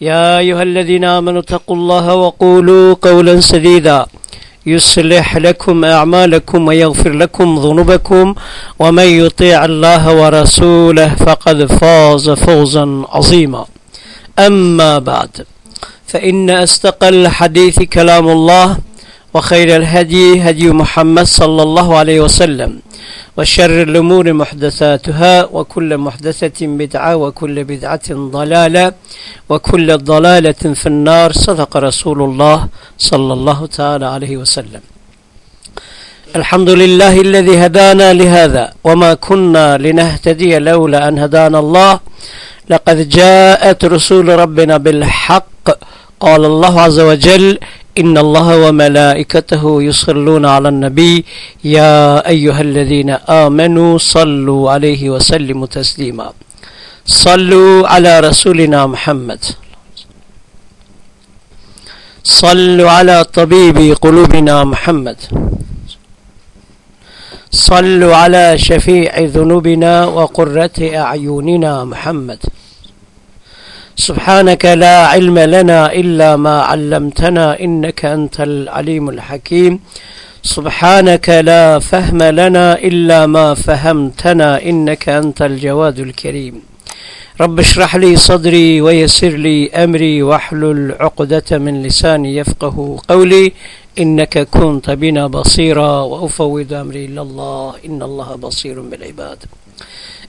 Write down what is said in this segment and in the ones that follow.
يا أيها الذين آمنوا اتقوا الله وقولوا قولا سديدا. يصلح لكم أعمالكم ويغفر لكم ذنوبكم ومن يطيع الله ورسوله فقد فاز فوزا عظيما. أما بعد فإن أستقى الحديث كلام الله وخير الهدي هدي محمد صلى الله عليه وسلم. وشر الأمور محدثاتها وكل محدثة بدعة وكل بدعة ضلالة وكل ضلالة في النار. صدق رسول الله صلى الله تعالى عليه وسلم. الحمد لله الذي هدانا لهذا وما كنا لنهتدي لولا أن هدانا الله. لقد جاءت رسول ربنا بالحق. قال الله عز وجل إن الله وملائكته يصلون على النبي. يا أيها الذين آمنوا صلوا عليه وسلموا تسليما. صلوا على رسولنا محمد. صلوا على طبيب قلوبنا محمد. صلوا على شفيع ذنوبنا وقرة أعيننا محمد. سبحانك لا علم لنا إلا ما علمتنا إنك أنت العليم الحكيم. سبحانك لا فهم لنا إلا ما فهمتنا إنك أنت الجواد الكريم. رب اشرح لي صدري ويسر لي أمري واحلل عقدة من لساني يفقه قولي. إنك كنت بنا بصيرا وأفوض أمري. إلى الله إن الله بصير بالعباد.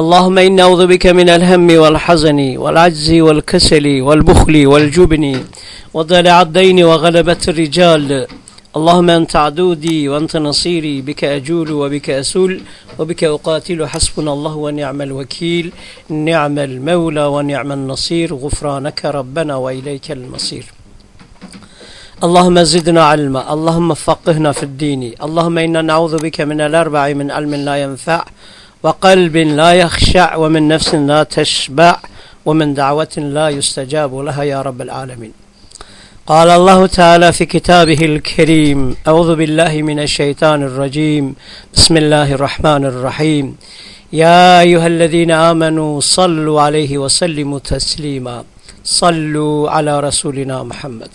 اللهم إنا أعوذ بك من الهم والحزن والعجز والكسل والبخل والجبن وضلع الدين وغلبة الرجال. اللهم أنت عدودي وأنت نصيري. بك أجول وبك أسول وبك أقاتل. حسبنا الله ونعم الوكيل. نعم المولى ونعم النصير. غفرانك ربنا وإليك المصير. اللهم زدنا علما. اللهم فقهنا في الدين. اللهم إنا نعوذ بك من الأربع من علم لا ينفع. وقلب لا يخشع ومن نفس لا تشبع ومن دعوة لا يستجاب لها يا رب العالمين. قال الله تعالى في كتابه الكريم أعوذ بالله من الشيطان الرجيم. بسم الله الرحمن الرحيم. يا أيها الذين آمنوا صلوا عليه وسلموا تسليما. صلوا على رسولنا محمد.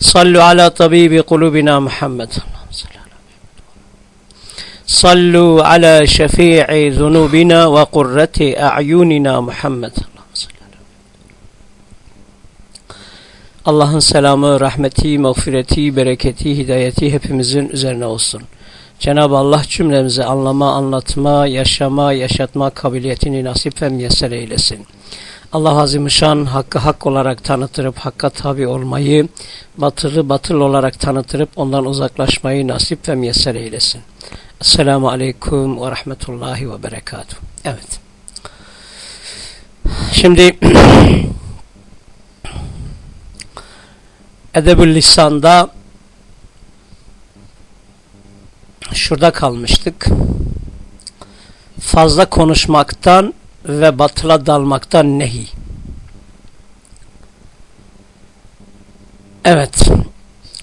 صلوا على طبيب قلوبنا محمد. صلوا على شفيع ذنوبنا وقرة أعيننا محمد Allah'ın selamı, rahmeti, mağfireti, bereketi, hidayeti hepimizin üzerine olsun. Cenab-ı Allah cümlemize anlama, anlatma, yaşama, yaşatma kabiliyetini nasip ve müyesser eylesin. Allah Azimüşşan hakkı hak olarak tanıtırıp hakka tabi olmayı, batılı batıl olarak tanıtırıp ondan uzaklaşmayı nasip ve müyesser eylesin. Esselamu Aleyküm ve Rahmetullahi ve Berekatuhu. Evet. Şimdi Edebül Lisan'da şurada kalmıştık. Fazla konuşmaktan ve batıla dalmaktan nehi. Evet.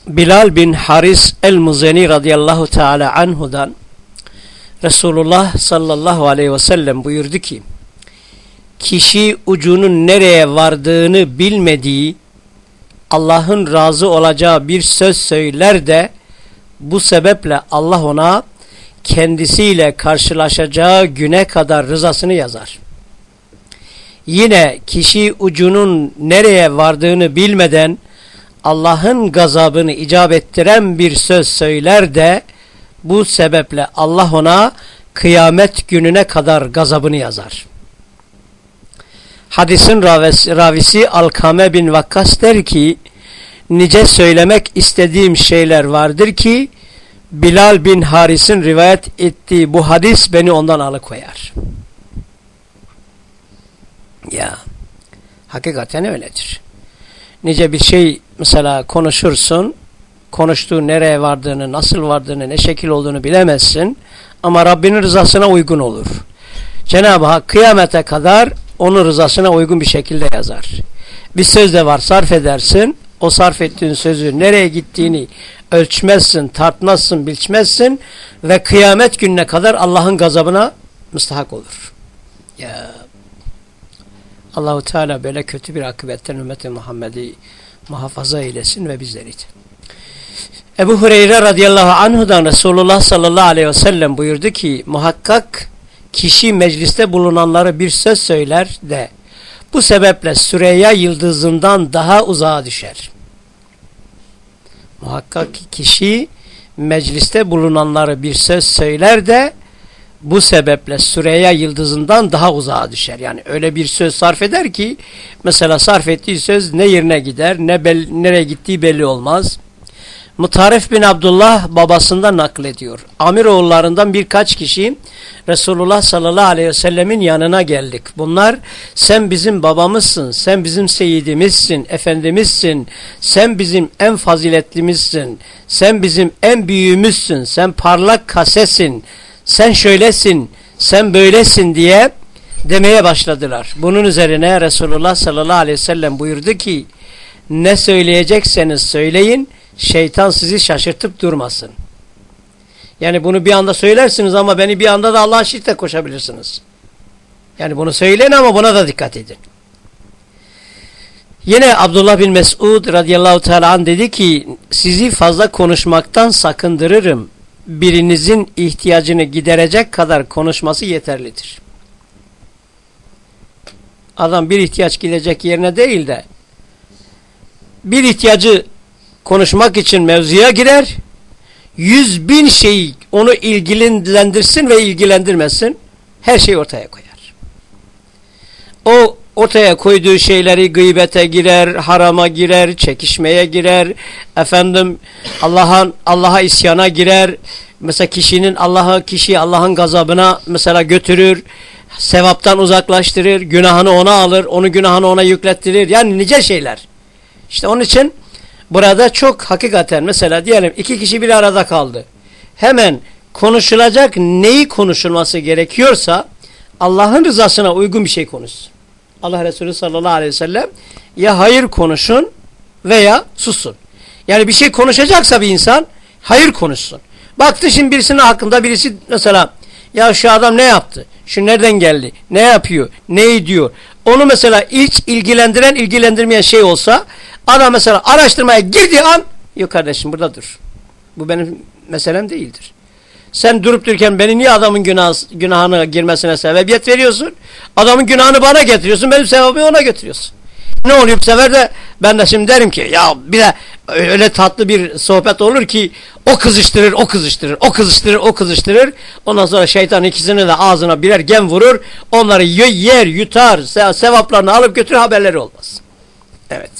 Bilal bin Haris el-Muzeni radıyallahu teala anhudan Resulullah sallallahu aleyhi ve sellem buyurdu ki kişi ucunun nereye vardığını bilmediği Allah'ın razı olacağı bir söz söyler de bu sebeple Allah ona kendisiyle karşılaşacağı güne kadar rızasını yazar. Yine kişi ucunun nereye vardığını bilmeden Allah'ın gazabını icap ettiren bir söz söyler de bu sebeple Allah ona kıyamet gününe kadar gazabını yazar. Hadisin ravisi, Alkame bin Vakkas der ki nice söylemek istediğim şeyler vardır ki Bilal bin Haris'in rivayet ettiği bu hadis beni ondan alıkoyar. Ya hakikaten öyledir. Nice bir şey mesela konuşursun, konuştuğu nereye vardığını, nasıl vardığını, ne şekil olduğunu bilemezsin ama Rabbinin rızasına uygun olur. Cenab-ı Hak kıyamete kadar onun rızasına uygun bir şekilde yazar. Bir söz de var sarf edersin, o sarf ettiğin sözü nereye gittiğini ölçmezsin, tartmazsın, biçmezsin ve kıyamet gününe kadar Allah'ın gazabına müstahak olur. Ya Allahu Teala böyle kötü bir akıbetten ümmeti Muhammed'i muhafaza eylesin ve bizleri de. Ebu Hureyre radıyallahu anhudan Resulullah sallallahu aleyhi ve sellem buyurdu ki muhakkak kişi mecliste bulunanları bir söz söyler de bu sebeple Süreyya yıldızından daha uzağa düşer. Muhakkak kişi mecliste bulunanları bir söz söyler de bu sebeple Süreyya yıldızından daha uzağa düşer. Yani öyle bir söz sarf eder ki mesela sarf ettiği söz ne yerine gider ne nereye gittiği belli olmaz. Mutarif bin Abdullah babasından naklediyor. Amir oğullarından birkaç kişi Resulullah sallallahu aleyhi ve sellemin yanına geldik. Bunlar sen bizim babamızsın, sen bizim seyidimizsin, efendimizsin, sen bizim en faziletlimizsin, sen bizim en büyüğümüzsün, sen parlak kasesin, sen şöylesin, sen böylesin diye demeye başladılar. Bunun üzerine Resulullah sallallahu aleyhi ve sellem buyurdu ki ne söyleyecekseniz söyleyin şeytan sizi şaşırtıp durmasın. Yani bunu bir anda söylersiniz ama beni bir anda da Allah'a şirkle koşabilirsiniz. Yani bunu söyleyin ama buna da dikkat edin. Yine Abdullah bin Mesud radıyallahu teala dedi ki sizi fazla konuşmaktan sakındırırım birinizin ihtiyacını giderecek kadar konuşması yeterlidir. Adam bir ihtiyaç gidecek yerine değil de bir ihtiyacı konuşmak için mevzuya girer, yüz bin şeyi onu ilgilendirsin ve ilgilendirmesin, her şeyi ortaya koyar. O ortaya koyduğu şeyleri gıybete girer, harama girer, çekişmeye girer, efendim Allah'ın Allah'a isyana girer. Mesela kişinin Allah'a kişiyi Allah'ın gazabına mesela götürür, sevaptan uzaklaştırır, günahını ona alır, onu günahını ona yüklettirir. Yani nice şeyler. İşte onun için burada çok hakikaten mesela diyelim iki kişi bir arada kaldı. Hemen konuşulacak neyi konuşulması gerekiyorsa Allah'ın rızasına uygun bir şey konuşsun. Allah Resulü sallallahu aleyhi ve sellem ya hayır konuşun veya susun. Yani bir şey konuşacaksa bir insan hayır konuşsun. Baktı şimdi birisinin hakkında birisi mesela ya şu adam ne yaptı? Şu nereden geldi? Ne yapıyor? Ne ediyor? Onu mesela hiç ilgilendiren ilgilendirmeyen şey olsa adam mesela araştırmaya girdiği an yok kardeşim burada dur. Bu benim meselem değildir. Sen durup dururken beni niye adamın günah, günahına girmesine sebebiyet veriyorsun? Adamın günahını bana getiriyorsun, benim sevabımı ona götürüyorsun. Ne oluyor bu sefer de ben de şimdi derim ki ya bir de öyle tatlı bir sohbet olur ki o kızıştırır, o kızıştırır, o kızıştırır, o kızıştırır. Ondan sonra şeytan ikisini de ağzına birer gem vurur. Onları yer, yutar, sevaplarını alıp götürür haberleri olmaz. Evet.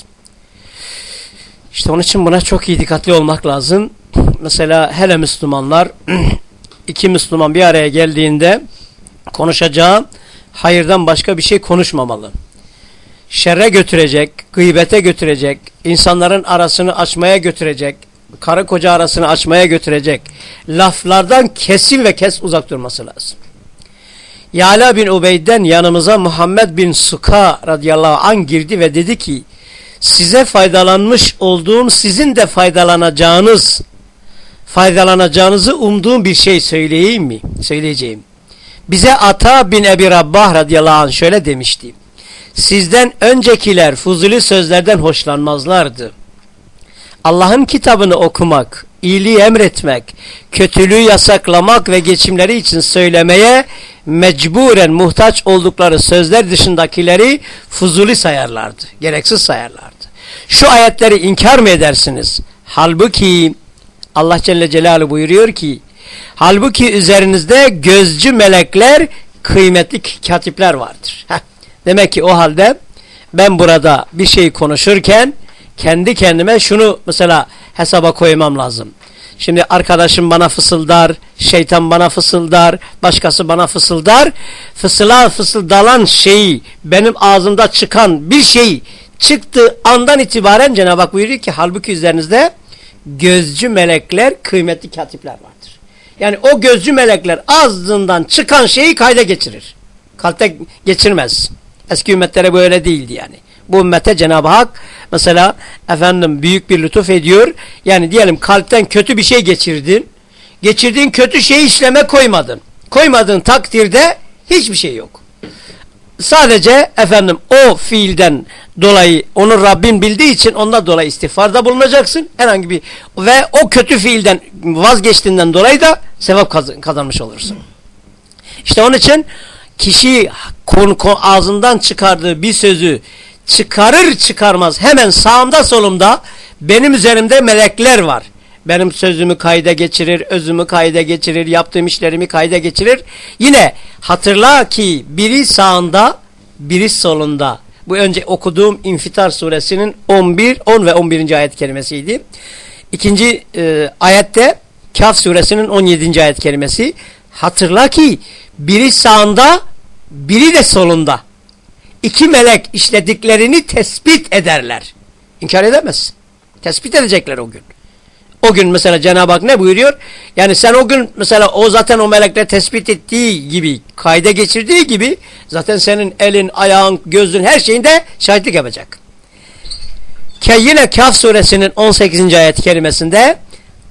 İşte onun için buna çok iyi dikkatli olmak lazım. Mesela hele Müslümanlar iki Müslüman bir araya geldiğinde konuşacağı hayırdan başka bir şey konuşmamalı. Şerre götürecek, gıybete götürecek, insanların arasını açmaya götürecek, karı koca arasını açmaya götürecek laflardan kesin ve kes uzak durması lazım. Yala bin Ubeyd'den yanımıza Muhammed bin Suka radıyallahu an girdi ve dedi ki size faydalanmış olduğum sizin de faydalanacağınız faydalanacağınızı umduğum bir şey söyleyeyim mi? Söyleyeceğim. Bize Ata bin Ebi Rabbah radıyallahu anh şöyle demişti. Sizden öncekiler fuzuli sözlerden hoşlanmazlardı. Allah'ın kitabını okumak, iyiliği emretmek, kötülüğü yasaklamak ve geçimleri için söylemeye mecburen muhtaç oldukları sözler dışındakileri fuzuli sayarlardı, gereksiz sayarlardı. Şu ayetleri inkar mı edersiniz? Halbuki Allah Celle Celaluhu buyuruyor ki halbuki üzerinizde gözcü melekler kıymetli katipler vardır. Heh. Demek ki o halde ben burada bir şey konuşurken kendi kendime şunu mesela hesaba koymam lazım. Şimdi arkadaşım bana fısıldar, şeytan bana fısıldar, başkası bana fısıldar. Fısıla fısıldalan şeyi, benim ağzımda çıkan bir şey çıktığı andan itibaren Cenab-ı Hak buyuruyor ki halbuki üzerinizde gözcü melekler, kıymetli katipler vardır. Yani o gözcü melekler ağzından çıkan şeyi kayda geçirir. Kalpte geçirmez. Eski ümmetlere böyle değildi yani. Bu ümmete Cenab-ı Hak mesela efendim büyük bir lütuf ediyor. Yani diyelim kalpten kötü bir şey geçirdin. Geçirdiğin kötü şeyi işleme koymadın. Koymadığın takdirde hiçbir şey yok. Sadece efendim o fiilden dolayı onu Rabbin bildiği için ondan dolayı istiğfarda bulunacaksın. Herhangi bir ve o kötü fiilden vazgeçtiğinden dolayı da sevap kazanmış olursun. İşte onun için kişi konu, konu, ağzından çıkardığı bir sözü çıkarır çıkarmaz hemen sağımda solumda benim üzerimde melekler var. Benim sözümü kayda geçirir, özümü kayda geçirir, yaptığım işlerimi kayda geçirir. Yine hatırla ki biri sağında, biri solunda. Bu önce okuduğum İnfitar suresinin 11, 10 ve 11. ayet kelimesiydi. İkinci e, ayette Kaf suresinin 17. ayet kelimesi. Hatırla ki biri sağında, biri de solunda. İki melek işlediklerini tespit ederler. İnkar edemez. Tespit edecekler o gün. O gün mesela Cenab-ı Hak ne buyuruyor? Yani sen o gün mesela o zaten o melekler tespit ettiği gibi, kayda geçirdiği gibi zaten senin elin, ayağın, gözün her şeyinde şahitlik yapacak. Ke yine Kaf suresinin 18. ayet kelimesinde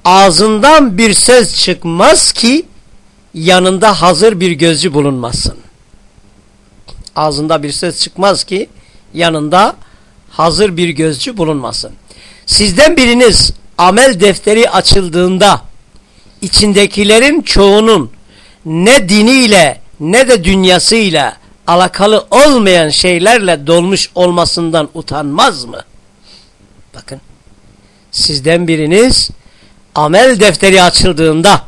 ağzından bir söz çıkmaz ki yanında hazır bir gözcü bulunmasın. Ağzında bir söz çıkmaz ki yanında hazır bir gözcü bulunmasın. Sizden biriniz amel defteri açıldığında içindekilerin çoğunun ne diniyle ne de dünyasıyla alakalı olmayan şeylerle dolmuş olmasından utanmaz mı? Bakın sizden biriniz amel defteri açıldığında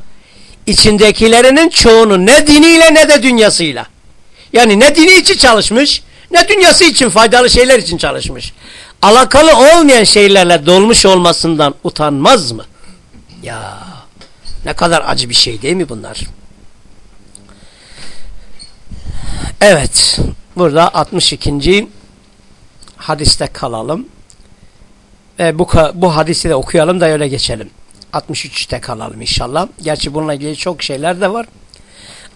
içindekilerinin çoğunu ne diniyle ne de dünyasıyla yani ne dini için çalışmış ne dünyası için faydalı şeyler için çalışmış alakalı olmayan şeylerle dolmuş olmasından utanmaz mı? Ya ne kadar acı bir şey değil mi bunlar? Evet burada 62. hadiste kalalım. E, bu, bu hadisi de okuyalım da öyle geçelim. 63'te kalalım inşallah. Gerçi bununla ilgili çok şeyler de var.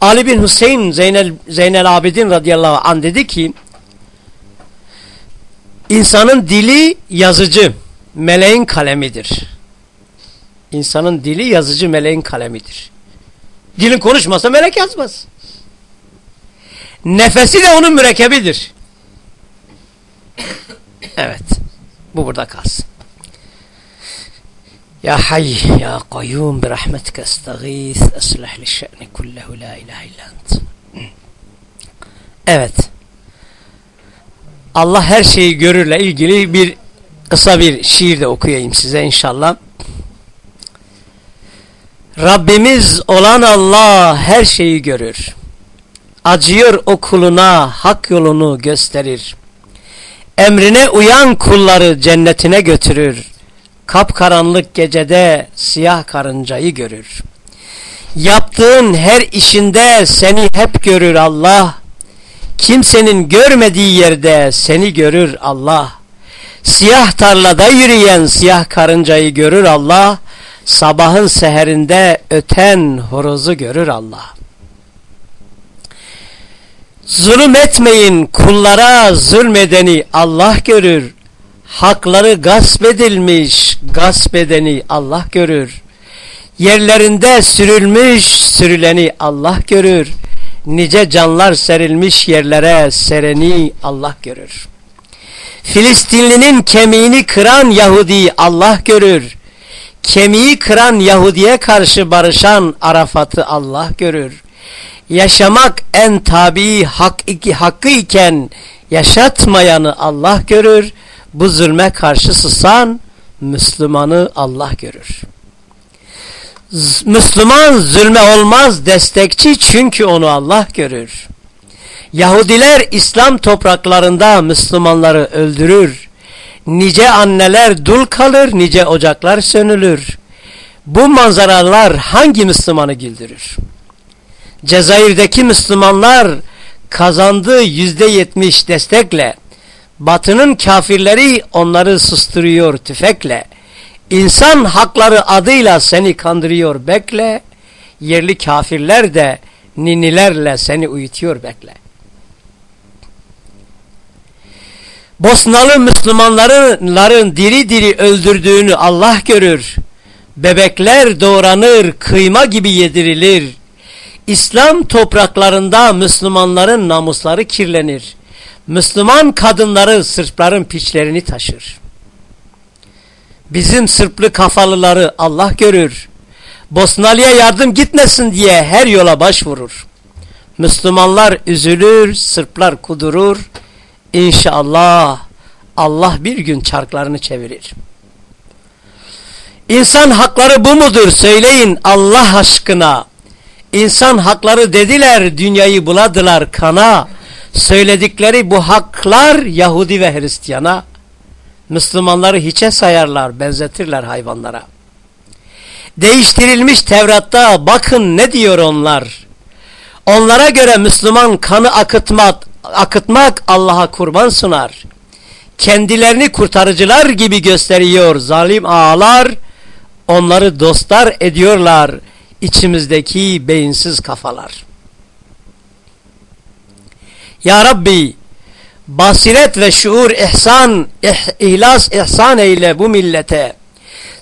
Ali bin Hüseyin Zeynel, Zeynel Abidin radıyallahu anh dedi ki İnsanın dili yazıcı, meleğin kalemidir. İnsanın dili yazıcı, meleğin kalemidir. Dilin konuşmasa melek yazmaz. Nefesi de onun mürekkebidir. Evet. Bu burada kalsın. Ya hay ya kayyum bi rahmetike estağith eslih li şe'ni kullehu la ilahe illa ent. Evet. Allah her şeyi görürle ilgili bir kısa bir şiir de okuyayım size inşallah. Rabbimiz olan Allah her şeyi görür. Acıyor o kuluna hak yolunu gösterir. Emrine uyan kulları cennetine götürür. Kapkaranlık gecede siyah karıncayı görür. Yaptığın her işinde seni hep görür Allah. Kimsenin görmediği yerde seni görür Allah. Siyah tarlada yürüyen siyah karıncayı görür Allah. Sabahın seherinde öten horozu görür Allah. Zulüm etmeyin kullara zulmedeni Allah görür. Hakları gasp edilmiş, gasp edeni Allah görür. Yerlerinde sürülmüş, sürüleni Allah görür. Nice canlar serilmiş yerlere sereni Allah görür. Filistinlinin kemiğini kıran Yahudi Allah görür. Kemiği kıran Yahudi'ye karşı barışan Arafat'ı Allah görür. Yaşamak en tabi hak hakkı iken yaşatmayanı Allah görür. Bu zulme karşı susan Müslümanı Allah görür. Müslüman zulme olmaz destekçi çünkü onu Allah görür. Yahudiler İslam topraklarında Müslümanları öldürür. Nice anneler dul kalır, nice ocaklar sönülür. Bu manzaralar hangi Müslümanı güldürür? Cezayir'deki Müslümanlar kazandığı yüzde yetmiş destekle, batının kafirleri onları susturuyor tüfekle, İnsan hakları adıyla seni kandırıyor bekle, yerli kafirler de ninilerle seni uyutuyor bekle. Bosnalı Müslümanların diri diri öldürdüğünü Allah görür. Bebekler doğranır, kıyma gibi yedirilir. İslam topraklarında Müslümanların namusları kirlenir. Müslüman kadınları Sırpların piçlerini taşır. Bizim Sırplı kafalıları Allah görür. Bosnalı'ya yardım gitmesin diye her yola başvurur. Müslümanlar üzülür, Sırplar kudurur. İnşallah Allah bir gün çarklarını çevirir. İnsan hakları bu mudur söyleyin Allah aşkına. İnsan hakları dediler dünyayı buladılar kana. Söyledikleri bu haklar Yahudi ve Hristiyana. Müslümanları hiçe sayarlar, benzetirler hayvanlara. Değiştirilmiş Tevrat'ta bakın ne diyor onlar. Onlara göre Müslüman kanı akıtmak, akıtmak Allah'a kurban sunar. Kendilerini kurtarıcılar gibi gösteriyor zalim ağalar. Onları dostlar ediyorlar içimizdeki beyinsiz kafalar. Ya Rabbi basiret ve şuur ihsan, ih, ihlas ihsan eyle bu millete.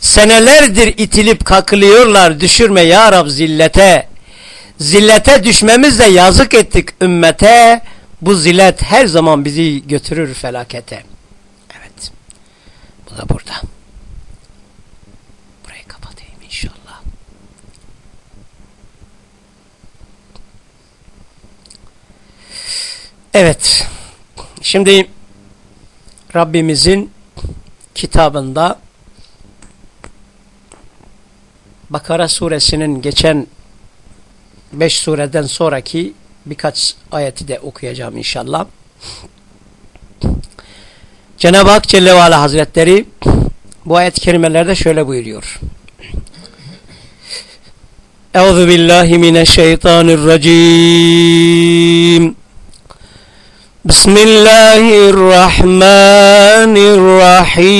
Senelerdir itilip kakılıyorlar düşürme ya Rab zillete. Zillete düşmemizle yazık ettik ümmete. Bu zillet her zaman bizi götürür felakete. Evet. Bu da burada. Burayı kapatayım inşallah. Evet. Şimdi Rabbimizin kitabında Bakara suresinin geçen beş sureden sonraki birkaç ayeti de okuyacağım inşallah. Cenab-ı Hak Celle ve Ala Hazretleri bu ayet-i kerimelerde şöyle buyuruyor. Euzu billahi mineşşeytanirracim. بسم الله الرحمن الرحيم.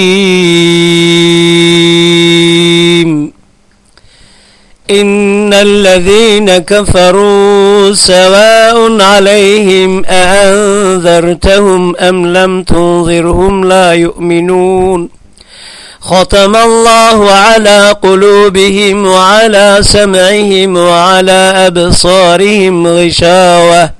إن الذين كفروا سواء عليهم أأنذرتهم أم لم تنذرهم لا يؤمنون. ختم الله على قلوبهم وعلى سمعهم وعلى أبصارهم غشاوة.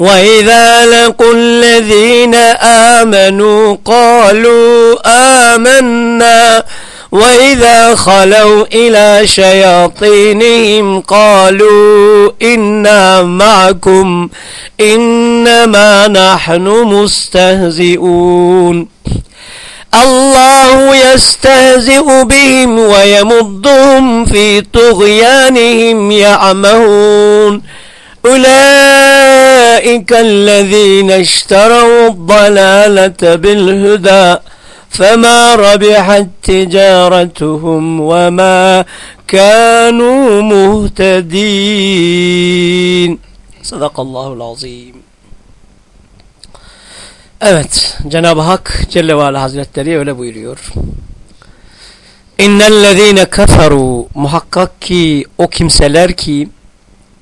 وإذا لقوا الذين آمنوا قالوا آمنا وإذا خلوا إلى شياطينهم قالوا إنا معكم إنما نحن مستهزئون الله يستهزئ بهم ويمضهم في طغيانهم يعمهون أولئك الذين اشتروا الضلالة بالهدى فما ربحت تجارتهم وما كانوا مهتدين صدق الله العظيم Evet, Cenab-ı Hak Celle ve Ala Hazretleri öyle buyuruyor. İnnellezîne keferu muhakkak ki o kimseler ki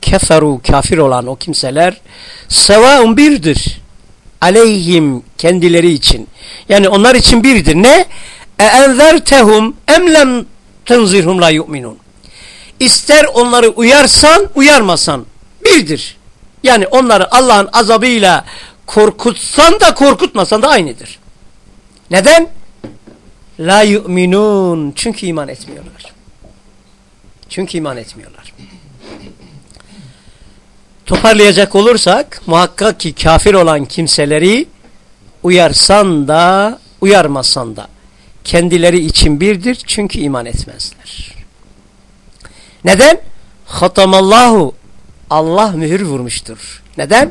keferu kafir olan o kimseler sevaun birdir. Aleyhim kendileri için. Yani onlar için birdir. Ne? E enzertehum em lem tenzirhum la yu'minun. İster onları uyarsan uyarmasan birdir. Yani onları Allah'ın azabıyla korkutsan da korkutmasan da aynıdır. Neden? La yu'minun. Çünkü iman etmiyorlar. Çünkü iman etmiyorlar. Toparlayacak olursak muhakkak ki kafir olan kimseleri uyarsan da uyarmasan da kendileri için birdir çünkü iman etmezler. Neden? Hatamallahu Allah mühür vurmuştur. Neden?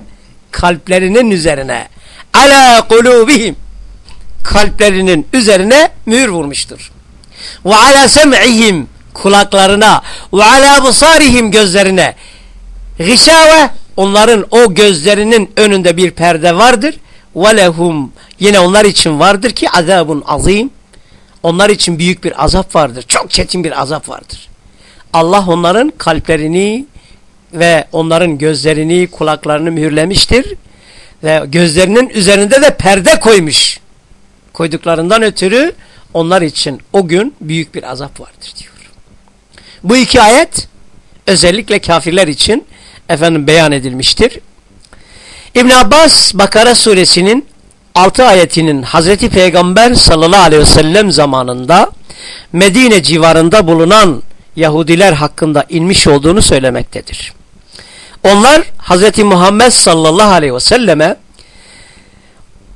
Kalplerinin üzerine ala kulubihim kalplerinin üzerine mühür vurmuştur. Ve ala sem'ihim kulaklarına ve ala busarihim gözlerine gışave onların o gözlerinin önünde bir perde vardır. Ve lehum yine onlar için vardır ki azabun azim. Onlar için büyük bir azap vardır. Çok çetin bir azap vardır. Allah onların kalplerini ve onların gözlerini, kulaklarını mühürlemiştir. Ve gözlerinin üzerinde de perde koymuş. Koyduklarından ötürü onlar için o gün büyük bir azap vardır diyor. Bu iki ayet özellikle kafirler için efendim beyan edilmiştir. İbn Abbas Bakara suresinin 6 ayetinin Hazreti Peygamber sallallahu aleyhi ve sellem zamanında Medine civarında bulunan Yahudiler hakkında inmiş olduğunu söylemektedir. Onlar Hazreti Muhammed sallallahu aleyhi ve selleme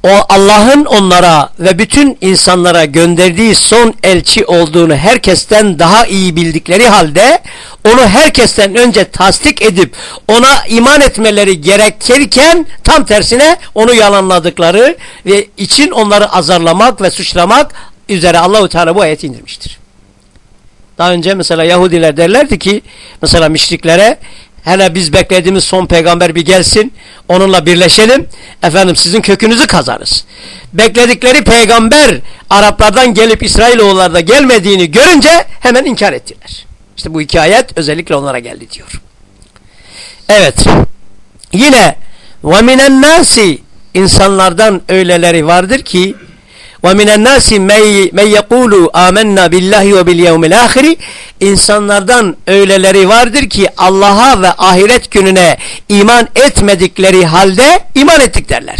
o Allah'ın onlara ve bütün insanlara gönderdiği son elçi olduğunu herkesten daha iyi bildikleri halde onu herkesten önce tasdik edip ona iman etmeleri gerekirken tam tersine onu yalanladıkları ve için onları azarlamak ve suçlamak üzere Allahu Teala bu ayeti indirmiştir. Daha önce mesela Yahudiler derlerdi ki mesela müşriklere Hele biz beklediğimiz son peygamber bir gelsin. Onunla birleşelim. Efendim sizin kökünüzü kazarız. Bekledikleri peygamber Araplardan gelip İsrailoğullarda gelmediğini görünce hemen inkar ettiler. İşte bu iki ayet özellikle onlara geldi diyor. Evet. Yine وَمِنَ النَّاسِ insanlardan öyleleri vardır ki وَمِنَ النَّاسِ مَنْ يَقُولُ آمَنَّا بِاللّٰهِ وَبِالْيَوْمِ الْآخِرِ İnsanlardan öyleleri vardır ki Allah'a ve ahiret gününe iman etmedikleri halde iman ettik derler.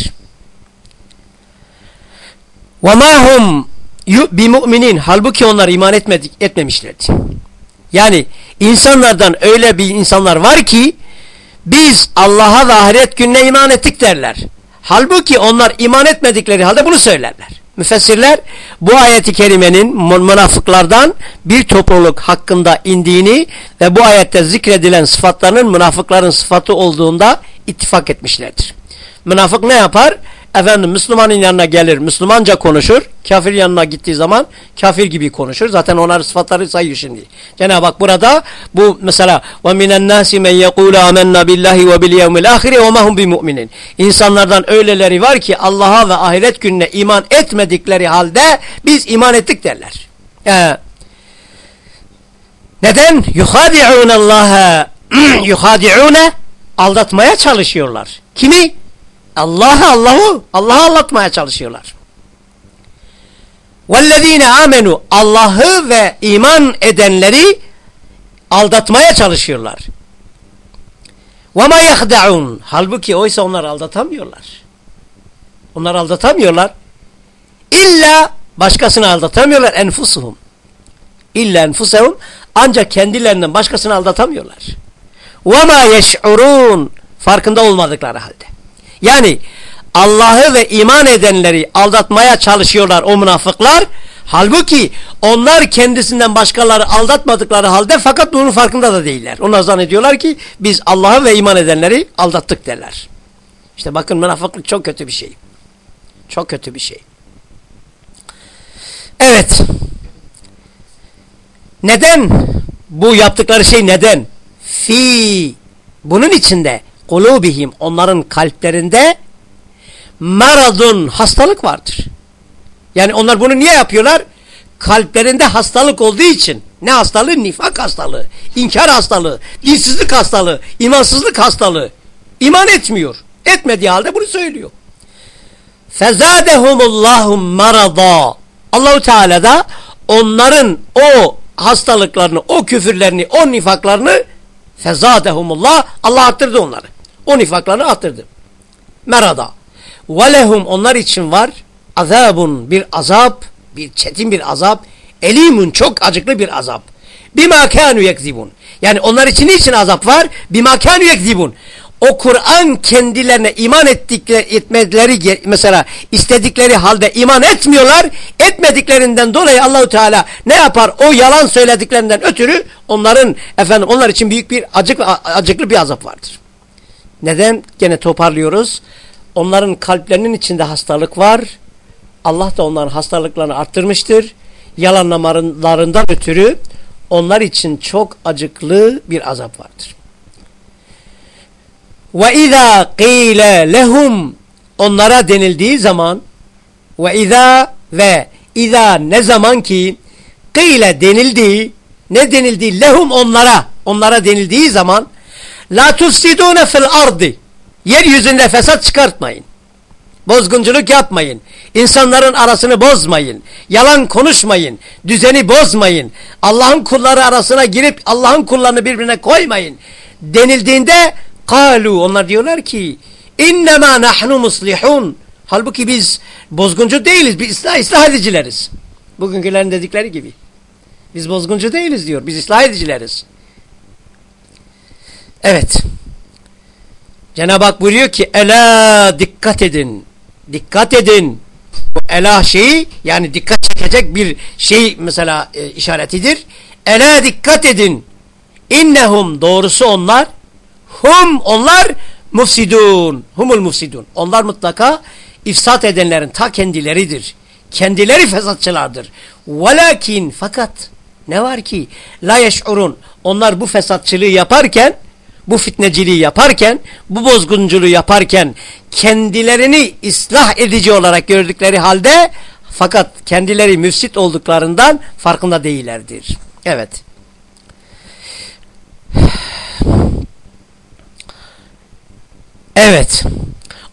وَمَا هُمْ بِمُؤْمِنِينَ Halbuki onlar iman etmedik, etmemişlerdi. Yani insanlardan öyle bir insanlar var ki biz Allah'a ve ahiret gününe iman ettik derler. Halbuki onlar iman etmedikleri halde bunu söylerler. Müfessirler bu ayeti kerimenin münafıklardan bir topluluk hakkında indiğini ve bu ayette zikredilen sıfatların münafıkların sıfatı olduğunda ittifak etmişlerdir. Münafık ne yapar? Efendim Müslümanın yanına gelir, Müslümanca konuşur. Kafir yanına gittiği zaman kafir gibi konuşur. Zaten onlar sıfatları sayıyor şimdi. Cenab-ı Hak burada bu mesela yekulu amennâ billahi ve bil yevmil ahire ve mahum bi mu'minin. İnsanlardan öyleleri var ki Allah'a ve ahiret gününe iman etmedikleri halde biz iman ettik derler. Ee, neden? Yuhadi'ûne Allah'a yuhadi'ûne aldatmaya çalışıyorlar. Kimi? Allah'ı Allah'ı Allah'ı anlatmaya çalışıyorlar. وَالَّذ۪ينَ amenu Allah'ı ve iman edenleri aldatmaya çalışıyorlar. وَمَا يَخْدَعُونَ Halbuki oysa onlar aldatamıyorlar. Onlar aldatamıyorlar. İlla başkasını aldatamıyorlar enfusuhum. İlla enfusuhum ancak kendilerinden başkasını aldatamıyorlar. وَمَا يَشْعُرُونَ Farkında olmadıkları halde. Yani Allah'ı ve iman edenleri aldatmaya çalışıyorlar o münafıklar. Halbuki onlar kendisinden başkaları aldatmadıkları halde fakat bunun farkında da değiller. Onlar zannediyorlar ki biz Allah'ı ve iman edenleri aldattık derler. İşte bakın münafıklık çok kötü bir şey. Çok kötü bir şey. Evet. Neden? Bu yaptıkları şey neden? Fi. Bunun içinde kulubihim onların kalplerinde maradun hastalık vardır. Yani onlar bunu niye yapıyorlar? Kalplerinde hastalık olduğu için. Ne hastalığı? Nifak hastalığı, inkar hastalığı, dinsizlik hastalığı, imansızlık hastalığı. İman etmiyor. Etmediği halde bunu söylüyor. Fezadehumullahum marada. Allahu Teala da onların o hastalıklarını, o küfürlerini, o nifaklarını fezadehumullah Allah arttırdı onları. O nifaklarını arttırdı. Merada. Lehum onlar için var azabun bir azap, bir çetin bir azap, elimun çok acıklı bir azap. Bima kanu yekzibun. Yani onlar için niçin azap var? Bima kanu yekzibun. O Kur'an kendilerine iman ettikleri, etmedileri mesela istedikleri halde iman etmiyorlar. Etmediklerinden dolayı Allahu Teala ne yapar? O yalan söylediklerinden ötürü onların efendim onlar için büyük bir acıklı, acıklı bir azap vardır. Neden? Gene toparlıyoruz. Onların kalplerinin içinde hastalık var. Allah da onların hastalıklarını arttırmıştır. Yalanlamalarından ötürü onlar için çok acıklı bir azap vardır. Ve izâ qîle lehum onlara denildiği zaman ve izâ ve izâ ne zaman ki qîle denildiği ne denildiği lehum onlara onlara denildiği zaman La tufsidune fil ardi. Yeryüzünde fesat çıkartmayın. Bozgunculuk yapmayın. İnsanların arasını bozmayın. Yalan konuşmayın. Düzeni bozmayın. Allah'ın kulları arasına girip Allah'ın kullarını birbirine koymayın. Denildiğinde kalu onlar diyorlar ki innema nahnu muslihun. Halbuki biz bozguncu değiliz. Biz ıslah, ıslah edicileriz. Bugünkülerin dedikleri gibi. Biz bozguncu değiliz diyor. Biz ıslah edicileriz. Evet. Cenab-ı Hak buyuruyor ki ela dikkat edin. Dikkat edin. Bu ela şeyi yani dikkat çekecek bir şey mesela e, işaretidir. Ela dikkat edin. İnnehum doğrusu onlar hum onlar mufsidun. Humul mufsidun. Onlar mutlaka ifsat edenlerin ta kendileridir. Kendileri fesatçılardır. Velakin fakat ne var ki la yeş'urun. Onlar bu fesatçılığı yaparken bu fitneciliği yaparken, bu bozgunculuğu yaparken kendilerini ıslah edici olarak gördükleri halde fakat kendileri müfsit olduklarından farkında değillerdir. Evet. Evet.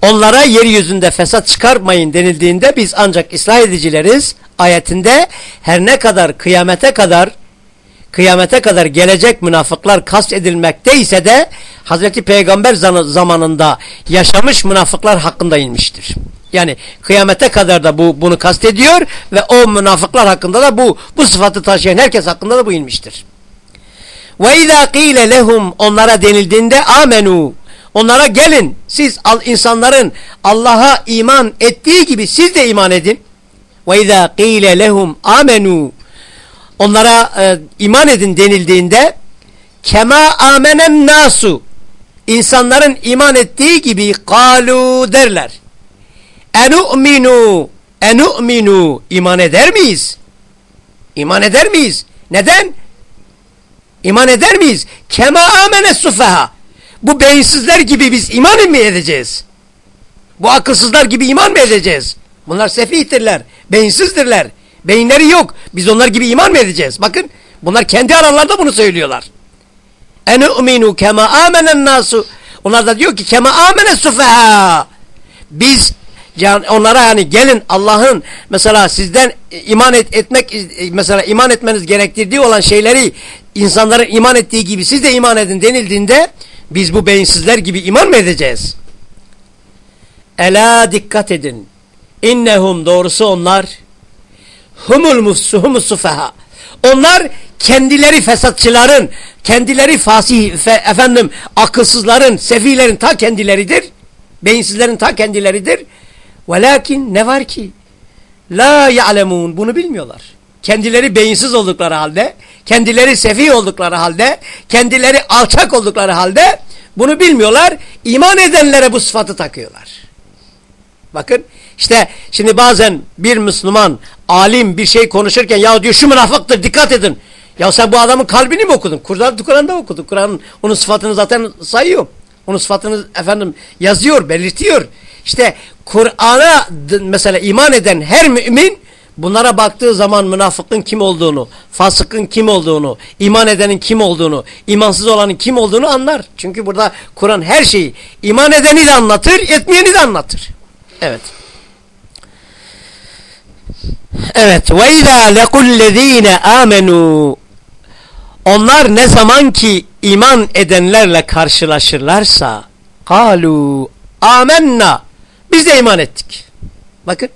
Onlara yeryüzünde fesat çıkarmayın denildiğinde biz ancak ıslah edicileriz ayetinde her ne kadar kıyamete kadar kıyamete kadar gelecek münafıklar kast edilmekteyse de Hazreti Peygamber zamanında yaşamış münafıklar hakkında inmiştir. Yani kıyamete kadar da bu bunu kastediyor ve o münafıklar hakkında da bu bu sıfatı taşıyan herkes hakkında da bu inmiştir. Ve izâ qîle lehum onlara denildiğinde amenu onlara gelin siz insanların Allah'a iman ettiği gibi siz de iman edin. Ve izâ qîle lehum amenu onlara e, iman edin denildiğinde kema amenen nasu insanların iman ettiği gibi kalu derler. Enu'minu enu'minu iman eder miyiz? İman eder miyiz? Neden? İman eder miyiz? Kema amene sufaha. Bu beyinsizler gibi biz iman mı edeceğiz? Bu akılsızlar gibi iman mı edeceğiz? Bunlar sefihtirler, beyinsizdirler. Beyinleri yok. Biz onlar gibi iman mı edeceğiz? Bakın bunlar kendi aralarında bunu söylüyorlar. Enu'minu kema amenen nasu. Onlar da diyor ki kema amene sufaha. Biz yani onlara yani gelin Allah'ın mesela sizden iman et, etmek mesela iman etmeniz gerektirdiği olan şeyleri insanların iman ettiği gibi siz de iman edin denildiğinde biz bu beyinsizler gibi iman mı edeceğiz? Ela dikkat edin. İnnehum doğrusu onlar humul musuhumus sufaha. Onlar kendileri fesatçıların, kendileri fasih, fe, efendim akılsızların, sefilerin ta kendileridir. Beyinsizlerin ta kendileridir. Velakin ne var ki? La ya'lemun. Bunu bilmiyorlar. Kendileri beyinsiz oldukları halde, kendileri sefi oldukları halde, kendileri alçak oldukları halde bunu bilmiyorlar. İman edenlere bu sıfatı takıyorlar. Bakın işte şimdi bazen bir Müslüman alim bir şey konuşurken ya diyor şu münafıktır dikkat edin. Ya sen bu adamın kalbini mi okudun? Kur'an Kur'an'da okudun. Kur'an onun sıfatını zaten sayıyor. Onun sıfatını efendim yazıyor, belirtiyor. İşte Kur'an'a mesela iman eden her mümin bunlara baktığı zaman münafıkın kim olduğunu, fasıkın kim olduğunu, iman edenin kim olduğunu, imansız olanın kim olduğunu anlar. Çünkü burada Kur'an her şeyi iman edeni de anlatır, etmeyeni de anlatır. Evet. Evet. Ve izâ lekullezîne âmenû onlar ne zaman ki iman edenlerle karşılaşırlarsa kalu amenna biz de iman ettik. Bakın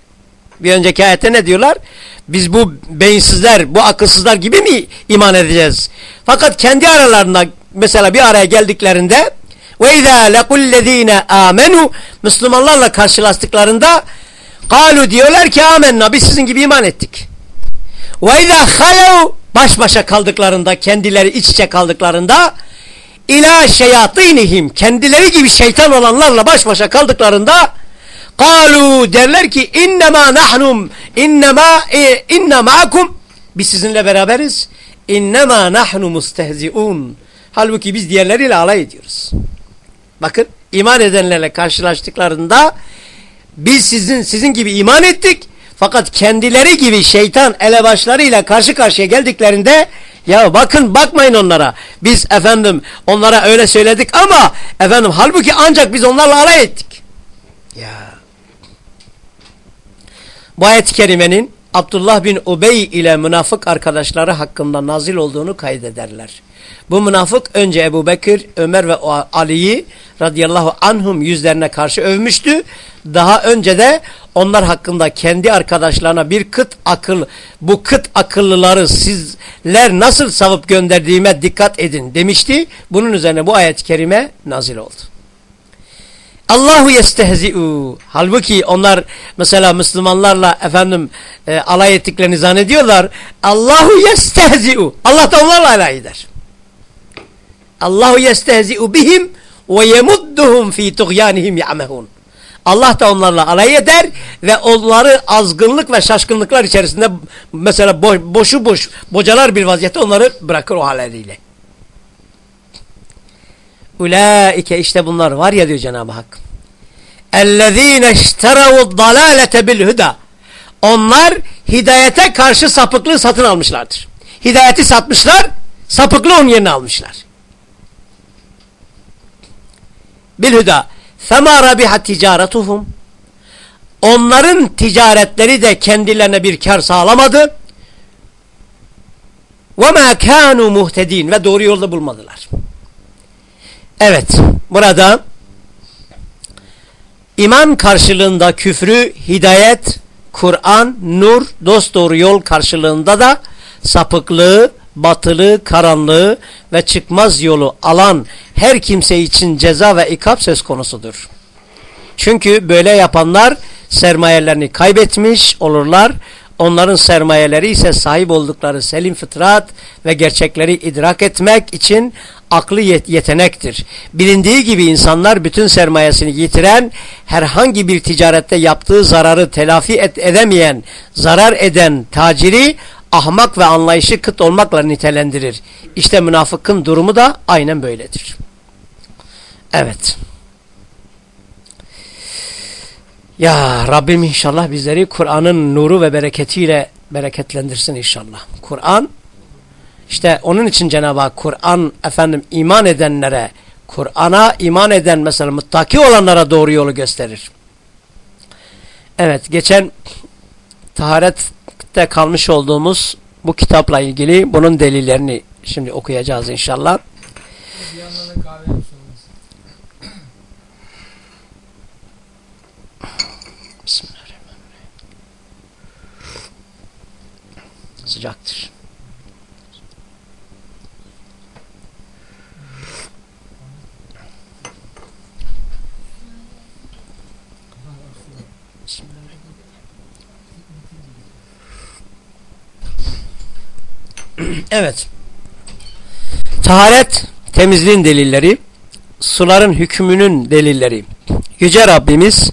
bir önceki ayette ne diyorlar? Biz bu beyinsizler, bu akılsızlar gibi mi iman edeceğiz? Fakat kendi aralarında mesela bir araya geldiklerinde ve izâ lekullezîne âmenû Müslümanlarla karşılaştıklarında kalu diyorlar ki amenna biz sizin gibi iman ettik. Ve izâ halev baş başa kaldıklarında, kendileri iç içe kaldıklarında ila şeyatinihim kendileri gibi şeytan olanlarla baş başa kaldıklarında kalu derler ki innema nahnum innema e, inne ma'akum biz sizinle beraberiz. İnnema nahnu mustehziun halbuki biz diğerleriyle alay ediyoruz. Bakın iman edenlerle karşılaştıklarında biz sizin sizin gibi iman ettik fakat kendileri gibi şeytan elebaşlarıyla karşı karşıya geldiklerinde ya bakın bakmayın onlara. Biz efendim onlara öyle söyledik ama efendim halbuki ancak biz onlarla alay ettik. Ya. Bu ayet-i kerimenin Abdullah bin Ubey ile münafık arkadaşları hakkında nazil olduğunu kaydederler. Bu münafık önce Ebu Bekir, Ömer ve Ali'yi radıyallahu anhum yüzlerine karşı övmüştü. Daha önce de onlar hakkında kendi arkadaşlarına bir kıt akıl, bu kıt akıllıları sizler nasıl savup gönderdiğime dikkat edin demişti. Bunun üzerine bu ayet-i kerime nazil oldu. Allahu yestehzi'u. Halbuki onlar mesela Müslümanlarla efendim e, alay ettiklerini zannediyorlar. Allahu yestehzi'u. Allah da onlarla alay eder. Allahu yestehzi'u bihim ve yemudduhum fi tuğyanihim ya'mehun. Allah da onlarla alay eder ve onları azgınlık ve şaşkınlıklar içerisinde mesela boş, boşu boş bocalar bir vaziyette onları bırakır o halleriyle. Ulaike işte bunlar var ya diyor Cenab-ı Hak. Ellezine işteravu dalalete bil. Onlar hidayete karşı sapıklığı satın almışlardır. Hidayeti satmışlar, sapıklığı onun yerine almışlar. bilhuda fema rabihat ticaretuhum onların ticaretleri de kendilerine bir kar sağlamadı. Ve ma kanu muhtedin ve doğru yolda bulmadılar. Evet, burada iman karşılığında küfrü hidayet, Kur'an, nur, dost doğru yol karşılığında da sapıklığı batılı, karanlığı ve çıkmaz yolu alan her kimse için ceza ve ikap söz konusudur. Çünkü böyle yapanlar sermayelerini kaybetmiş olurlar. Onların sermayeleri ise sahip oldukları selim fıtrat ve gerçekleri idrak etmek için aklı yet yetenektir. Bilindiği gibi insanlar bütün sermayesini yitiren, herhangi bir ticarette yaptığı zararı telafi et edemeyen, zarar eden taciri ahmak ve anlayışı kıt olmakla nitelendirir. İşte münafıkın durumu da aynen böyledir. Evet. Ya Rabbim inşallah bizleri Kur'an'ın nuru ve bereketiyle bereketlendirsin inşallah. Kur'an işte onun için Cenab-ı Hak Kur'an efendim iman edenlere Kur'an'a iman eden mesela muttaki olanlara doğru yolu gösterir. Evet geçen taharette kalmış olduğumuz bu kitapla ilgili bunun delillerini şimdi okuyacağız inşallah. Sıcaktır. evet. Taharet temizliğin delilleri, suların hükmünün delilleri. Yüce Rabbimiz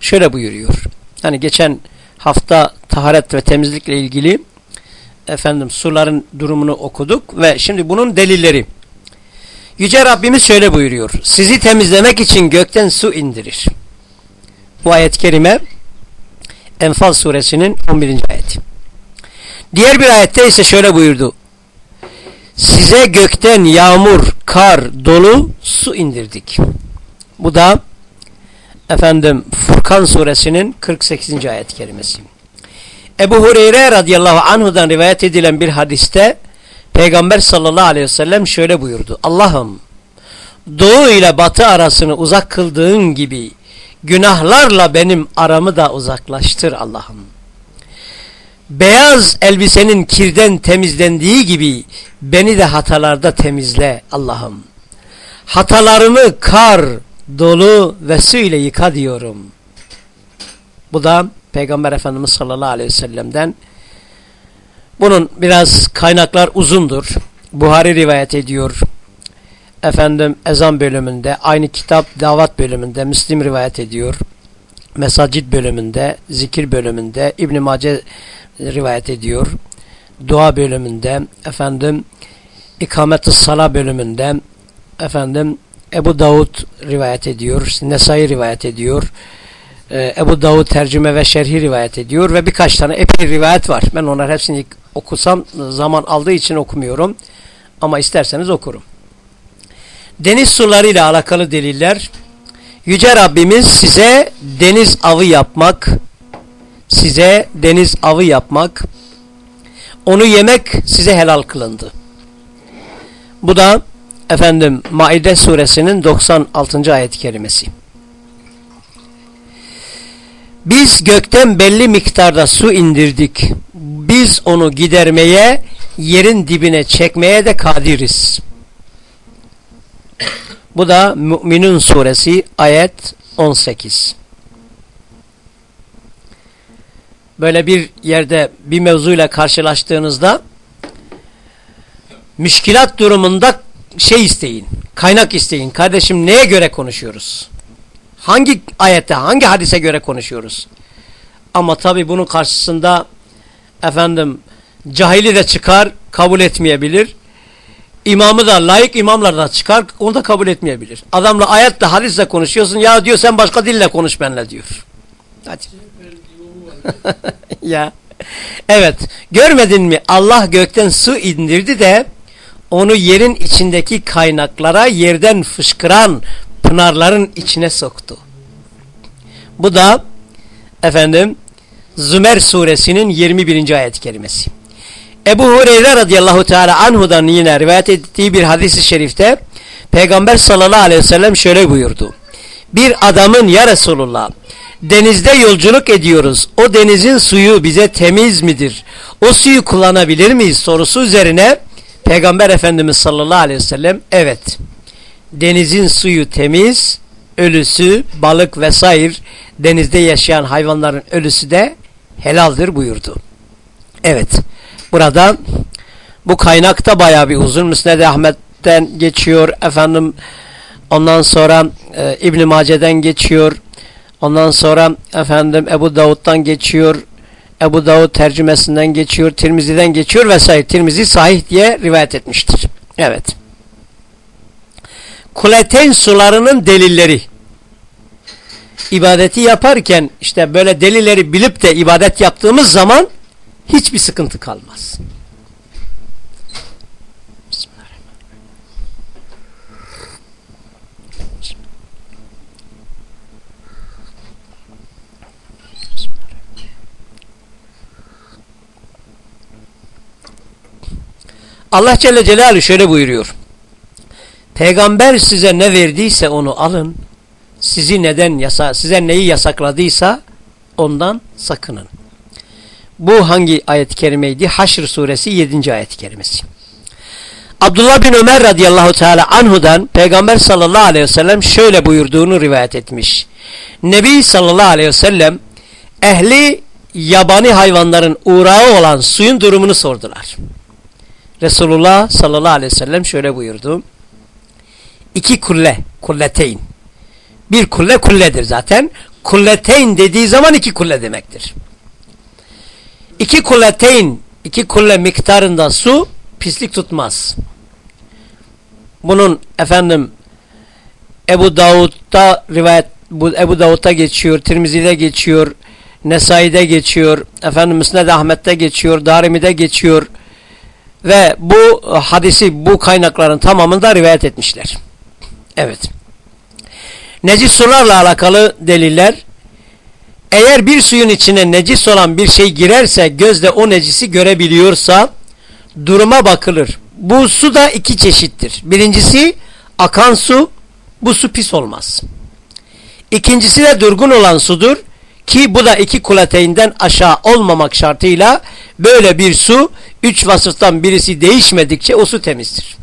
şöyle buyuruyor. Hani geçen hafta taharet ve temizlikle ilgili efendim suların durumunu okuduk ve şimdi bunun delilleri. Yüce Rabbimiz şöyle buyuruyor. Sizi temizlemek için gökten su indirir. Bu ayet-i kerime Enfal suresinin 11. ayeti. Diğer bir ayette ise şöyle buyurdu. Size gökten yağmur, kar, dolu su indirdik. Bu da efendim Furkan suresinin 48. ayet kerimesi. Ebu Hureyre radıyallahu anhudan rivayet edilen bir hadiste Peygamber sallallahu aleyhi ve sellem şöyle buyurdu. Allah'ım doğu ile batı arasını uzak kıldığın gibi günahlarla benim aramı da uzaklaştır Allah'ım. Beyaz elbisenin kirden temizlendiği gibi beni de hatalarda temizle Allah'ım. Hatalarımı kar, dolu ve su ile yıka diyorum. Bu da Peygamber Efendimiz sallallahu aleyhi ve sellem'den. Bunun biraz kaynaklar uzundur. Buhari rivayet ediyor. Efendim ezan bölümünde, aynı kitap davat bölümünde Müslim rivayet ediyor. Mesacid bölümünde, zikir bölümünde İbn Mace rivayet ediyor. Dua bölümünde, efendim ikamet-i sala bölümünde, efendim Ebu Davud rivayet ediyor, Nesai rivayet ediyor. Ee, Ebu Davud tercüme ve şerhi rivayet ediyor ve birkaç tane epey rivayet var. Ben onları hepsini okusam zaman aldığı için okumuyorum. Ama isterseniz okurum. Deniz suları ile alakalı deliller. Yüce Rabbimiz size deniz avı yapmak, size deniz avı yapmak, onu yemek size helal kılındı. Bu da efendim Maide suresinin 96. ayet-i kerimesi. Biz gökten belli miktarda su indirdik. Biz onu gidermeye, yerin dibine çekmeye de kadiriz. Bu da Müminun suresi ayet 18. Böyle bir yerde bir mevzuyla karşılaştığınızda müşkilat durumunda şey isteyin, kaynak isteyin. Kardeşim neye göre konuşuyoruz? Hangi ayette, hangi hadise göre konuşuyoruz? Ama tabi bunun karşısında efendim cahili de çıkar, kabul etmeyebilir. İmamı da layık imamlar da çıkar, onu da kabul etmeyebilir. Adamla ayetle, hadisle konuşuyorsun. Ya diyor sen başka dille konuş benimle diyor. Hadi. ya. Evet. Görmedin mi? Allah gökten su indirdi de onu yerin içindeki kaynaklara yerden fışkıran pınarların içine soktu. Bu da efendim Zümer suresinin 21. ayet kelimesi. Ebu Hureyre radıyallahu teala anhudan yine rivayet ettiği bir hadis-i şerifte Peygamber sallallahu aleyhi ve sellem şöyle buyurdu. Bir adamın ya Resulullah denizde yolculuk ediyoruz. O denizin suyu bize temiz midir? O suyu kullanabilir miyiz? sorusu üzerine Peygamber Efendimiz sallallahu aleyhi ve sellem evet denizin suyu temiz, ölüsü, balık vesaire denizde yaşayan hayvanların ölüsü de helaldir buyurdu. Evet. Burada bu kaynakta baya bir uzun. Müsned Ahmet Ahmet'ten geçiyor efendim ondan sonra e, İbn Mace'den geçiyor ondan sonra efendim Ebu Davud'dan geçiyor Ebu Davud tercümesinden geçiyor Tirmizi'den geçiyor vesaire. Tirmizi sahih diye rivayet etmiştir. Evet. Kuleteyn sularının delilleri. İbadeti yaparken işte böyle delilleri bilip de ibadet yaptığımız zaman hiçbir sıkıntı kalmaz. Allah Celle Celaluhu şöyle buyuruyor. Peygamber size ne verdiyse onu alın. Sizi neden yasa size neyi yasakladıysa ondan sakının. Bu hangi ayet-i kerimeydi? Haşr suresi 7. ayet-i kerimesi. Abdullah bin Ömer radıyallahu teala anhudan Peygamber sallallahu aleyhi ve sellem şöyle buyurduğunu rivayet etmiş. Nebi sallallahu aleyhi ve sellem ehli yabani hayvanların uğrağı olan suyun durumunu sordular. Resulullah sallallahu aleyhi ve sellem şöyle buyurdu. İki kulle, kulleteyn. Bir kulle kulledir zaten. Kulleteyn dediği zaman iki kulle demektir. İki kulleteyn, iki kulle miktarında su pislik tutmaz. Bunun efendim Ebu Davud'da rivayet bu Ebu Davud'da geçiyor, Tirmizi'de geçiyor, Nesai'de geçiyor, efendim Müsned Ahmet'te geçiyor, Darimi'de geçiyor ve bu hadisi bu kaynakların tamamında rivayet etmişler. Evet. Necis sularla alakalı deliller eğer bir suyun içine necis olan bir şey girerse gözle o necisi görebiliyorsa duruma bakılır. Bu su da iki çeşittir. Birincisi akan su bu su pis olmaz. İkincisi de durgun olan sudur ki bu da iki kulateyinden aşağı olmamak şartıyla böyle bir su üç vasıftan birisi değişmedikçe o su temizdir.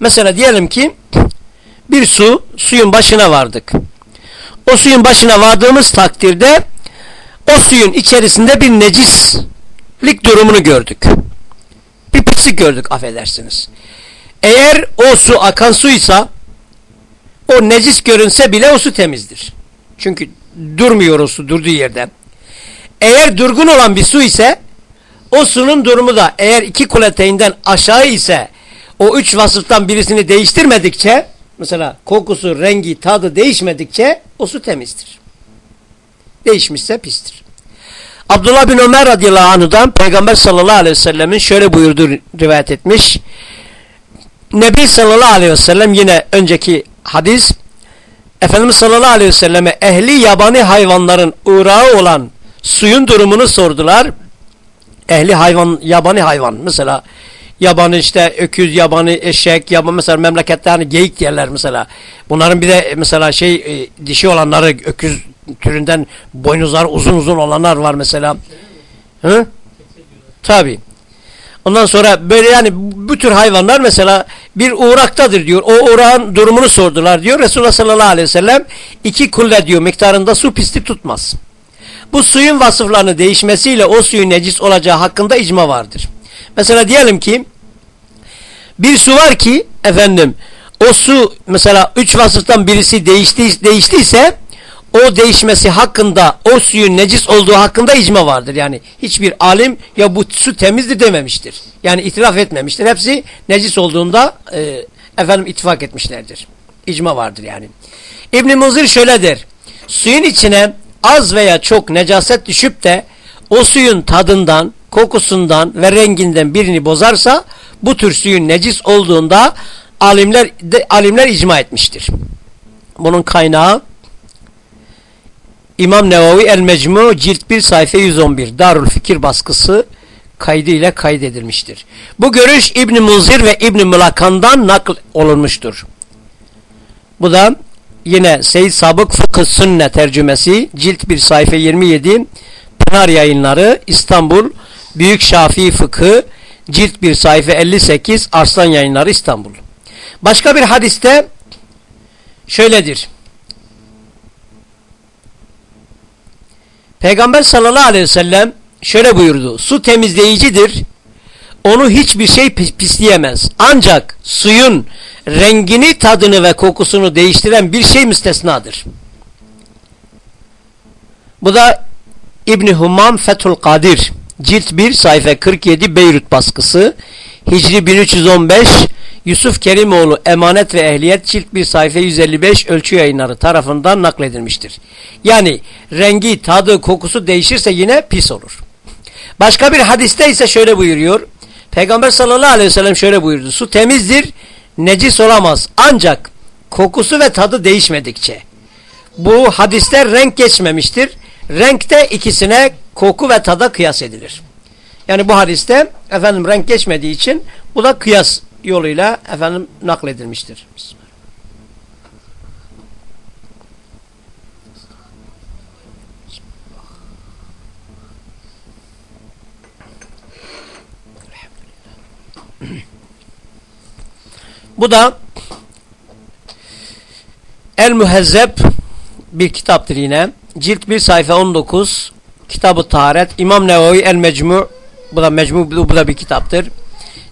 Mesela diyelim ki bir su, suyun başına vardık. O suyun başına vardığımız takdirde o suyun içerisinde bir necislik durumunu gördük. Bir pislik gördük affedersiniz. Eğer o su akan suysa o necis görünse bile o su temizdir. Çünkü durmuyor o su durduğu yerden. Eğer durgun olan bir su ise o sunun durumu da eğer iki kuleteyinden aşağı ise o üç vasıftan birisini değiştirmedikçe mesela kokusu, rengi, tadı değişmedikçe o su temizdir. Değişmişse pistir. Abdullah bin Ömer radıyallahu anhudan Peygamber sallallahu aleyhi ve sellemin şöyle buyurduğu rivayet etmiş. Nebi sallallahu aleyhi ve sellem yine önceki hadis Efendimiz sallallahu aleyhi ve selleme ehli yabani hayvanların uğrağı olan suyun durumunu sordular. Ehli hayvan, yabani hayvan mesela Yabani işte öküz, yabani eşek, yaban mesela memlekette hani geyik diyorlar mesela. Bunların bir de mesela şey e, dişi olanları öküz türünden boynuzlar uzun uzun olanlar var mesela. Hı? Tabi. Ondan sonra böyle yani bu tür hayvanlar mesela bir uğraktadır diyor. O uğrağın durumunu sordular diyor. Resulullah sallallahu aleyhi ve sellem iki kulle diyor miktarında su pislik tutmaz. Bu suyun vasıflarını değişmesiyle o suyun necis olacağı hakkında icma vardır. Mesela diyelim ki bir su var ki efendim o su mesela üç vasıftan birisi değişti, değiştiyse o değişmesi hakkında o suyun necis olduğu hakkında icma vardır. Yani hiçbir alim ya bu su temizdir dememiştir. Yani itiraf etmemiştir. Hepsi necis olduğunda e, efendim ittifak etmişlerdir. İcma vardır yani. İbn Muzir şöyle der. Suyun içine az veya çok necaset düşüp de o suyun tadından, kokusundan ve renginden birini bozarsa bu tür suyun necis olduğunda alimler de, alimler icma etmiştir. Bunun kaynağı İmam Nevavi El Mecmu cilt 1 sayfa 111 Darül Fikir baskısı kaydı ile kaydedilmiştir. Bu görüş İbn Muzir ve İbn Mulakan'dan nakl olunmuştur. Bu da yine Seyyid Sabık Fıkıh Sünne tercümesi cilt 1 sayfa 27 Pınar Yayınları İstanbul Büyük Şafii Fıkı cilt 1 sayfa 58 Arslan Yayınları İstanbul. Başka bir hadiste şöyledir. Peygamber sallallahu aleyhi ve sellem şöyle buyurdu. Su temizleyicidir. Onu hiçbir şey pisleyemez. Ancak suyun rengini, tadını ve kokusunu değiştiren bir şey müstesnadır. Bu da İbni Humam Fethul Kadir cilt 1 sayfa 47 Beyrut baskısı Hicri 1315 Yusuf Kerimoğlu Emanet ve Ehliyet cilt 1 sayfa 155 ölçü yayınları tarafından nakledilmiştir. Yani rengi, tadı, kokusu değişirse yine pis olur. Başka bir hadiste ise şöyle buyuruyor. Peygamber sallallahu aleyhi ve sellem şöyle buyurdu. Su temizdir, necis olamaz. Ancak kokusu ve tadı değişmedikçe. Bu hadiste renk geçmemiştir. Renkte ikisine koku ve tada kıyas edilir. Yani bu hadiste efendim renk geçmediği için bu da kıyas yoluyla efendim nakledilmiştir. Bu da El Mühezzeb bir kitaptır yine. Cilt 1 sayfa 19 Kitabı Taharet İmam Nevevi El Mecmu bu da Mecmu bu da bir kitaptır.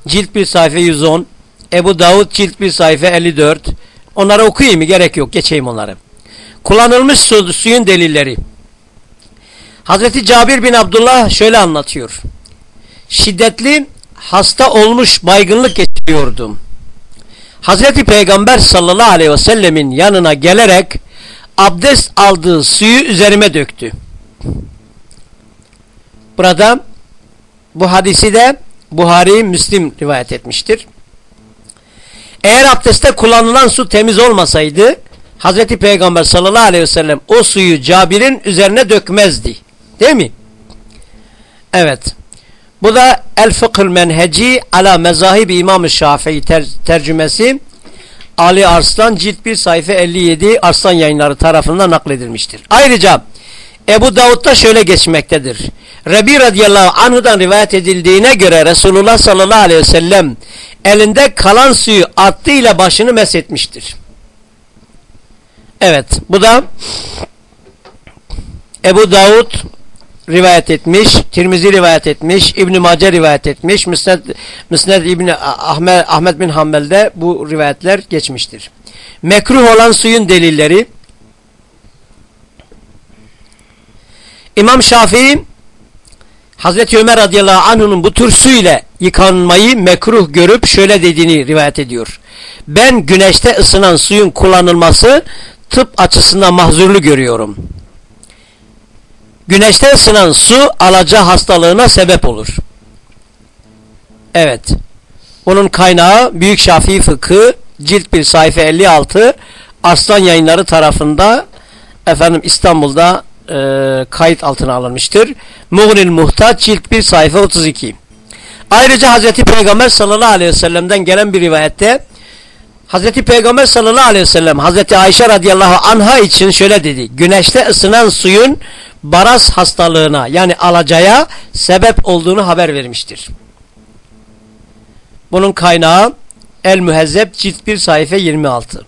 Cilt 1 sayfa 110 Ebu Davud cilt 1 sayfa 54 Onları okuyayım mı? Gerek yok. Geçeyim onları. Kullanılmış su, suyun delilleri. Hazreti Cabir bin Abdullah şöyle anlatıyor. Şiddetli hasta olmuş baygınlık geçiriyordum. Hazreti Peygamber sallallahu aleyhi ve sellemin yanına gelerek abdest aldığı suyu üzerime döktü. Burada bu hadisi de Buhari Müslim rivayet etmiştir. Eğer abdestte kullanılan su temiz olmasaydı Hazreti Peygamber sallallahu aleyhi ve sellem o suyu Cabir'in üzerine dökmezdi. Değil mi? Evet. Bu da El Fıkhül Menheci ala Mezahib İmam-ı Şafii ter tercümesi Ali Arslan cilt 1 sayfa 57 Arslan yayınları tarafından nakledilmiştir. Ayrıca Ebu Davud'da şöyle geçmektedir. Rebi radıyallahu anhudan rivayet edildiğine göre Resulullah sallallahu aleyhi ve sellem elinde kalan suyu attığıyla başını mesetmiştir. Evet bu da Ebu Davud rivayet etmiş, Tirmizi rivayet etmiş, İbn Mace rivayet etmiş, Müsned, Müsned İbn Ahmet, Ahmet bin Hanbel'de bu rivayetler geçmiştir. Mekruh olan suyun delilleri İmam Şafii Hazreti Ömer radıyallahu anh'ın bu tür su ile yıkanmayı mekruh görüp şöyle dediğini rivayet ediyor. Ben güneşte ısınan suyun kullanılması tıp açısından mahzurlu görüyorum. Güneşte ısınan su alaca hastalığına sebep olur. Evet. Onun kaynağı Büyük Şafii Fıkı cilt 1 sayfa 56 Arslan yayınları tarafında efendim İstanbul'da e, kayıt altına alınmıştır. Muğnil Muhtaç cilt 1 sayfa 32. Ayrıca Hazreti Peygamber sallallahu aleyhi ve sellem'den gelen bir rivayette Hazreti Peygamber sallallahu aleyhi ve sellem Hazreti Ayşe radıyallahu anha için şöyle dedi. Güneşte ısınan suyun baras hastalığına yani alacaya sebep olduğunu haber vermiştir. Bunun kaynağı El Mühezzeb cilt 1 sayfa 26.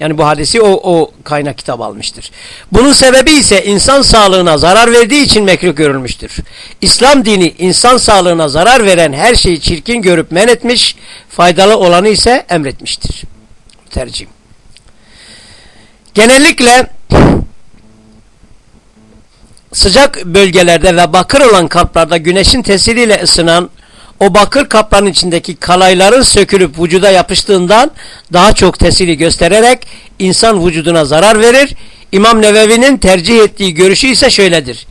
Yani bu hadisi o, o kaynak kitap almıştır. Bunun sebebi ise insan sağlığına zarar verdiği için mekruh görülmüştür. İslam dini insan sağlığına zarar veren her şeyi çirkin görüp men etmiş, faydalı olanı ise emretmiştir. Tercih. Genellikle sıcak bölgelerde ve bakır olan kaplarda güneşin tesiriyle ısınan o bakır kapların içindeki kalayların sökülüp vücuda yapıştığından daha çok tesiri göstererek insan vücuduna zarar verir. İmam Nevevi'nin tercih ettiği görüşü ise şöyledir.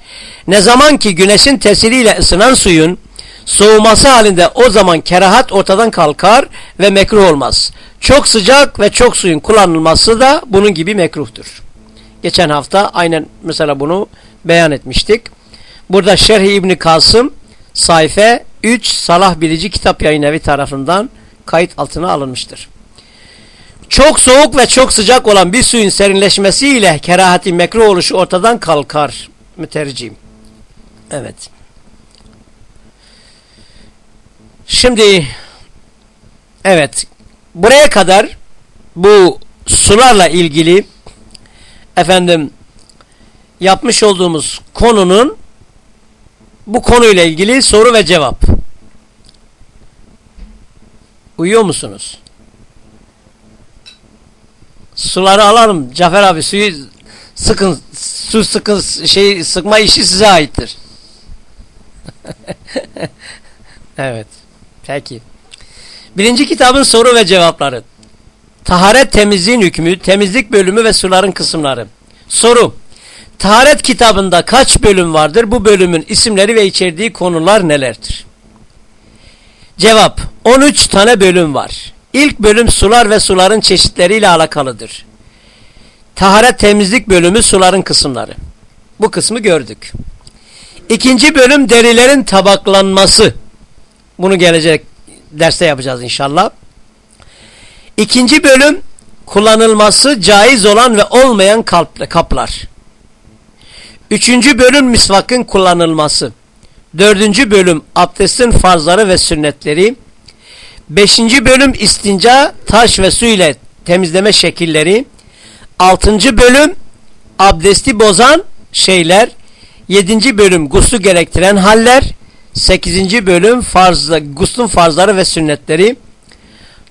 Ne zaman ki güneşin tesiriyle ısınan suyun soğuması halinde o zaman kerahat ortadan kalkar ve mekruh olmaz. Çok sıcak ve çok suyun kullanılması da bunun gibi mekruhtur. Geçen hafta aynen mesela bunu beyan etmiştik. Burada Şerhi İbni Kasım sayfa 3 Salah Bilici Kitap Yayın Evi tarafından kayıt altına alınmıştır. Çok soğuk ve çok sıcak olan bir suyun serinleşmesiyle kerahati mekruh oluşu ortadan kalkar. Mütercim. Evet. Şimdi evet buraya kadar bu sularla ilgili efendim yapmış olduğumuz konunun bu konuyla ilgili soru ve cevap. Uyuyor musunuz? Suları alalım. Cafer abi suyu sıkın. Su sıkın şey sıkma işi size aittir. evet. Peki. Birinci kitabın soru ve cevapları. Taharet temizliğin hükmü, temizlik bölümü ve suların kısımları. Soru. Taharet kitabında kaç bölüm vardır? Bu bölümün isimleri ve içerdiği konular nelerdir? Cevap. 13 tane bölüm var. İlk bölüm sular ve suların çeşitleriyle alakalıdır. Taharet temizlik bölümü suların kısımları. Bu kısmı gördük. İkinci bölüm derilerin tabaklanması. Bunu gelecek derste yapacağız inşallah. İkinci bölüm kullanılması caiz olan ve olmayan kaplar. Üçüncü bölüm misvakın kullanılması. Dördüncü bölüm abdestin farzları ve sünnetleri. Beşinci bölüm istinca taş ve su ile temizleme şekilleri. Altıncı bölüm abdesti bozan şeyler. Yedinci bölüm guslu gerektiren haller. Sekizinci bölüm farz, guslun farzları ve sünnetleri.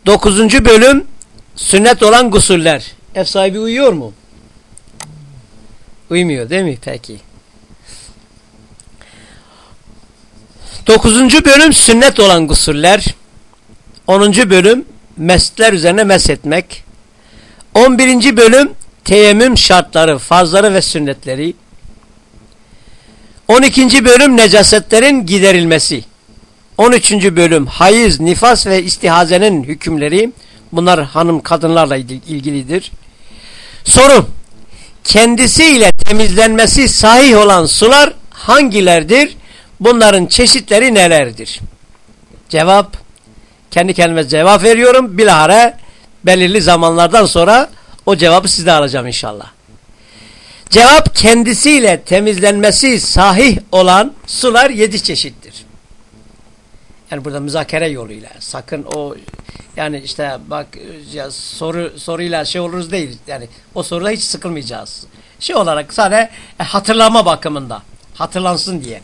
Dokuzuncu bölüm sünnet olan gusuller. Ev sahibi uyuyor mu? Uymuyor değil mi? Peki. Dokuzuncu bölüm sünnet olan gusuller. Onuncu bölüm mesler üzerine meshetmek. On birinci bölüm teyemmüm şartları, farzları ve sünnetleri. On ikinci bölüm necasetlerin giderilmesi. On üçüncü bölüm hayız, nifas ve istihazenin hükümleri. Bunlar hanım kadınlarla ilgilidir. Soru. Kendisiyle temizlenmesi sahih olan sular hangilerdir? Bunların çeşitleri nelerdir? Cevap. Kendi kendime cevap veriyorum. Bilahare belirli zamanlardan sonra o cevabı sizde alacağım inşallah. Cevap kendisiyle temizlenmesi sahih olan sular yedi çeşittir. Yani burada müzakere yoluyla sakın o yani işte bak ya soru soruyla şey oluruz değil. Yani o soruda hiç sıkılmayacağız. Şey olarak sadece e, hatırlama bakımında hatırlansın diye.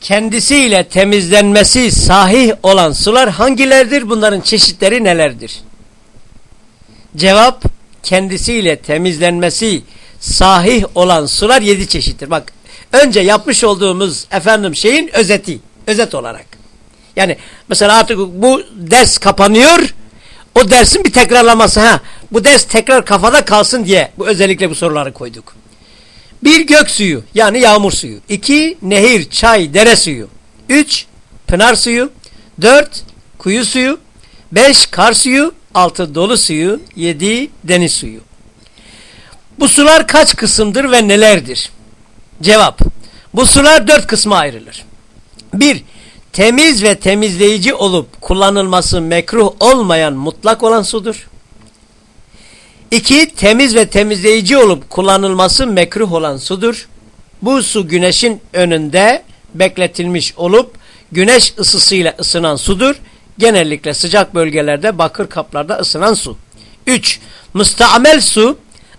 Kendisiyle temizlenmesi sahih olan sular hangilerdir? Bunların çeşitleri nelerdir? Cevap kendisiyle temizlenmesi sahih olan sular yedi çeşittir. Bak önce yapmış olduğumuz efendim şeyin özeti. Özet olarak. Yani mesela artık bu ders kapanıyor. O dersin bir tekrarlaması. ha. Bu ders tekrar kafada kalsın diye bu özellikle bu soruları koyduk. Bir gök suyu yani yağmur suyu. İki nehir, çay, dere suyu. Üç pınar suyu. Dört kuyu suyu. Beş kar suyu. Altı dolu suyu. Yedi deniz suyu. Bu sular kaç kısımdır ve nelerdir? Cevap. Bu sular dört kısma ayrılır. Bir, temiz ve temizleyici olup kullanılması mekruh olmayan mutlak olan sudur. İki, temiz ve temizleyici olup kullanılması mekruh olan sudur. Bu su güneşin önünde bekletilmiş olup güneş ısısıyla ısınan sudur. Genellikle sıcak bölgelerde bakır kaplarda ısınan su. Üç, müstamel su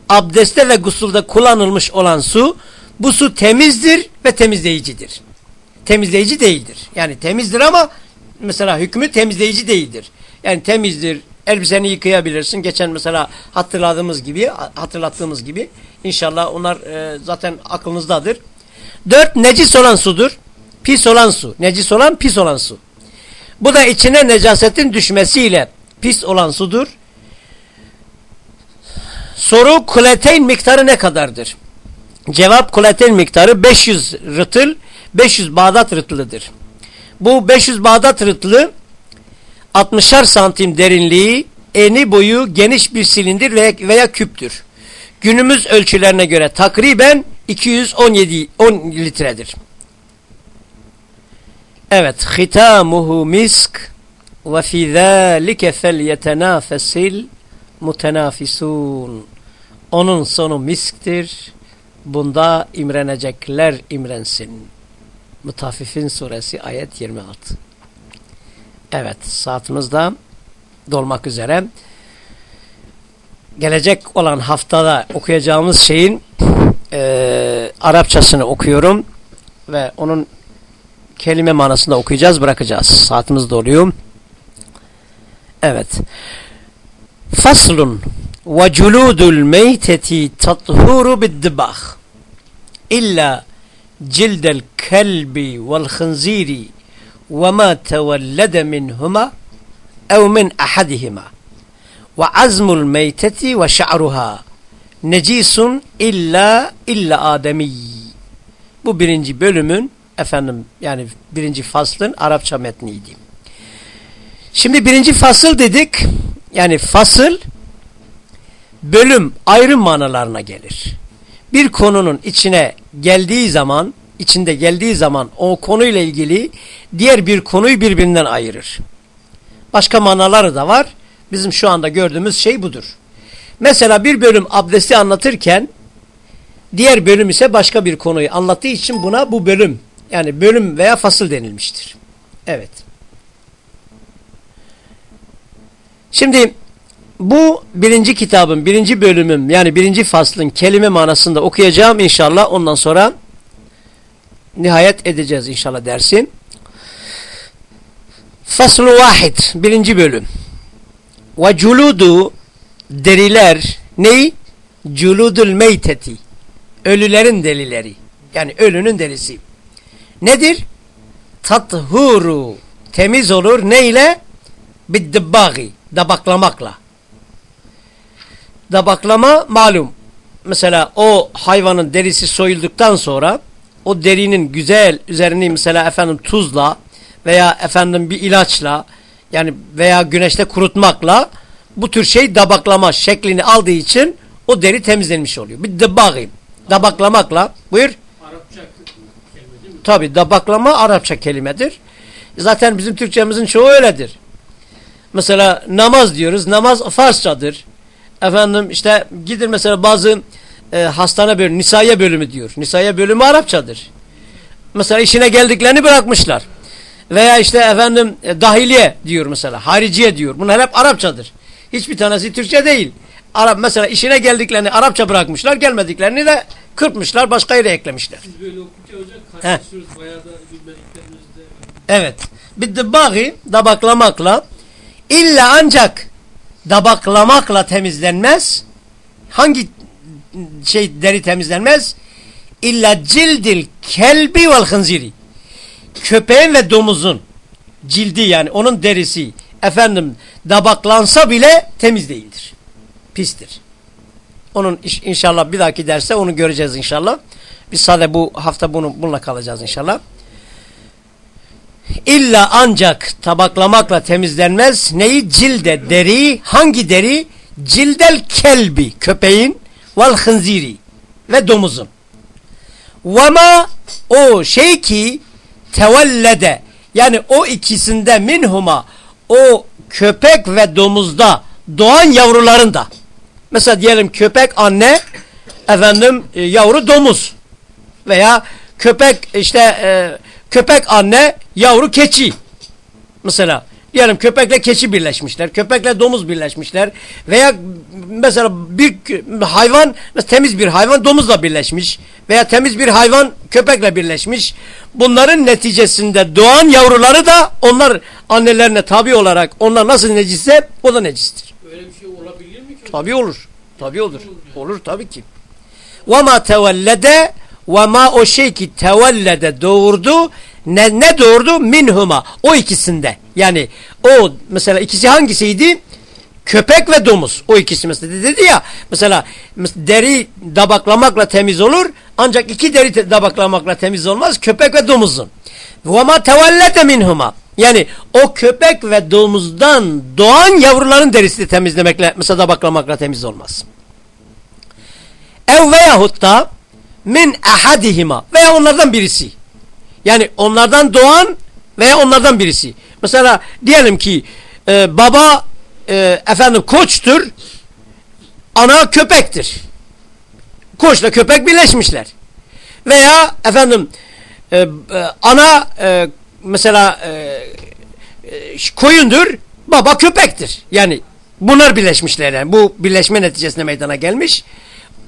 abdeste ve gusulda kullanılmış olan su bu su temizdir ve temizleyicidir. Temizleyici değildir. Yani temizdir ama mesela hükmü temizleyici değildir. Yani temizdir, elbiseni yıkayabilirsin. Geçen mesela hatırladığımız gibi, hatırlattığımız gibi inşallah onlar e, zaten aklınızdadır. Dört, necis olan sudur. Pis olan su. Necis olan, pis olan su. Bu da içine necasetin düşmesiyle pis olan sudur. Soru kuleteyn miktarı ne kadardır? Cevap kuleteyn miktarı 500 rıtıl, 500 Bağdat rıtılıdır. Bu 500 Bağdat rıtılı 60'ar santim derinliği, eni boyu geniş bir silindir veya küptür. Günümüz ölçülerine göre takriben 217 10 litredir. Evet, hitamuhu misk ve fi zalike felyetenafesil mutenafisun. Onun sonu misktir. Bunda imrenecekler imrensin. Mutafifin suresi ayet 26. Evet saatimizde dolmak üzere. Gelecek olan haftada okuyacağımız şeyin e, Arapçasını okuyorum ve onun kelime manasında okuyacağız bırakacağız. Saatimiz doluyor. Evet. Faslun ve culudul meyteti tathuru biddibah illa cildel kelbi vel khinziri ve ma tevellede minhuma ev min ahadihima ve azmul meyteti ve şa'ruha necisun illa illa ademi. Bu birinci bölümün efendim yani birinci faslın Arapça metniydi. Şimdi birinci fasıl dedik. Yani fasıl bölüm ayrı manalarına gelir. Bir konunun içine geldiği zaman, içinde geldiği zaman o konuyla ilgili diğer bir konuyu birbirinden ayırır. Başka manaları da var. Bizim şu anda gördüğümüz şey budur. Mesela bir bölüm abdesti anlatırken diğer bölüm ise başka bir konuyu anlattığı için buna bu bölüm yani bölüm veya fasıl denilmiştir. Evet. Şimdi bu birinci kitabın birinci bölümüm yani birinci faslın kelime manasında okuyacağım inşallah ondan sonra nihayet edeceğiz inşallah dersin. Faslu vahid birinci bölüm. Ve culudu deriler ney? Culudul meyteti. Ölülerin delileri. Yani ölünün derisi. Nedir? Tathuru. Temiz olur. Ne ile? Biddibbagi. Dabaklamakla. Dabaklama malum. Mesela o hayvanın derisi soyulduktan sonra o derinin güzel üzerini mesela efendim tuzla veya efendim bir ilaçla yani veya güneşte kurutmakla bu tür şey dabaklama şeklini aldığı için o deri temizlenmiş oluyor. Bir debagim. Dabaklamakla. Buyur. Arapça kelime değil mi? Tabi dabaklama Arapça kelimedir. Zaten bizim Türkçemizin çoğu öyledir. Mesela namaz diyoruz. Namaz Farsçadır. Efendim işte gidin mesela bazı e, hastane bölümü, nisaya bölümü diyor. Nisaya bölümü Arapçadır. Mesela işine geldiklerini bırakmışlar. Veya işte efendim e, dahiliye diyor mesela. Hariciye diyor. Bunlar hep Arapçadır. Hiçbir tanesi Türkçe değil. Arap mesela işine geldiklerini Arapça bırakmışlar. Gelmediklerini de kırpmışlar. Başka yere eklemişler. Siz böyle okunca hocam karşılaşıyoruz. Bayağı da bilmediklerimizde. Evet. Bir dıbbagi dabaklamakla illa ancak dabaklamakla temizlenmez. Hangi şey deri temizlenmez? İlla cildil kelbi vel hınziri. Köpeğin ve domuzun cildi yani onun derisi efendim dabaklansa bile temiz değildir. Pistir. Onun inşallah bir dahaki derste onu göreceğiz inşallah. Biz sadece bu hafta bunu bununla kalacağız inşallah. İlla ancak tabaklamakla temizlenmez. Neyi? Cilde, deri. Hangi deri? Cildel kelbi, köpeğin, vel hınziri ve domuzun. Vema o şey ki tevellede yani o ikisinde minhuma o köpek ve domuzda doğan yavruların da mesela diyelim köpek anne efendim e, yavru domuz veya köpek işte e, köpek anne yavru keçi mesela diyelim köpekle keçi birleşmişler köpekle domuz birleşmişler veya mesela bir hayvan temiz bir hayvan domuzla birleşmiş veya temiz bir hayvan köpekle birleşmiş bunların neticesinde doğan yavruları da onlar annelerine tabi olarak onlar nasıl necisse o da necistir. Öyle bir şey olabilir mi ki? Tabi olur. Tabi olur. Olur, olur tabii ki. وَمَا تَوَلَّدَ ve ma o şey ki tevellede doğurdu. Ne, ne doğurdu? Minhuma. O ikisinde. Yani o mesela ikisi hangisiydi? Köpek ve domuz. O ikisi mesela dedi ya. Mesela deri dabaklamakla temiz olur. Ancak iki deri dabaklamakla temiz olmaz. Köpek ve domuzun. Ve ma tevellede minhuma. Yani o köpek ve domuzdan doğan yavruların derisi derisini temizlemekle, mesela baklamakla temiz olmaz. Ev veyahut da min ahadihima veya onlardan birisi. Yani onlardan doğan veya onlardan birisi. Mesela diyelim ki e, baba e, efendim koçtur, ana köpektir. Koçla köpek birleşmişler. Veya efendim e, e, ana e, mesela e, e, koyundur, baba köpektir. Yani bunlar birleşmişler yani. Bu birleşme neticesinde meydana gelmiş.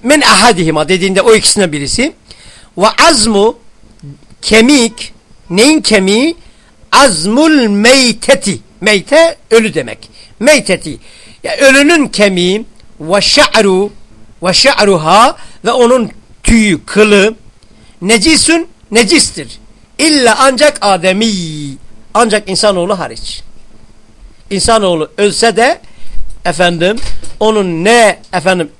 Men ahadihima dediğinde o ikisinden birisi. Ve azmu kemik Neyin kemiği? Azmul meyteti. Meyte ölü demek. Meyteti. Ya ölünün kemiği ve şa'ru ve şa'ruha ve onun tüyü, kılı necisun necistir. İlla ancak Ademi. Ancak insanoğlu hariç. İnsanoğlu ölse de efendim onun ne efendim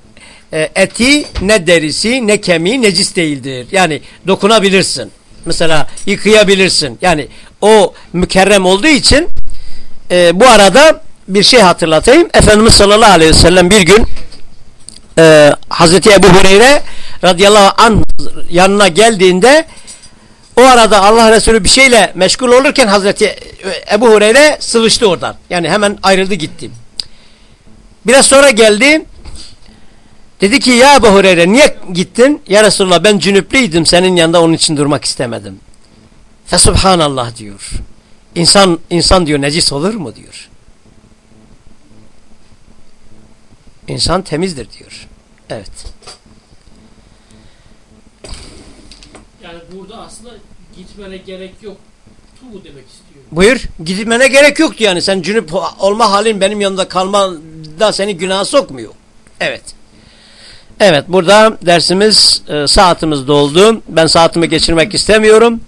e, eti ne derisi ne kemiği necis değildir. Yani dokunabilirsin. Mesela yıkayabilirsin. Yani o mükerrem olduğu için e, bu arada bir şey hatırlatayım. Efendimiz sallallahu aleyhi ve sellem bir gün e, Hazreti Ebu Hureyre radıyallahu anh yanına geldiğinde o arada Allah Resulü bir şeyle meşgul olurken Hazreti Ebu Hureyre sıvıştı oradan. Yani hemen ayrıldı gitti. Biraz sonra geldi. Dedi ki ya Ebu Hureyre niye gittin? Ya Resulullah ben cünüplüydüm senin yanında onun için durmak istemedim. Fesubhanallah diyor. İnsan, insan diyor necis olur mu diyor. İnsan temizdir diyor. Evet. Yani burada aslında gitmene gerek yok. Tu demek istiyor. Buyur. Gitmene gerek yoktu yani. Sen cünüp olma halin benim yanımda kalman da seni günaha sokmuyor. Evet. Evet burada dersimiz e, saatimiz doldu. Ben saatimi geçirmek istemiyorum.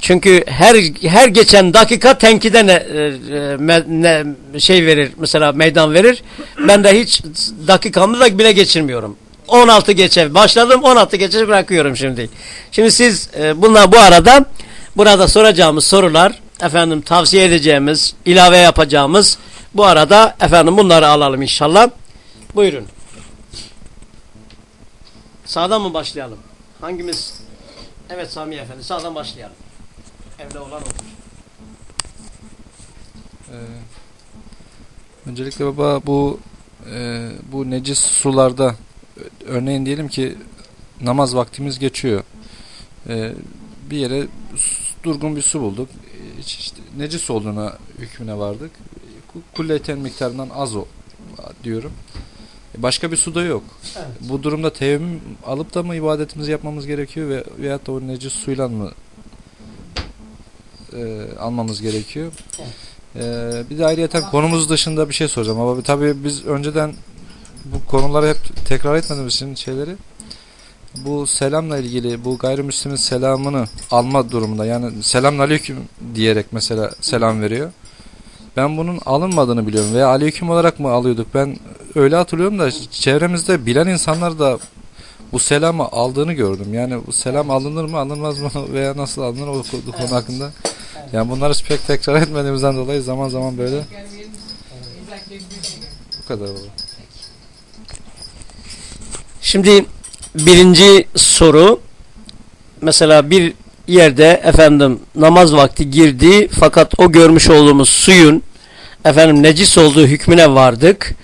Çünkü her her geçen dakika tenkide ne, e, me, ne şey verir mesela meydan verir. Ben de hiç dakikamı da bile geçirmiyorum. 16 geçe başladım 16 geçe bırakıyorum şimdi. Şimdi siz e, bunlar bu arada burada soracağımız sorular efendim tavsiye edeceğimiz ilave yapacağımız bu arada efendim bunları alalım inşallah. Buyurun. Sağdan mı başlayalım? Hangimiz? Evet Sami Efendi sağdan başlayalım. Evde olan olur. Ee, öncelikle baba bu e, bu necis sularda örneğin diyelim ki namaz vaktimiz geçiyor. Ee, bir yere durgun bir su bulduk. İşte necis olduğuna hükmüne vardık. Kulleten miktarından az o diyorum. Başka bir suda yok. Evet. Bu durumda teyemmüm alıp da mı ibadetimizi yapmamız gerekiyor ve veyahut da o necis suyla mı e, almamız gerekiyor? Evet. E, bir de ayrıyeten konumuz dışında bir şey soracağım. Ama tabii biz önceden bu konuları hep tekrar etmediğimiz için şeyleri bu selamla ilgili bu gayrimüslimin selamını alma durumunda yani selamün aleyküm diyerek mesela selam veriyor. Ben bunun alınmadığını biliyorum veya aleyküm olarak mı alıyorduk? Ben öyle hatırlıyorum da çevremizde bilen insanlar da bu selamı aldığını gördüm. Yani bu selam alınır mı alınmaz mı veya nasıl alınır o konu hakkında. Yani bunları pek tekrar etmediğimizden dolayı zaman zaman böyle bu kadar baba. Şimdi birinci soru mesela bir yerde efendim namaz vakti girdi fakat o görmüş olduğumuz suyun efendim necis olduğu hükmüne vardık.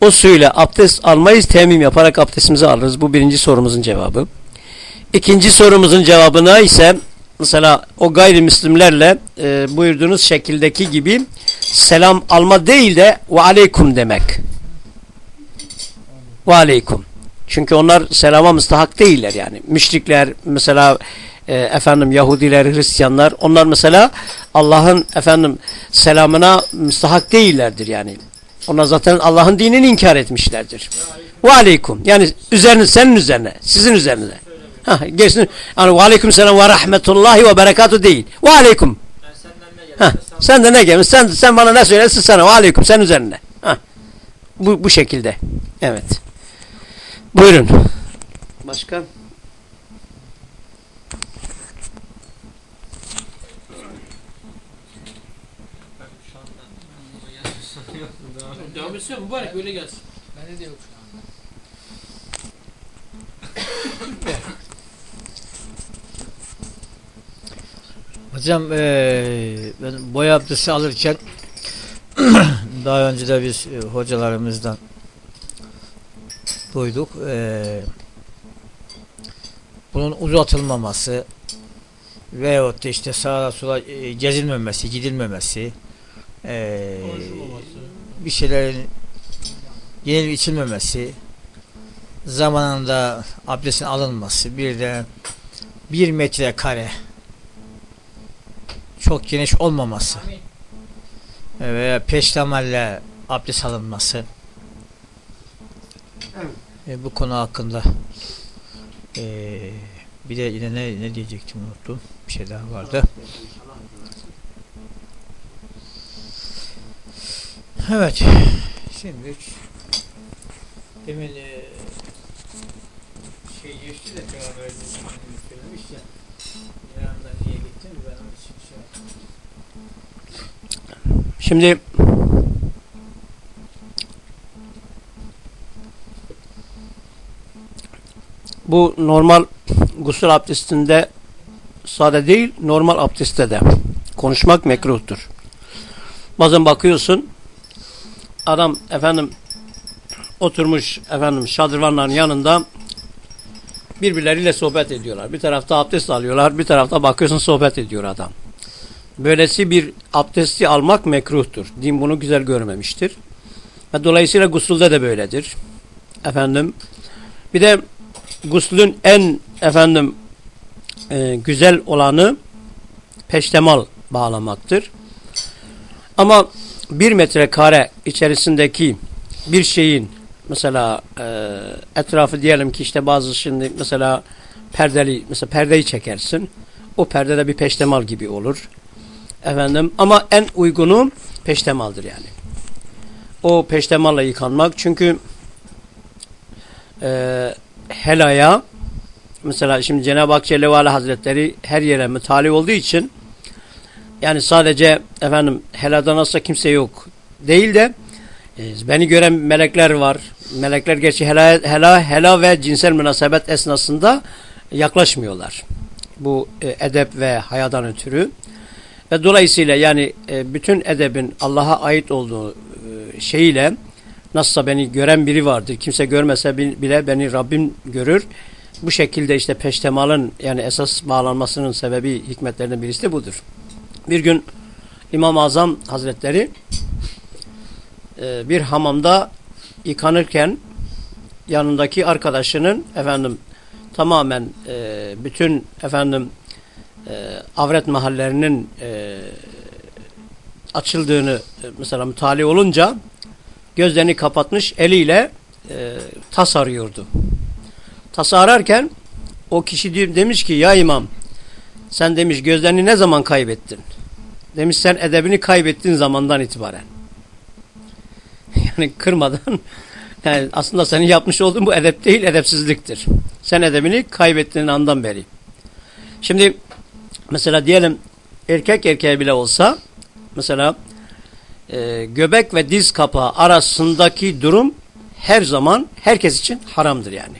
O suyla abdest almayız, temim yaparak abdestimizi alırız. Bu birinci sorumuzun cevabı. İkinci sorumuzun cevabına ise mesela o gayrimüslimlerle e, buyurduğunuz şekildeki gibi selam alma değil de ve aleykum demek. Ve aleykum. Çünkü onlar selama müstahak değiller yani. Müşrikler mesela e, efendim Yahudiler, Hristiyanlar onlar mesela Allah'ın efendim selamına müstahak değillerdir yani. Onlar zaten Allah'ın dinini inkar etmişlerdir. Ve aleykum. Yani üzerine senin üzerine, sizin üzerinize. Ha, geçsin. Yani ve aleyküm selam ve rahmetullahi ve berekatü değil. Ve aleyküm. Ha, sen de ne gelmiş? Sen sen bana ne söylersin sana. Ve aleyküm sen üzerine. Ha. Bu bu şekilde. Evet. Buyurun. Başka? Etsene mübarek böyle gelsin. Bende de yok şu anda. Hocam eee ben boy abdesti alırken daha önce de biz e, hocalarımızdan duyduk. Eee bunun uzatılmaması veyahut da işte sağa sola e, gezilmemesi, gidilmemesi eee Konuşulmaması. Bir şeylerin yenilip içilmemesi, zamanında abdestin alınması, bir de bir metre kare çok geniş olmaması veya peştemalle abdest alınması. E, bu konu hakkında e, bir de yine ne, ne diyecektim unuttum. Bir şey daha vardı evet şimdi demin e, şey geçti de Peygamber Efendimiz söylemiş ya İran'dan niye gittin ben onun için şey yaptım. Şimdi bu normal gusül abdestinde sade değil, normal abdestte de konuşmak mekruhtur. Bazen bakıyorsun adam efendim oturmuş efendim şadırvanların yanında birbirleriyle sohbet ediyorlar. Bir tarafta abdest alıyorlar, bir tarafta bakıyorsun sohbet ediyor adam. Böylesi bir abdesti almak mekruhtur. Din bunu güzel görmemiştir. Ve dolayısıyla gusulde de böyledir. Efendim bir de guslün en efendim e, güzel olanı peştemal bağlamaktır. Ama bir metrekare içerisindeki bir şeyin mesela e, etrafı diyelim ki işte bazı şimdi mesela perdeli mesela perdeyi çekersin. O perdede bir peştemal gibi olur. Efendim ama en uygunu peştemaldır yani. O peştemalla yıkanmak çünkü e, helaya mesela şimdi Cenab-ı Hak Celle Hazretleri her yere mütali olduğu için yani sadece efendim helada nasıl kimse yok değil de e, beni gören melekler var. Melekler gerçi hela, hela, hela ve cinsel münasebet esnasında yaklaşmıyorlar. Bu e, edep ve hayadan ötürü. Ve dolayısıyla yani e, bütün edebin Allah'a ait olduğu e, şeyiyle nasılsa beni gören biri vardır. Kimse görmese bile beni Rabbim görür. Bu şekilde işte peştemalın yani esas bağlanmasının sebebi hikmetlerinden birisi de budur. Bir gün İmam-ı Azam Hazretleri e, bir hamamda yıkanırken yanındaki arkadaşının efendim tamamen e, bütün efendim e, avret mahallerinin açıldığını mesela mütali olunca gözlerini kapatmış eliyle e, tas arıyordu. Tas ararken o kişi demiş ki ya imam sen demiş gözlerini ne zaman kaybettin? Demiş sen edebini kaybettiğin zamandan itibaren. Yani kırmadan yani aslında senin yapmış olduğun bu edep değil edepsizliktir. Sen edebini kaybettiğin andan beri. Şimdi mesela diyelim erkek erkeğe bile olsa mesela e, göbek ve diz kapağı arasındaki durum her zaman herkes için haramdır yani.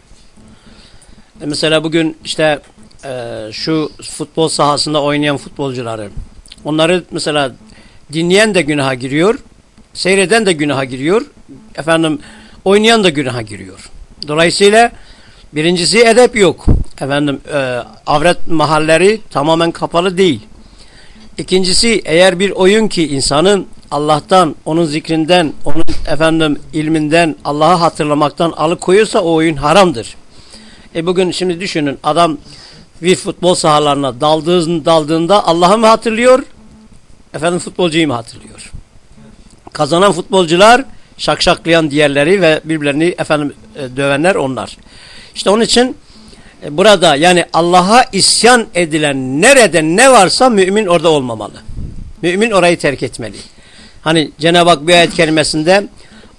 E, mesela bugün işte e, şu futbol sahasında oynayan futbolcuları onları mesela dinleyen de günaha giriyor seyreden de günaha giriyor efendim oynayan da günaha giriyor. Dolayısıyla birincisi edep yok. Efendim e, avret mahalleri tamamen kapalı değil. İkincisi eğer bir oyun ki insanın Allah'tan, onun zikrinden, onun efendim ilminden, Allah'ı hatırlamaktan alıkoyuyorsa o oyun haramdır. E bugün şimdi düşünün adam bir futbol sahalarına daldığı, daldığında Allah'ı mı hatırlıyor? Efendim futbolcuyu mu hatırlıyor? Kazanan futbolcular şakşaklayan diğerleri ve birbirlerini efendim e, dövenler onlar. İşte onun için e, burada yani Allah'a isyan edilen nerede ne varsa mümin orada olmamalı. Mümin orayı terk etmeli. Hani Cenab-ı Hak bir ayet kerimesinde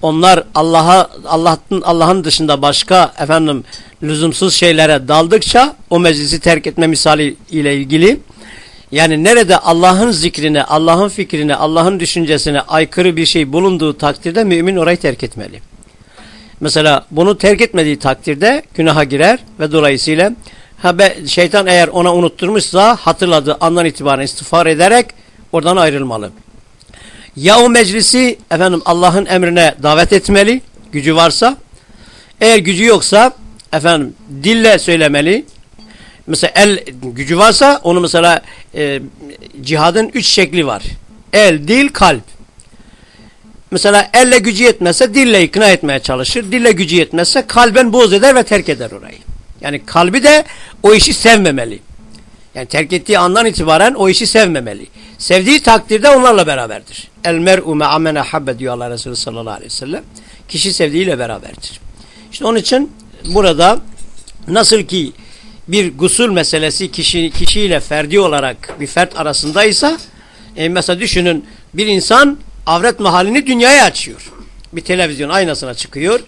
onlar Allah'a Allah'ın Allah'ın dışında başka efendim lüzumsuz şeylere daldıkça o meclisi terk etme misali ile ilgili yani nerede Allah'ın zikrine, Allah'ın fikrine, Allah'ın düşüncesine aykırı bir şey bulunduğu takdirde mümin orayı terk etmeli. Mesela bunu terk etmediği takdirde günaha girer ve dolayısıyla şeytan eğer ona unutturmuşsa hatırladığı andan itibaren istiğfar ederek oradan ayrılmalı. Ya o meclisi efendim Allah'ın emrine davet etmeli gücü varsa eğer gücü yoksa efendim dille söylemeli mesela el gücü varsa onu mesela e, cihadın üç şekli var. El, dil, kalp. Mesela elle gücü yetmezse dille ikna etmeye çalışır. Dille gücü yetmezse kalben boz eder ve terk eder orayı. Yani kalbi de o işi sevmemeli. Yani terk ettiği andan itibaren o işi sevmemeli. Sevdiği takdirde onlarla beraberdir. El mer'u me'a men ahabbe diyor Allah Resulü sallallahu aleyhi ve sellem. Kişi sevdiğiyle beraberdir. İşte onun için burada nasıl ki bir gusül meselesi kişi kişiyle ferdi olarak bir fert arasındaysa e, mesela düşünün bir insan avret mahalini dünyaya açıyor. Bir televizyon aynasına çıkıyor.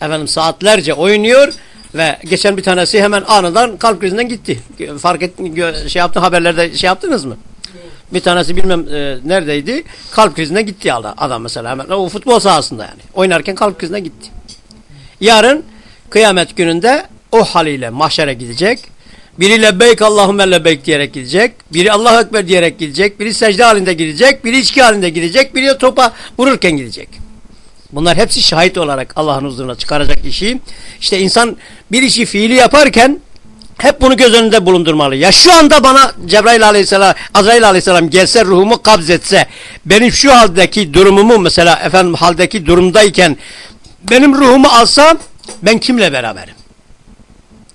Efendim saatlerce oynuyor ve geçen bir tanesi hemen anından kalp krizinden gitti. Fark et şey yaptı haberlerde şey yaptınız mı? Bir tanesi bilmem e, neredeydi. Kalp krizinden gitti adam, mesela hemen o futbol sahasında yani. Oynarken kalp krizinden gitti. Yarın kıyamet gününde o haliyle mahşere gidecek. Biri lebbeyk Allahümme lebbeyk diyerek gidecek. Biri Allahu Ekber diyerek gidecek. Biri secde halinde gidecek. Biri içki halinde gidecek. Biri de topa vururken gidecek. Bunlar hepsi şahit olarak Allah'ın huzuruna çıkaracak işi. İşte insan bir işi fiili yaparken hep bunu göz önünde bulundurmalı. Ya şu anda bana Cebrail aleyhisselam, Azrail aleyhisselam gelse ruhumu kabzetse benim şu haldeki durumumu mesela efendim haldeki durumdayken benim ruhumu alsam ben kimle beraberim?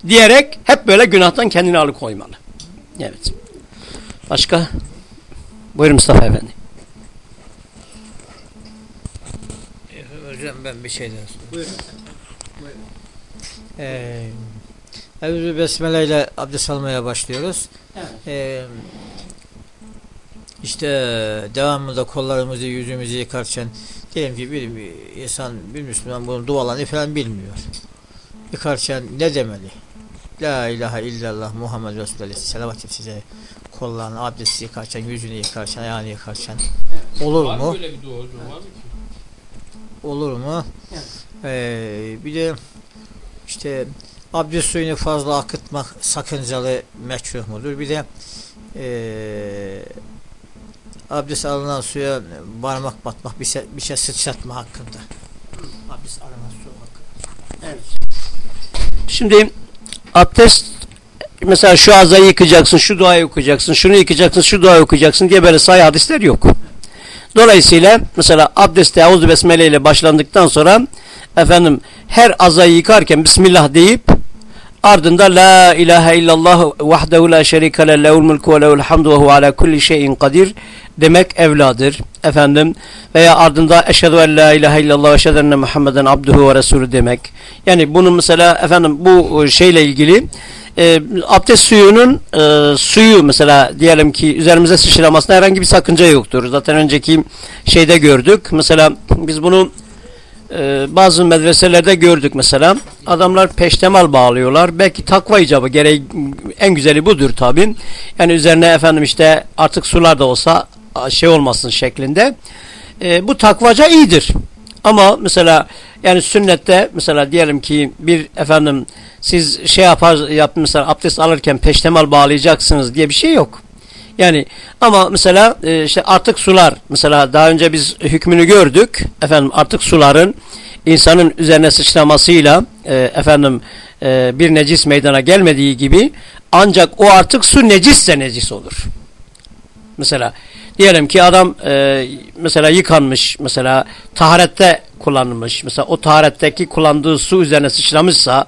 Diyerek hep böyle günahtan kendini alıkoymalı. Evet. Başka? Buyurun Mustafa Efendi. Hocam ben bir şey daha sorayım. Buyurun. Ee, Evzu Besmele ile abdest almaya başlıyoruz. Evet. Ee, işte devamında kollarımızı yüzümüzü yıkarken diyelim ki bir, bir insan bir Müslüman bunu dualarını falan bilmiyor. Yıkarken ne demeli? La ilahe illallah Muhammed Resulullah selavat et size kollarını abdesti yıkarken yüzünü yıkarken ayağını yıkarken olur Var mu? mı böyle bir dua hocam var mı ki? Olur mu? Evet. Ee, bir de işte abdest suyunu fazla akıtmak sakıncalı mekruh mudur? Bir de ee, abdest alınan suya parmak batmak bir şey, bir şey sıçratma hakkında. Abdest alınan su hakkında. Şimdi abdest mesela şu azayı yıkacaksın, şu duayı okuyacaksın, şunu yıkacaksın, şu duayı okuyacaksın diye böyle sayı hadisler yok. Dolayısıyla mesela abdeste Eûzü Besmele ile başlandıktan sonra efendim her azayı yıkarken Bismillah deyip ardında La ilahe illallah vahdehu la şerike le lehul mulku ve lehul hamdu ve hu ala kulli şeyin kadir demek evladır. Efendim veya ardında eşhedü en la ilahe illallah ve eşhedü enne Muhammeden abduhu ve resulü demek. Yani bunun mesela efendim bu şeyle ilgili e, abdest suyunun e, suyu mesela diyelim ki üzerimize sıçramasına herhangi bir sakınca yoktur. Zaten önceki şeyde gördük. Mesela biz bunu e, bazı medreselerde gördük mesela. Adamlar peştemal bağlıyorlar. Belki takva icabı gereği en güzeli budur tabi. Yani üzerine efendim işte artık sular da olsa şey olmasın şeklinde. E, bu takvaca iyidir. Ama mesela yani sünnette mesela diyelim ki bir efendim siz şey yapar yap mesela abdest alırken peştemal bağlayacaksınız diye bir şey yok. Yani ama mesela e, işte artık sular mesela daha önce biz hükmünü gördük. Efendim artık suların insanın üzerine sıçramasıyla e, efendim e, bir necis meydana gelmediği gibi ancak o artık su necisse necis olur. Mesela diyelim ki adam mesela yıkanmış mesela taharette kullanılmış mesela o taharetteki kullandığı su üzerine sıçramışsa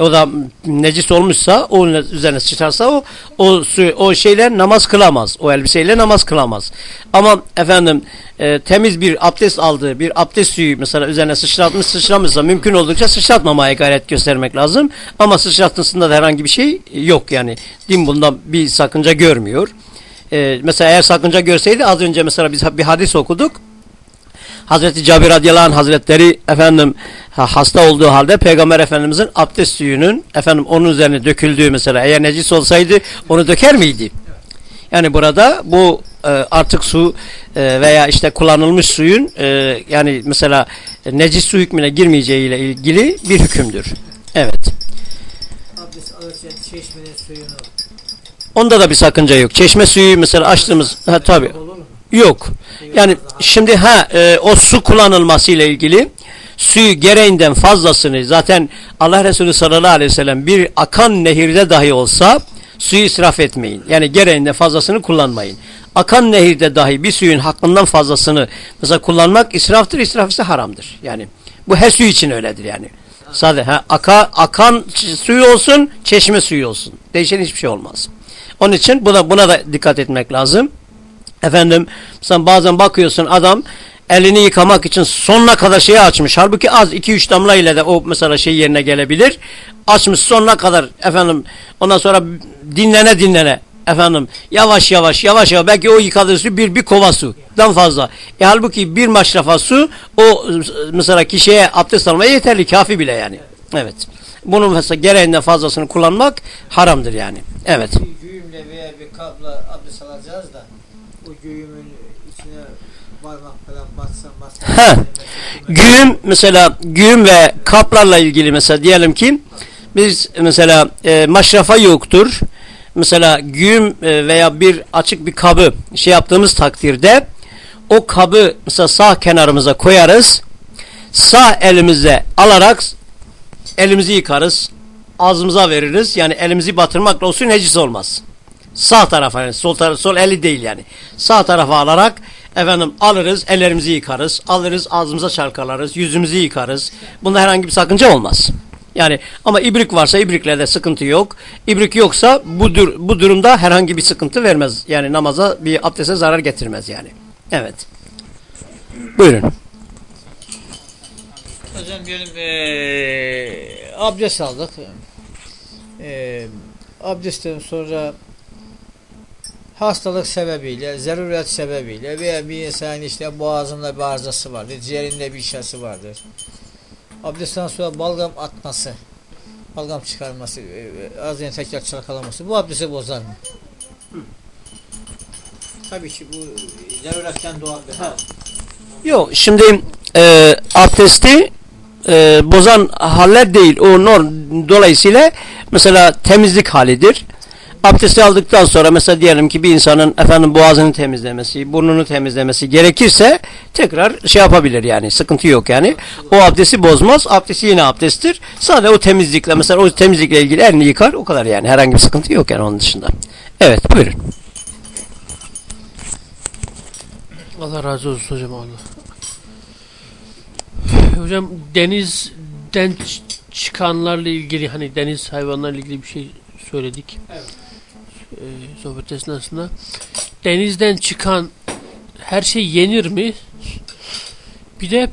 o da necis olmuşsa o üzerine sıçrarsa o o su o şeyle namaz kılamaz. O elbiseyle namaz kılamaz. Ama efendim e, temiz bir abdest aldığı bir abdest suyu mesela üzerine sıçratmış sıçramışsa mümkün oldukça sıçratmamaya gayret göstermek lazım. Ama sıçratmasında da herhangi bir şey yok yani. Din bundan bir sakınca görmüyor. E, mesela eğer sakınca görseydi az önce mesela biz bir hadis okuduk. Hazreti Cabir radıyallahu anh hazretleri efendim hasta olduğu halde peygamber efendimizin abdest suyunun efendim onun üzerine döküldüğü mesela eğer necis olsaydı onu döker miydi? Yani burada bu e, artık su e, veya işte kullanılmış suyun e, yani mesela necis su hükmüne girmeyeceği ile ilgili bir hükümdür. Evet. Abdest alırken çeşmenin suyunu Onda da bir sakınca yok. Çeşme suyu mesela açtığımız ha tabii? Yok. Yani şimdi ha e, o su kullanılması ile ilgili suyu gereğinden fazlasını zaten Allah Resulü sallallahu aleyhi ve sellem bir akan nehirde dahi olsa suyu israf etmeyin. Yani gereğinden fazlasını kullanmayın. Akan nehirde dahi bir suyun hakkından fazlasını mesela kullanmak israftır. israf ise haramdır. Yani bu her su için öyledir yani. Sadece ha, aka, akan suyu olsun, çeşme suyu olsun. Değişen hiçbir şey olmaz. Onun için buna buna da dikkat etmek lazım. Efendim sen bazen bakıyorsun adam elini yıkamak için sonuna kadar şeyi açmış. Halbuki az 2-3 damla ile de o mesela şey yerine gelebilir. Açmış sonuna kadar efendim ondan sonra dinlene dinlene efendim yavaş yavaş yavaş yavaş belki o yıkadığı su bir bir kova sudan fazla. E halbuki bir maşrafa su o mesela kişiye abdest almaya yeterli kafi bile yani. Evet. Bunun mesela gereğinden fazlasını kullanmak haramdır yani. Evet. Bir güğümle veya bir kapla abdest alacağız da o güğümün içine parmak falan Ha. Güğüm mesela güğüm ve kaplarla ilgili mesela diyelim ki biz mesela e, maşrafa yoktur. Mesela güğüm e, veya bir açık bir kabı şey yaptığımız takdirde o kabı mesela sağ kenarımıza koyarız. Sağ elimizle alarak elimizi yıkarız. Ağzımıza veririz. Yani elimizi batırmakla olsun necis olmaz. Sağ tarafa yani sol, sol eli değil yani. Sağ tarafa alarak efendim alırız ellerimizi yıkarız. Alırız ağzımıza çalkalarız. Yüzümüzü yıkarız. Bunda herhangi bir sakınca olmaz. Yani ama ibrik varsa ibrikle de sıkıntı yok. İbrik yoksa bu, dur, bu durumda herhangi bir sıkıntı vermez. Yani namaza bir abdeste zarar getirmez yani. Evet. Buyurun. Hocam diyelim eee abdest aldık. Eee abdestten sonra hastalık sebebiyle, zaruret sebebiyle veya bir insan işte boğazında bir arızası vardır, ciğerinde bir şişesi vardır. Abdestten sonra balgam atması, balgam çıkarması, e, ağzını tekrar çalkalaması bu abdesti bozar mı? Tabii ki bu zaruretten doğan bir hal. Yok şimdi e, abdesti e, bozan haller değil. O norm dolayısıyla mesela temizlik halidir. Abdesti aldıktan sonra mesela diyelim ki bir insanın efendim boğazını temizlemesi, burnunu temizlemesi gerekirse tekrar şey yapabilir yani. Sıkıntı yok yani. O abdesti bozmaz. Abdesti yine abdesttir. Sadece o temizlikle mesela o temizlikle ilgili elini yıkar o kadar yani. Herhangi bir sıkıntı yok yani onun dışında. Evet buyurun. Allah razı olsun hocam Allah. Hocam denizden çıkanlarla ilgili hani deniz hayvanlarla ilgili bir şey söyledik. Evet. Ee, sohbet esnasında. Denizden çıkan her şey yenir mi? Bir de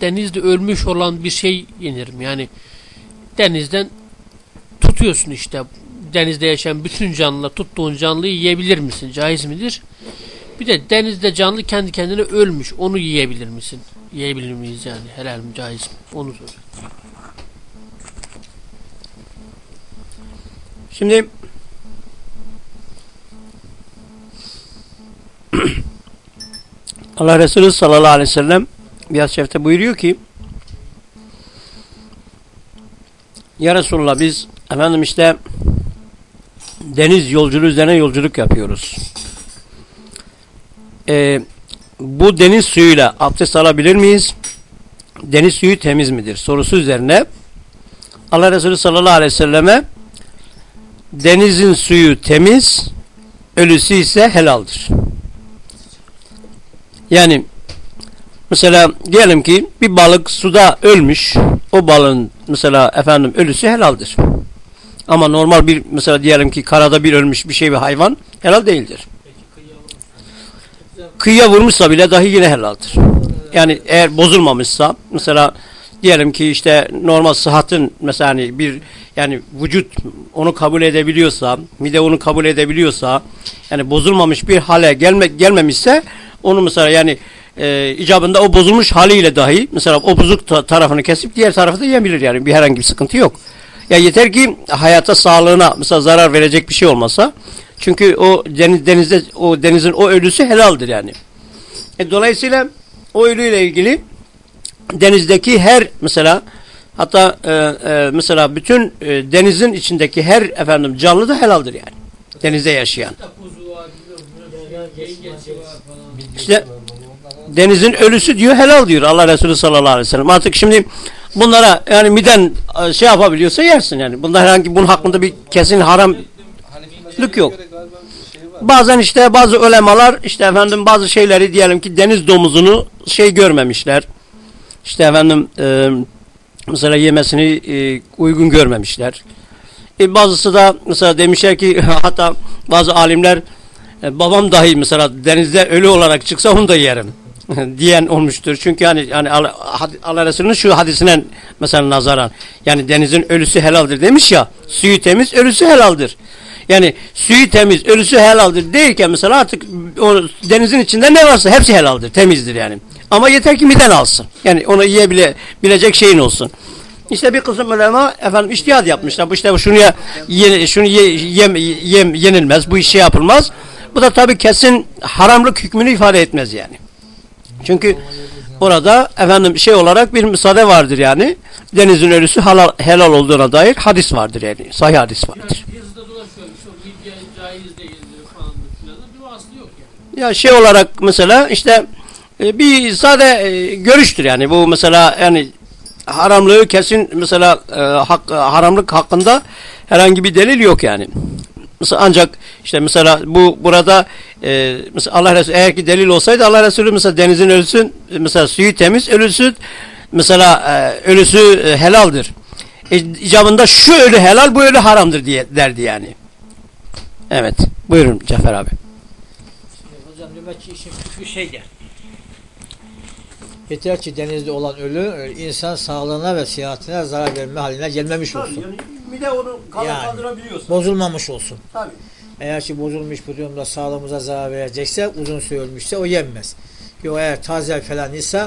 denizde ölmüş olan bir şey yenir mi? Yani denizden tutuyorsun işte denizde yaşayan bütün canlılar tuttuğun canlıyı yiyebilir misin? Caiz midir? Bir de denizde canlı kendi kendine ölmüş. Onu yiyebilir misin? Yiyebilir miyiz yani? Helal mi caiz mi? Onu sor. Şimdi Allah Resulü sallallahu aleyhi ve sellem hadis-i şerifte buyuruyor ki Ya Resulullah biz efendim işte deniz yolculuğu üzerine yolculuk yapıyoruz. Ee, bu deniz suyuyla abdest alabilir miyiz? Deniz suyu temiz midir? Sorusu üzerine Allah Resulü sallallahu aleyhi ve selleme denizin suyu temiz, ölüsü ise helaldir. Yani mesela diyelim ki bir balık suda ölmüş, o balığın mesela efendim ölüsü helaldir. Ama normal bir mesela diyelim ki karada bir ölmüş bir şey bir hayvan helal değildir. Kıyıya vurmuşsa bile dahi yine helaldir. Yani eğer bozulmamışsa mesela diyelim ki işte normal sıhhatın mesela hani bir yani vücut onu kabul edebiliyorsa, mide onu kabul edebiliyorsa, yani bozulmamış bir hale gelmek gelmemişse onu mesela yani e, icabında o bozulmuş haliyle dahi mesela o bozuk ta- tarafını kesip diğer tarafı da yiyebilir yani bir herhangi bir sıkıntı yok. Ya yeter ki hayata sağlığına mesela zarar verecek bir şey olmasa çünkü o deniz, denizde o denizin o ölüsü helaldir yani. E, dolayısıyla o ölüyle ilgili denizdeki her mesela hatta e, e, mesela bütün e, denizin içindeki her efendim canlı da helaldir yani. Denizde yaşayan. İşte denizin ölüsü diyor helal diyor Allah Resulü sallallahu aleyhi ve sellem. Artık şimdi bunlara yani miden e, şey yapabiliyorsa yersin yani. Bunda herhangi bunun hakkında bir kesin haram Lük yok. Bazen işte bazı ulemalar işte efendim bazı şeyleri diyelim ki deniz domuzunu şey görmemişler. İşte efendim e, mesela yemesini e, uygun görmemişler. E, bazısı da mesela demişler ki hatta bazı alimler e, babam dahi mesela denizde ölü olarak çıksa onu da yerim diyen olmuştur. Çünkü hani yani Allah, Resulü'nün şu hadisine mesela nazaran yani denizin ölüsü helaldir demiş ya suyu temiz ölüsü helaldir. Yani suyu temiz ölüsü helaldir değilken mesela artık o denizin içinde ne varsa hepsi helaldir temizdir yani. Ama yeter ki miden alsın. Yani onu yiyebilecek şeyin olsun. İşte bir kısım ulema efendim iştihad yapmışlar. Bu işte şunu ye, şunu ye, yem, yem, yenilmez. Bu iş şey yapılmaz. Bu da tabii kesin haramlık hükmünü ifade etmez yani. Çünkü orada efendim şey olarak bir müsaade vardır yani. Denizin ölüsü halal, helal olduğuna dair hadis vardır yani. Sahih hadis vardır. Ya şey olarak mesela işte e, bir sade e, görüştür yani bu mesela yani haramlığı kesin mesela e, hak, haramlık hakkında herhangi bir delil yok yani. Mesela ancak işte mesela bu burada e, mesela Allah Resulü eğer ki delil olsaydı Allah Resulü mesela denizin ölüsü mesela suyu temiz ölüsü mesela e, ölüsü e, helaldir. E, icabında şu ölü helal bu ölü haramdır diye derdi yani. Evet. Buyurun Cafer abi. Hocam demek ki işin şey der. Yeter ki denizde olan ölü insan sağlığına ve sıhhatine zarar verme haline gelmemiş olsun. Tabii, yani mide onu Yani. kaldırabiliyorsa. Bozulmamış olsun. Tabii. Eğer ki bozulmuş bu durumda sağlığımıza zarar verecekse, uzun süre ölmüşse o yenmez. Yok eğer taze falan ise,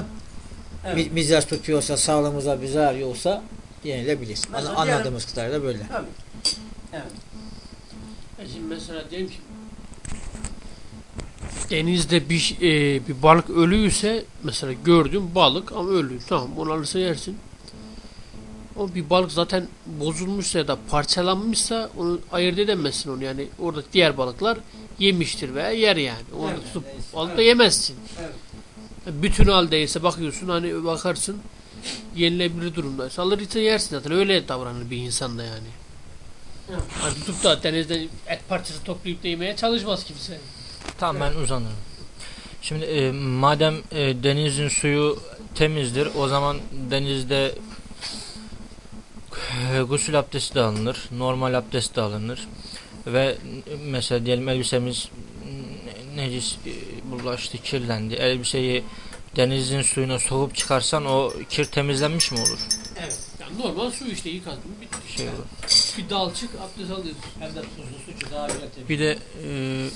Evet. mi- mizaç tutuyorsa, sağlığımıza bir zarar yoksa yenilebilir. Mesela Anladığımız kadarıyla böyle. Tabii. Ya Şimdi mesela diyelim ki denizde bir e, bir balık ölüyse mesela gördüm balık ama ölü tamam onu alırsa yersin. O bir balık zaten bozulmuşsa ya da parçalanmışsa onu ayırt edemezsin onu yani orada diğer balıklar yemiştir veya yer yani. Onu Evet. tutup alıp da yemezsin. Evet. Yani Bütün haldeyse bakıyorsun hani bakarsın yenilebilir durumdaysa alır yersin zaten öyle davranır bir insan da yani. Evet. Hani tutup da denizden et parçası toplayıp da yemeye çalışmaz kimse. Tamam ben uzanırım. Şimdi e, madem e, denizin suyu temizdir o zaman denizde e, gusül abdesti de alınır. Normal abdest de alınır. Ve mesela diyelim elbisemiz ne- necis e, bulaştı, kirlendi. Elbiseyi denizin suyuna sokup çıkarsan o kir temizlenmiş mi olur? Evet. Yani normal su işte yıkadın bitti. Şey olur. Bir dal çık abdest alıyorsun. Hem de tuzlu suçu daha üretebilir. Bir de e,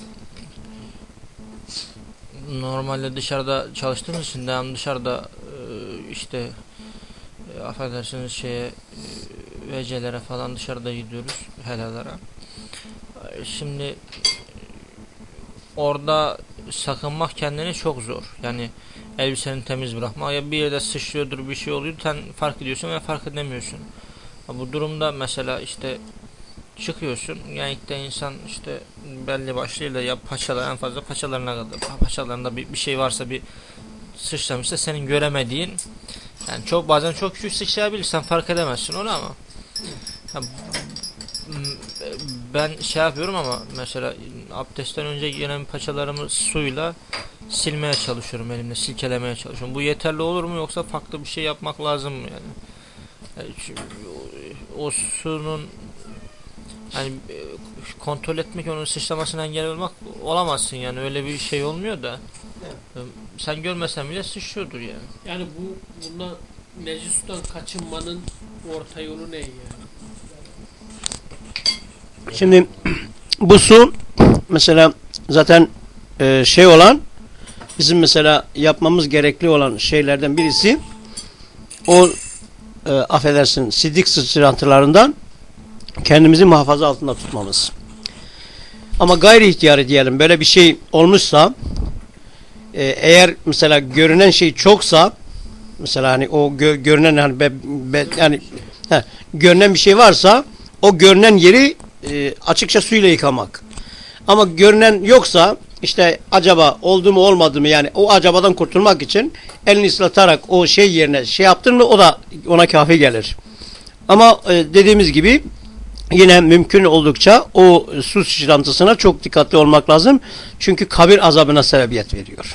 normalde dışarıda çalıştığımız için devamlı dışarıda e, işte e, affedersiniz şeye e, falan dışarıda gidiyoruz helalara. E, Şimdi orada sakınmak kendini çok zor. Yani elbiseni temiz bırakmak ya bir yerde sıçrıyordur bir şey oluyor sen fark ediyorsun ve fark edemiyorsun. Bu durumda mesela işte çıkıyorsun. Genellikle insan işte belli başlığıyla ya paçalar en fazla paçalarına kadar paçalarında bir, bir şey varsa bir sıçramışsa senin göremediğin yani çok bazen çok küçük sıçrayabilirsen fark edemezsin onu ama m- ben şey yapıyorum ama mesela abdestten önce yine paçalarımı suyla silmeye çalışıyorum elimle silkelemeye çalışıyorum. Bu yeterli olur mu yoksa farklı bir şey yapmak lazım mı yani? Yani o, o sunun hani e, kontrol etmek onun sıçramasını engel olmak olamazsın yani öyle bir şey olmuyor da E, sen görmesen bile sıçrıyordur yani. Yani bu bundan necis sudan kaçınmanın orta yolu ne yani? Şimdi bu su mesela zaten e, şey olan bizim mesela yapmamız gerekli olan şeylerden birisi o e, affedersin sidik sıçrantılarından kendimizi muhafaza altında tutmamız. Ama gayri ihtiyarı diyelim böyle bir şey olmuşsa e, eğer mesela görünen şey çoksa mesela hani o gö- görünen hani be- be- yani he, görünen bir şey varsa o görünen yeri e, açıkça suyla yıkamak. Ama görünen yoksa işte acaba oldu mu olmadı mı yani o acabadan kurtulmak için elini ıslatarak o şey yerine şey yaptın mı o da ona kafi gelir. Ama e, dediğimiz gibi yine mümkün oldukça o su sıçrantısına çok dikkatli olmak lazım. Çünkü kabir azabına sebebiyet veriyor.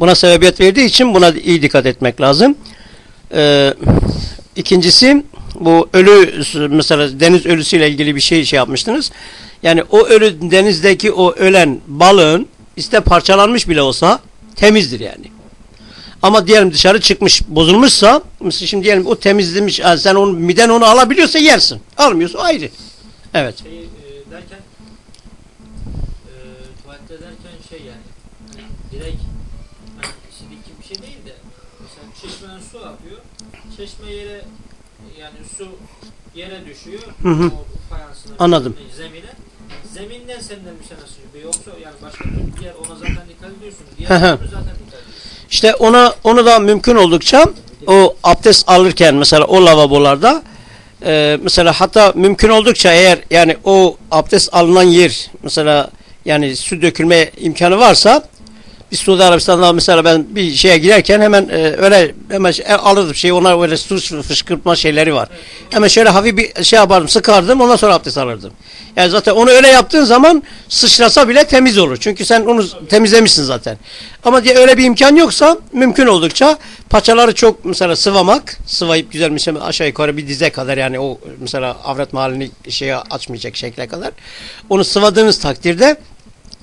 Buna sebebiyet verdiği için buna iyi dikkat etmek lazım. Ee, ikincisi bu ölü mesela deniz ölüsüyle ilgili bir şey şey yapmıştınız. Yani o ölü denizdeki o ölen balığın işte parçalanmış bile olsa temizdir yani. Ama diyelim dışarı çıkmış bozulmuşsa mesela şimdi diyelim o temizlemiş yani sen onu miden onu alabiliyorsa yersin. Almıyorsa ayrı. Evet. Şey, e, derken e, tuvalette derken şey yani direkt hani gibi bir şey değil de mesela çeşmeden su akıyor. Çeşme yere yani su yere düşüyor. Hı hı. O fayansına, Anladım. zemine. Zeminden senden bir şey nasıl çıkıyor? Yoksa yani başka bir yer ona zaten dikkat ediyorsun. Diğer zaten dikkat. İşte ona onu da mümkün oldukça o abdest alırken mesela o lavabolarda e, mesela hatta mümkün oldukça eğer yani o abdest alınan yer mesela yani su dökülme imkanı varsa biz Suudi Arabistan'da mesela ben bir şeye girerken hemen e, öyle hemen şey- alırdım şey ona öyle su fışkırtma şeyleri var. Hemen şöyle hafif bir şey yapardım sıkardım ondan sonra abdest alırdım. Yani zaten onu öyle yaptığın zaman sıçrasa bile temiz olur. Çünkü sen onu temizlemişsin zaten. Ama diye öyle bir imkan yoksa mümkün oldukça paçaları çok mesela sıvamak, sıvayıp güzel mesela aşağı yukarı bir dize kadar yani o mesela avret mahallini şeye açmayacak şekle kadar. Onu sıvadığınız takdirde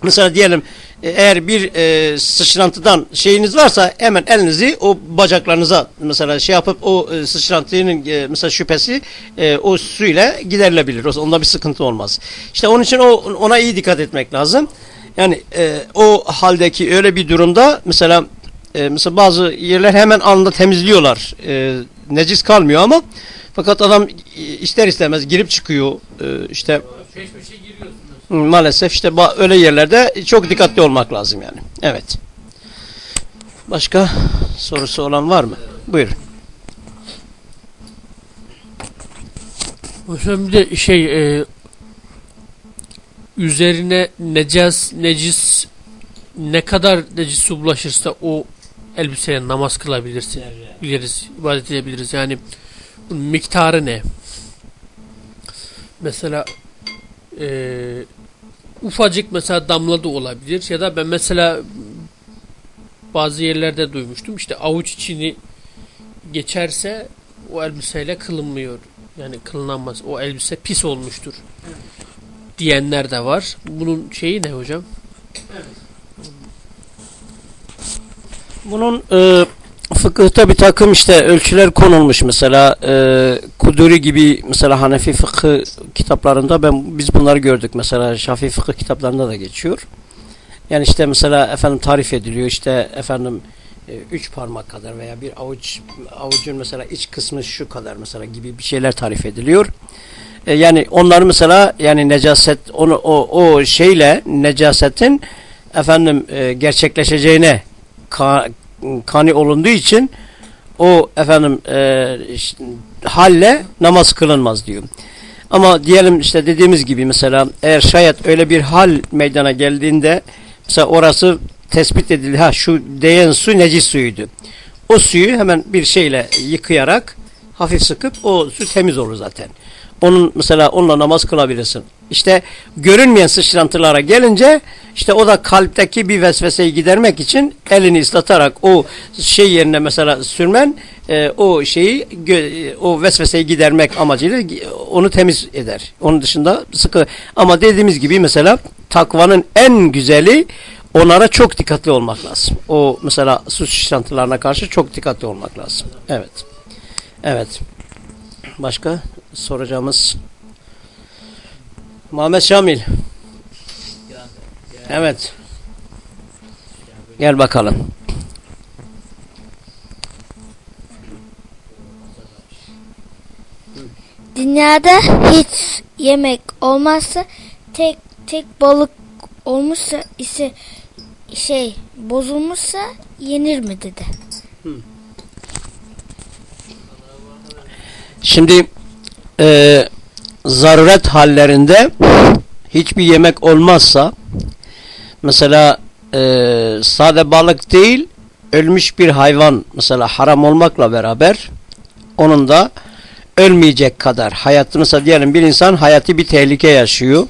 Mesela diyelim e, eğer bir e, sıçrantıdan şeyiniz varsa hemen elinizi o bacaklarınıza mesela şey yapıp o e, sıçrantının e, mesela şüphesi e, o suyla giderilebilir. Onda bir sıkıntı olmaz. İşte onun için o ona iyi dikkat etmek lazım. Yani e, o haldeki öyle bir durumda mesela e, mesela bazı yerler hemen anında temizliyorlar. E, necis kalmıyor ama fakat adam e, ister istemez girip çıkıyor. E, işte Peşpeşe giriyorsunuz. Maalesef işte öyle yerlerde çok dikkatli olmak lazım yani. Evet. Başka sorusu olan var mı? Buyurun. Hocam bir de şey e, üzerine necis necis ne kadar necis su bulaşırsa o elbiseye namaz kılabilirsin. Biliriz, ibadet edebiliriz. Yani bunun miktarı ne? Mesela e, ufacık mesela damla da olabilir ya da ben mesela bazı yerlerde duymuştum işte avuç içini geçerse o elbiseyle kılınmıyor. Yani kılınamaz. O elbise pis olmuştur. Diyenler de var. Bunun şeyi ne hocam? Bunun e, fıkıhta bir takım işte ölçüler konulmuş mesela e, Kuduri gibi mesela Hanefi fıkıh kitaplarında ben biz bunları gördük mesela Şafii fıkıh kitaplarında da geçiyor. Yani işte mesela efendim tarif ediliyor işte efendim e, üç parmak kadar veya bir avuç avucun mesela iç kısmı şu kadar mesela gibi bir şeyler tarif ediliyor. E, yani onları mesela yani necaset onu o o şeyle necasetin efendim e, gerçekleşeceğine kani olunduğu için o efendim e, halle namaz kılınmaz diyor. Ama diyelim işte dediğimiz gibi mesela eğer şayet öyle bir hal meydana geldiğinde mesela orası tespit edildi. Ha şu değen su necis suyuydu. O suyu hemen bir şeyle yıkayarak hafif sıkıp o su temiz olur zaten. Onun mesela onunla namaz kılabilirsin. İşte görünmeyen sıçrantılara gelince işte o da kalpteki bir vesveseyi gidermek için elini ıslatarak o şey yerine mesela sürmen e, o şeyi o vesveseyi gidermek amacıyla onu temiz eder. Onun dışında sıkı ama dediğimiz gibi mesela takvanın en güzeli onlara çok dikkatli olmak lazım. O mesela su sıçrantılarına karşı çok dikkatli olmak lazım. Evet. Evet. Başka soracağımız Muhammed Şamil. Evet. Gel bakalım. Dünyada hiç yemek olmazsa tek tek balık olmuşsa ise şey bozulmuşsa yenir mi dedi. Şimdi e, zaruret hallerinde hiçbir yemek olmazsa mesela e, sade balık değil ölmüş bir hayvan mesela haram olmakla beraber onun da ölmeyecek kadar hayatı mesela diyelim bir insan hayatı bir tehlike yaşıyor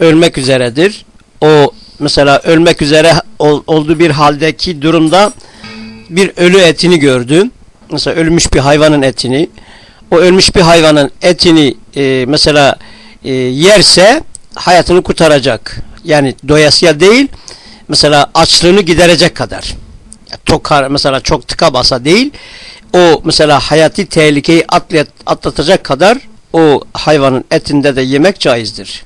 ölmek üzeredir. O mesela ölmek üzere ol- olduğu bir haldeki durumda bir ölü etini gördü. Mesela ölmüş bir hayvanın etini o ölmüş bir hayvanın etini e, mesela e, yerse hayatını kurtaracak. Yani doyasıya değil mesela açlığını giderecek kadar. Tok, mesela çok tıka basa değil o mesela hayati tehlikeyi atlat, atlatacak kadar o hayvanın etinde de yemek caizdir.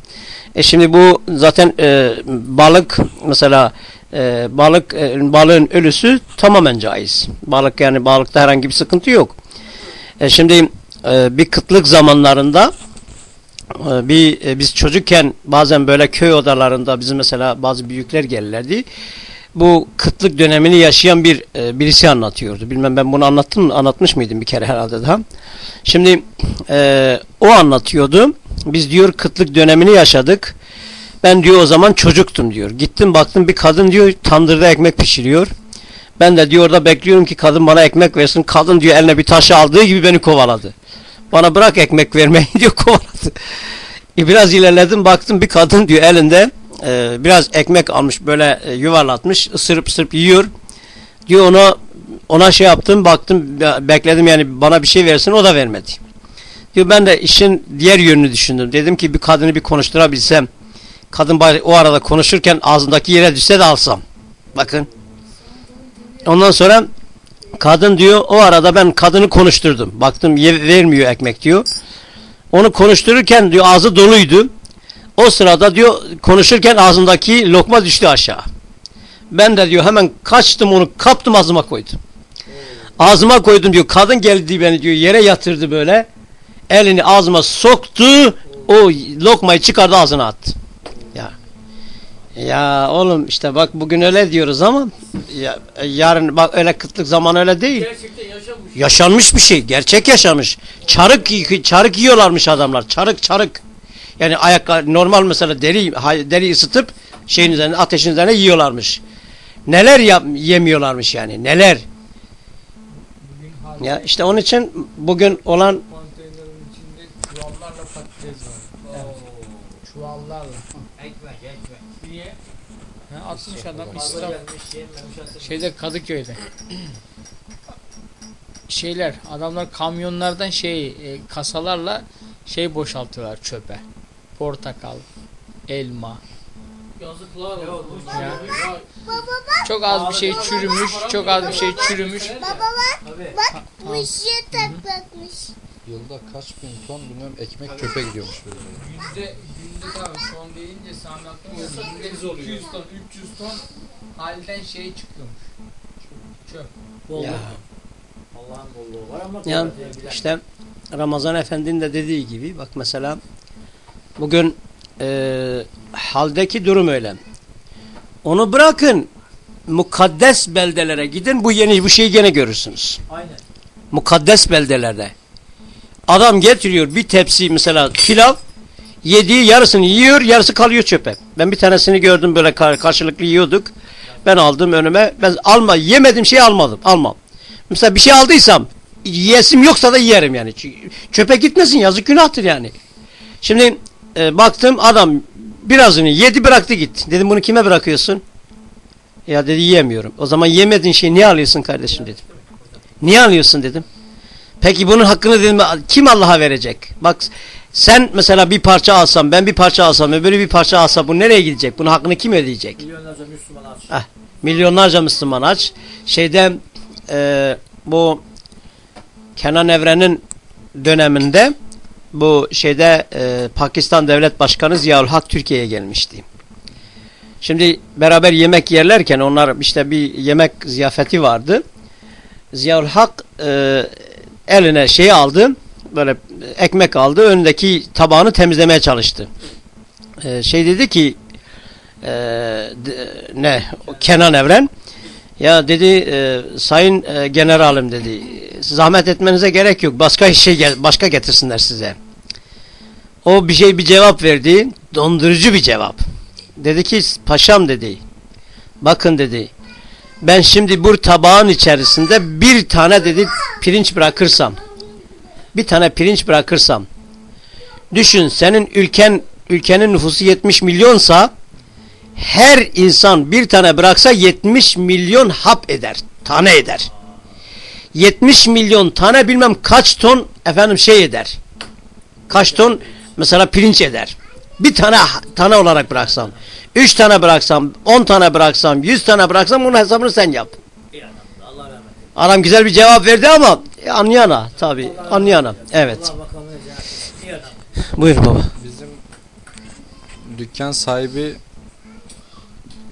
E şimdi bu zaten e, balık mesela e, balık e, balığın ölüsü tamamen caiz. Balık yani balıkta herhangi bir sıkıntı yok. E şimdi e, bir kıtlık zamanlarında e, bir e, biz çocukken bazen böyle köy odalarında bizim mesela bazı büyükler gelirlerdi. Bu kıtlık dönemini yaşayan bir e, birisi anlatıyordu. Bilmem ben bunu anlattım mı? Anlatmış mıydım bir kere herhalde daha. Şimdi e, o anlatıyordu. Biz diyor kıtlık dönemini yaşadık. Ben diyor o zaman çocuktum diyor. Gittim baktım bir kadın diyor tandırda ekmek pişiriyor. Ben de diyor orada bekliyorum ki kadın bana ekmek versin. Kadın diyor eline bir taşı aldığı gibi beni kovaladı. Bana bırak ekmek vermeyi diyor kovaladı. E biraz ilerledim baktım bir kadın diyor elinde e, biraz ekmek almış böyle e, yuvarlatmış ısırıp ısırıp yiyor. Diyor ona ona şey yaptım baktım bekledim yani bana bir şey versin o da vermedi. Diyor ben de işin diğer yönünü düşündüm. Dedim ki bir kadını bir konuşturabilsem kadın o arada konuşurken ağzındaki yere düşse de alsam. Bakın. Ondan sonra kadın diyor o arada ben kadını konuşturdum. Baktım vermiyor ekmek diyor. Onu konuştururken diyor ağzı doluydu. O sırada diyor konuşurken ağzındaki lokma düştü aşağı. Ben de diyor hemen kaçtım onu kaptım ağzıma koydum. Ağzıma koydum diyor. Kadın geldi beni diyor yere yatırdı böyle. Elini ağzıma soktu. O lokmayı çıkardı ağzına attı. Ya. Oğlum işte bak bugün öyle diyoruz ama ya, yarın bak öyle kıtlık zaman öyle değil. Gerçekten yaşamış. Yaşanmış bir şey. Gerçek yaşanmış. Çarık çarık yiyorlarmış adamlar. Çarık çarık. Yani ayaklar normal mesela deri deri ısıtıp şeyin üzerine ateşin üzerine yiyorlarmış. Neler yap, yemiyorlarmış yani. Neler? Ya işte onun için bugün olan konteynerin içinde çuvallarla patates var. Evet. Çuvallarla. Ekmek ekmek. Niye? Ha, atmış adam atılmış. Şeyde Kadıköy'de. Şeyler adamlar kamyonlardan şey e, kasalarla şey boşaltıyorlar çöpe. Portakal, elma. Yazıklar olsun. Ya. Çok az bir şey çürümüş, çok az bir şey çürümüş. Tabii. Bu işe taklatmış. Yılda kaç bin ton bilmem ekmek çöpe gidiyormuş böyle. Günde, günde tabii son deyince Sami aklıma günde 200 ton, 300 ton halden şey çıkıyormuş. Çöp. ya, Allah'ın bolluğu var ama ya bilen- işte Ramazan Efendi'nin de dediği gibi bak mesela bugün e, haldeki durum öyle. Onu bırakın mukaddes beldelere gidin bu yeni bu şeyi gene görürsünüz. Aynen. mukaddes beldelerde. Adam getiriyor bir tepsi mesela pilav yediği yarısını yiyor yarısı kalıyor çöpe. Ben bir tanesini gördüm böyle kar karşılıklı yiyorduk. Ben aldım önüme. Ben alma yemedim şey almadım. Almam. Mesela bir şey aldıysam yiyesim yoksa da yerim yani. Çöpe gitmesin yazık günahtır yani. Şimdi e, baktım adam birazını yedi bıraktı gitti. Dedim bunu kime bırakıyorsun? Ya dedi yiyemiyorum. O zaman yemediğin şeyi niye alıyorsun kardeşim dedim. Niye alıyorsun dedim. Peki bunun hakkını dedim kim Allah'a verecek? Bak sen mesela bir parça alsam ben bir parça alsam öbürü bir parça alsa bu nereye gidecek? Bunun hakkını kim ödeyecek? Milyonlarca Müslüman aç. Milyonlarca Müslüman aç. Şeyde e, bu Kenan Evren'in döneminde bu şeyde e, Pakistan Devlet Başkanı Ziyaül Hak Türkiye'ye gelmişti. Şimdi beraber yemek yerlerken onlar işte bir yemek ziyafeti vardı. Ziyaül Hak e, eline şeyi aldı. Böyle ekmek aldı. Önündeki tabağını temizlemeye çalıştı. E, şey dedi ki e, de- ne Kenan Evren ya dedi e, sayın e, generalim dedi zahmet etmenize gerek yok başka şey başka getirsinler size. O bir şey bir cevap verdi dondurucu bir cevap. Dedi ki paşam dedi bakın dedi ben şimdi bu tabağın içerisinde bir tane dedi pirinç bırakırsam bir tane pirinç bırakırsam düşün senin ülken ülkenin nüfusu 70 milyonsa her insan bir tane bıraksa 70 milyon hap eder, tane eder. 70 milyon tane bilmem kaç ton efendim şey eder. Kaç ton mesela pirinç eder. Bir tane tane olarak bıraksam, 3 tane bıraksam, 10 tane bıraksam, 100 tane bıraksam bunun hesabını sen yap. Adam güzel bir cevap verdi ama e, anlayana tabi anlayana. Evet. Buyur baba. Bizim dükkan sahibi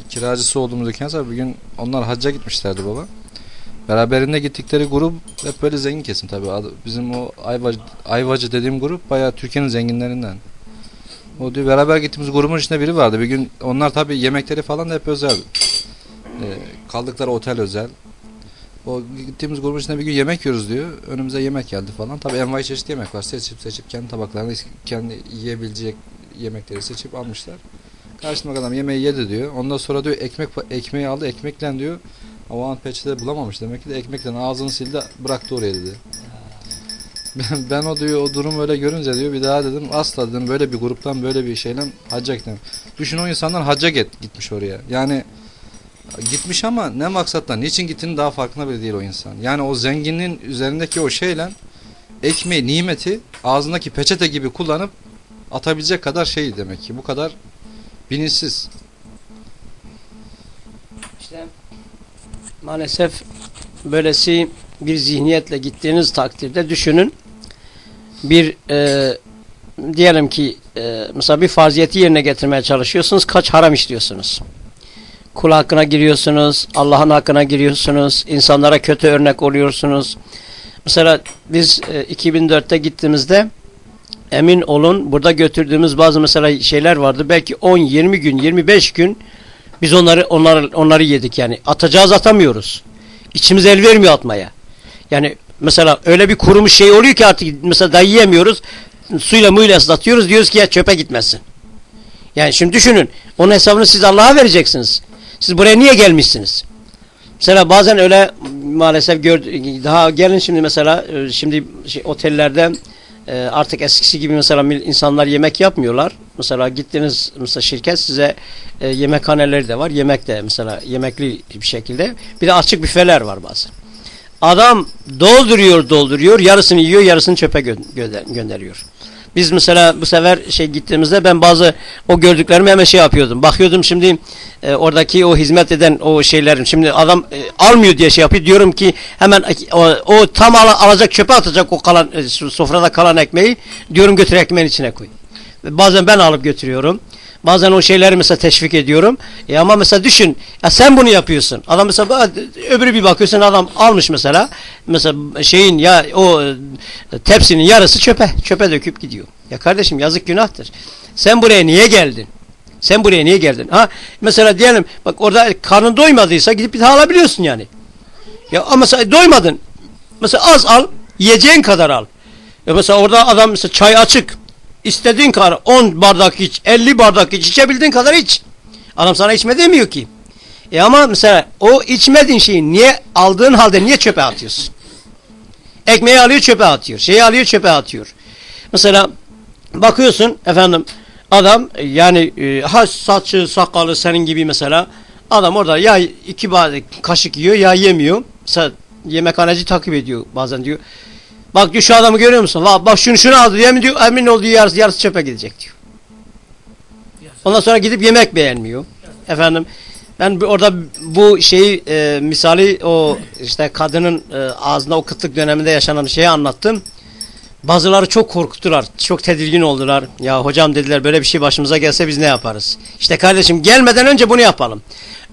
kiracısı olduğumuz dükkan sahibi bugün onlar hacca gitmişlerdi baba. Beraberinde gittikleri grup hep böyle zengin kesim tabii. Adı- Bizim o Ayvacı, Ayvacı dediğim grup bayağı Türkiye'nin zenginlerinden. O diyor beraber gittiğimiz grubun içinde biri vardı. Bir gün onlar tabii yemekleri falan da hep özel. Ee, kaldıkları otel özel. O gittiğimiz grubun içinde bir gün yemek yiyoruz diyor. Önümüze yemek geldi falan. Tabii envai çeşit yemek var. Seçip seçip kendi tabaklarını kendi yiyebilecek yemekleri seçip almışlar. Karşımda adam yemeği yedi diyor. Ondan sonra diyor ekmek ekmeği aldı ekmekle diyor. O an peçete bulamamış demek ki de ekmekle ağzını sildi bıraktı oraya dedi. Ben, ben o diyor o durum öyle görünce diyor bir daha dedim asla dedim böyle bir gruptan böyle bir şeyle hacca gitmem. Düşün o insanlar hacca git, gitmiş oraya. Yani gitmiş ama ne maksatla niçin gittiğini daha farkında bile değil o insan. Yani o zenginliğin üzerindeki o şeyle ekmeği nimeti ağzındaki peçete gibi kullanıp atabilecek kadar şey demek ki bu kadar bilinçsiz. İşte maalesef böylesi bir zihniyetle gittiğiniz takdirde düşünün bir e, diyelim ki e, mesela bir farziyeti yerine getirmeye çalışıyorsunuz kaç haram işliyorsunuz? Kul hakkına giriyorsunuz Allah'ın hakkına giriyorsunuz insanlara kötü örnek oluyorsunuz. Mesela biz e, 2004'te gittiğimizde emin olun burada götürdüğümüz bazı mesela şeyler vardı. Belki 10 20 gün 25 gün biz onları onları onları yedik yani. Atacağız atamıyoruz. İçimiz el vermiyor atmaya. Yani mesela öyle bir kurumuş şey oluyor ki artık mesela da yiyemiyoruz. Suyla muyla ıslatıyoruz. Diyoruz ki ya çöpe gitmesin. Yani şimdi düşünün. Onun hesabını siz Allah'a vereceksiniz. Siz buraya niye gelmişsiniz? Mesela bazen öyle maalesef gör, daha gelin şimdi mesela e, şimdi şey, otellerde e, artık eskisi gibi mesela insanlar yemek yapmıyorlar. Mesela gittiğiniz mesela şirket size e, yemekhaneleri de var. Yemek de mesela yemekli bir şekilde. Bir de açık büfeler var bazen. Adam dolduruyor dolduruyor yarısını yiyor yarısını çöpe gö- gönder- gönderiyor. Biz mesela bu sefer şey gittiğimizde ben bazı o gördüklerimi hemen şey yapıyordum. Bakıyordum şimdi e, oradaki o hizmet eden o şeylerin şimdi adam e, almıyor diye şey yapıyor. Diyorum ki hemen o, o tam ala- alacak çöpe atacak o kalan e, sofrada kalan ekmeği diyorum götür ekmeğin içine koy. Bazen ben alıp götürüyorum. Bazen o şeyleri mesela teşvik ediyorum. E ama mesela düşün. Ya sen bunu yapıyorsun. Adam mesela öbürü bir bakıyorsun adam almış mesela. Mesela şeyin ya o e, tepsinin yarısı çöpe. Çöpe döküp gidiyor. Ya kardeşim yazık günahtır. Sen buraya niye geldin? Sen buraya niye geldin? Ha mesela diyelim bak orada karnın doymadıysa gidip bir daha alabiliyorsun yani. Ya ama mesela doymadın. Mesela az al, yiyeceğin kadar al. Ya mesela orada adam mesela çay açık. İstediğin kadar 10 bardak iç, 50 bardak iç, içebildiğin kadar iç. Adam sana içme demiyor ki. E ama mesela o içmediğin şeyi niye aldığın halde niye çöpe atıyorsun? Ekmeği alıyor çöpe atıyor. Şeyi alıyor çöpe atıyor. Mesela bakıyorsun efendim adam e, yani e, ha saçı sakalı senin gibi mesela adam orada ya iki bardak kaşık yiyor ya yemiyor. Mesela yemekhaneci takip ediyor bazen diyor. Bak diyor şu adamı görüyor musun? Bak, bak şunu şunu aldı diye mi diyor emin ol diyor yarısı, yarısı çöpe gidecek diyor. Ondan sonra gidip yemek beğenmiyor. Efendim ben orada bu şeyi e, misali o işte kadının e, ağzında o kıtlık döneminde yaşanan şeyi anlattım. Bazıları çok korkuttular. Çok tedirgin oldular. Ya hocam dediler böyle bir şey başımıza gelse biz ne yaparız? İşte kardeşim gelmeden önce bunu yapalım.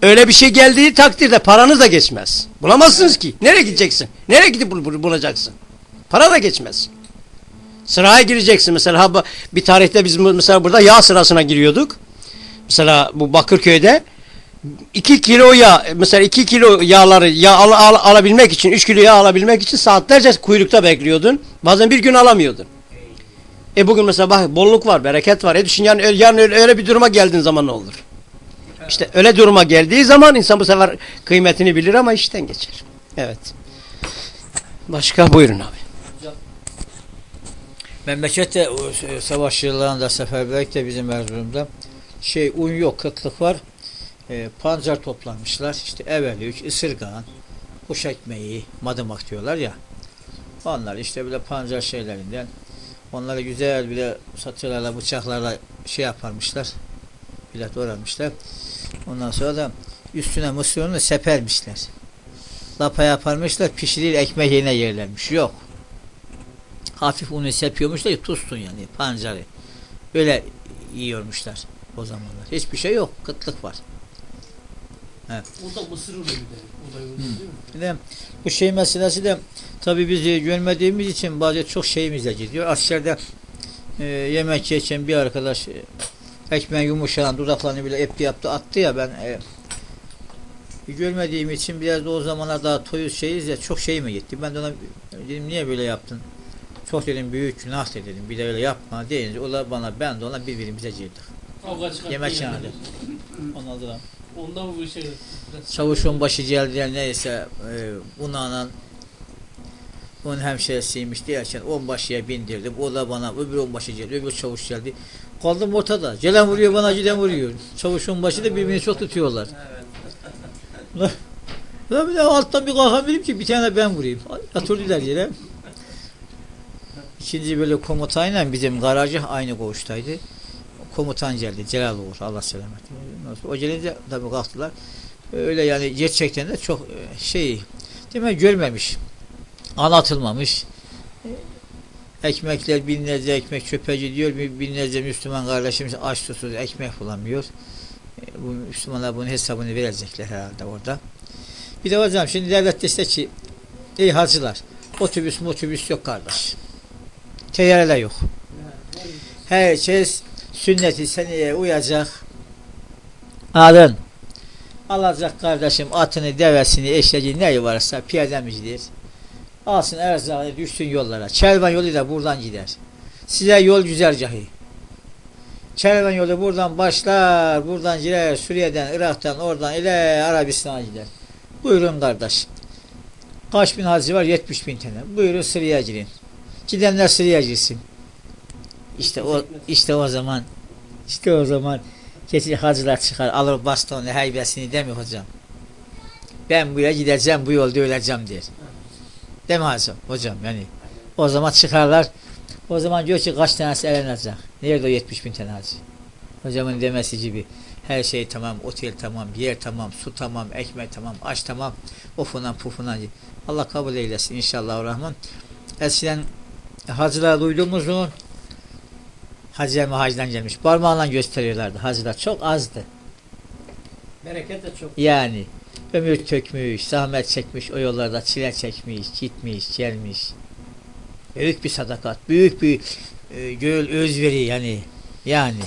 Öyle bir şey geldiği takdirde paranız da geçmez. Bulamazsınız ki. Nereye gideceksin? Nereye gidip bul- bulacaksın? Para da geçmez. Sıraya gireceksin. Mesela bir tarihte biz mesela burada yağ sırasına giriyorduk. Mesela bu Bakırköy'de 2 kilo yağ mesela 2 kilo yağları yağ al, al- alabilmek için 3 kilo yağ alabilmek için saatlerce kuyrukta bekliyordun. Bazen bir gün alamıyordun. E bugün mesela bak bolluk var, bereket var. E düşün yani yarın öyle, öyle bir duruma geldiğin zaman ne olur? İşte öyle duruma geldiği zaman insan bu sefer kıymetini bilir ama işten geçer. Evet. Başka buyurun abi. Memlekette o, e, savaş yıllarında seferberlikte bizim Erzurum'da şey un yok, kıtlık var. E, pancar toplamışlar. İşte evveli üç ısırgan, kuş ekmeği, madımak diyorlar ya. Onlar işte böyle pancar şeylerinden. Onları güzel bile satırlarla, bıçaklarla şey yaparmışlar. Bile doğramışlar. Ondan sonra da üstüne mısır ununu sepermişler. Lapa yaparmışlar, pişirir ekmek yerine yerlermiş. Yok. Hafif unu sepiyormuşlar ki tuzsun yani pancarı. Böyle yiyormuşlar o zamanlar. Hiçbir şey yok. Kıtlık var. O da mısır bir de. Da değil mi? De bu şey meselesi de tabii biz e, görmediğimiz için bazı çok şeyimize gidiyor. Askerde e, yemek yerken bir arkadaş e, ekmeğin yumuşayan dudaklarını bile ep yaptı attı ya ben e, görmediğim için biraz da o zamanlar daha toyuz şeyiz ya çok şeyime gitti. Ben de ona dedim niye böyle yaptın? Çok dedim büyük günah dedim. Bir de öyle yapma deyince o da bana ben de ona birbirimize girdik. Kavga çıkarttı Yemek yani. yanında. Ondan bu şey. Çavuşun başı geldiler neyse e, bununla onun hemşerisiymiş derken onbaşıya bindirdim. O da bana öbür onbaşı geldi, öbür çavuş geldi. Kaldım ortada. Gelen vuruyor bana, giden vuruyor. Çavuşun başı da birbirini çok tutuyorlar. Evet. Ben bir de alttan bir kalkabilirim ki bir tane ben vurayım. Oturdular yere. İkinci böyle komutayla bizim garajı aynı koğuştaydı. Komutan geldi. Celal Uğur. Allah selamet. O gelince tabii kalktılar. Öyle yani gerçekten de çok e, şey demek görmemiş. Anlatılmamış. E, Ekmekler binlerce ekmek çöpe gidiyor. Binlerce Müslüman kardeşimiz aç susuz ekmek bulamıyor. E, Bu Müslümanlar bunun hesabını verecekler herhalde orada. Bir de hocam şimdi devlet dese ki ey hacılar otobüs otobüs yok kardeş. Teyyareler yok. Herkes sünneti seneye uyacak. Alın. Alacak kardeşim atını, devesini, eşeği neyi varsa piyademizdir. Alsın erzağını düşsün yollara. Kervan yolu da buradan gider. Size yol güzergahı. Kervan yolu buradan başlar, buradan girer Suriye'den, Irak'tan, oradan ile Arabistan'a gider. Buyurun kardeş. Kaç bin hacı var? 70 bin tane. Buyurun sıraya girin. Gidenler sıraya girsin. İşte o işte o zaman işte o zaman kesin hacılar çıkar alır bastonu heybesini değil mi hocam? Ben buraya gideceğim bu yolda öleceğim der. Değil mi hocam? Yani o zaman çıkarlar o zaman diyor ki kaç tanesi elenecek? Nerede o 70 bin tane hacı? Hocamın demesi gibi her şey tamam, otel tamam, yer tamam, su tamam, ekmek tamam, aş tamam, ofundan pufundan. Allah kabul eylesin inşallah rahman. Eskiden hacılar duydunuz mu? Hacı Emre hacdan gelmiş. Parmağıyla gösteriyorlardı. Hacılar çok azdı. Bereket de çok. Yani ömür tökmüş, zahmet çekmiş, o yollarda çile çekmiş, gitmiş, gelmiş. Büyük bir sadakat, büyük bir e, göl özveri yani. Yani.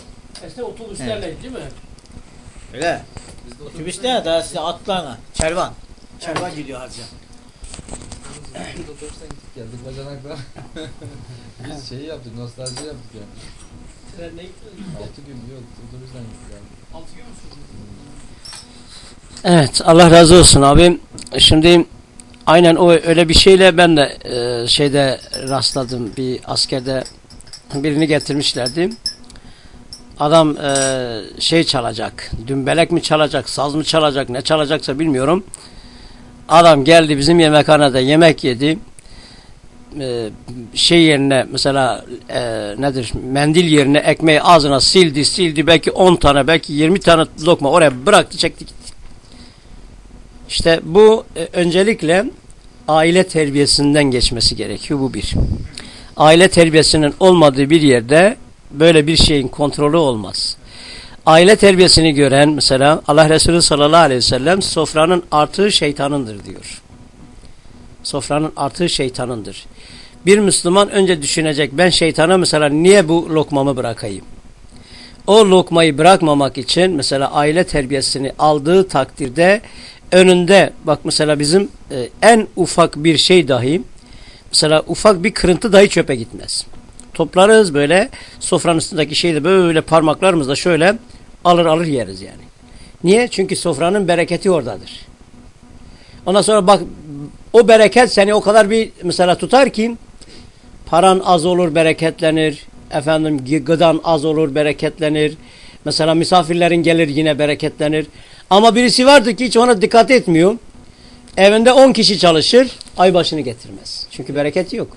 Eskiden otobüslerle değil mi? Öyle. Otobüs ne? Daha size atlarla. Kervan. Kervan gidiyor hacı. Biz otobüsten gittik geldik bacanakla. Biz şeyi yaptık, nostalji yaptık yani. Trenle gittiniz. 6 gün yol otobüsten gittik yani. Altı gün mü sürdü? Evet Allah razı olsun abim. Şimdi aynen o öyle bir şeyle ben de e, şeyde rastladım bir askerde birini getirmişlerdi. Adam e, şey çalacak. Dümbelek mi çalacak, saz mı çalacak, ne çalacaksa bilmiyorum. Adam geldi bizim yemekhanede yemek yedi. E, şey yerine mesela e, nedir mendil yerine ekmeği ağzına sildi sildi belki 10 tane belki 20 tane lokma oraya bıraktı çekti gitti. İşte bu e, öncelikle aile terbiyesinden geçmesi gerekiyor bu bir. Aile terbiyesinin olmadığı bir yerde böyle bir şeyin kontrolü olmaz. Aile terbiyesini gören mesela Allah Resulü sallallahu aleyhi ve sellem sofranın artığı şeytanındır diyor. Sofranın artığı şeytanındır. Bir Müslüman önce düşünecek ben şeytana mesela niye bu lokmamı bırakayım? O lokmayı bırakmamak için mesela aile terbiyesini aldığı takdirde önünde bak mesela bizim e, en ufak bir şey dahi mesela ufak bir kırıntı dahi çöpe gitmez. Toplarız böyle sofranın üstündeki şeyi de böyle parmaklarımızla şöyle alır alır yeriz yani. Niye? Çünkü sofranın bereketi oradadır. Ondan sonra bak o bereket seni o kadar bir mesela tutar ki paran az olur bereketlenir. Efendim gıdan az olur bereketlenir. Mesela misafirlerin gelir yine bereketlenir. Ama birisi vardı ki hiç ona dikkat etmiyor. Evinde 10 kişi çalışır, ay başını getirmez. Çünkü bereketi yok.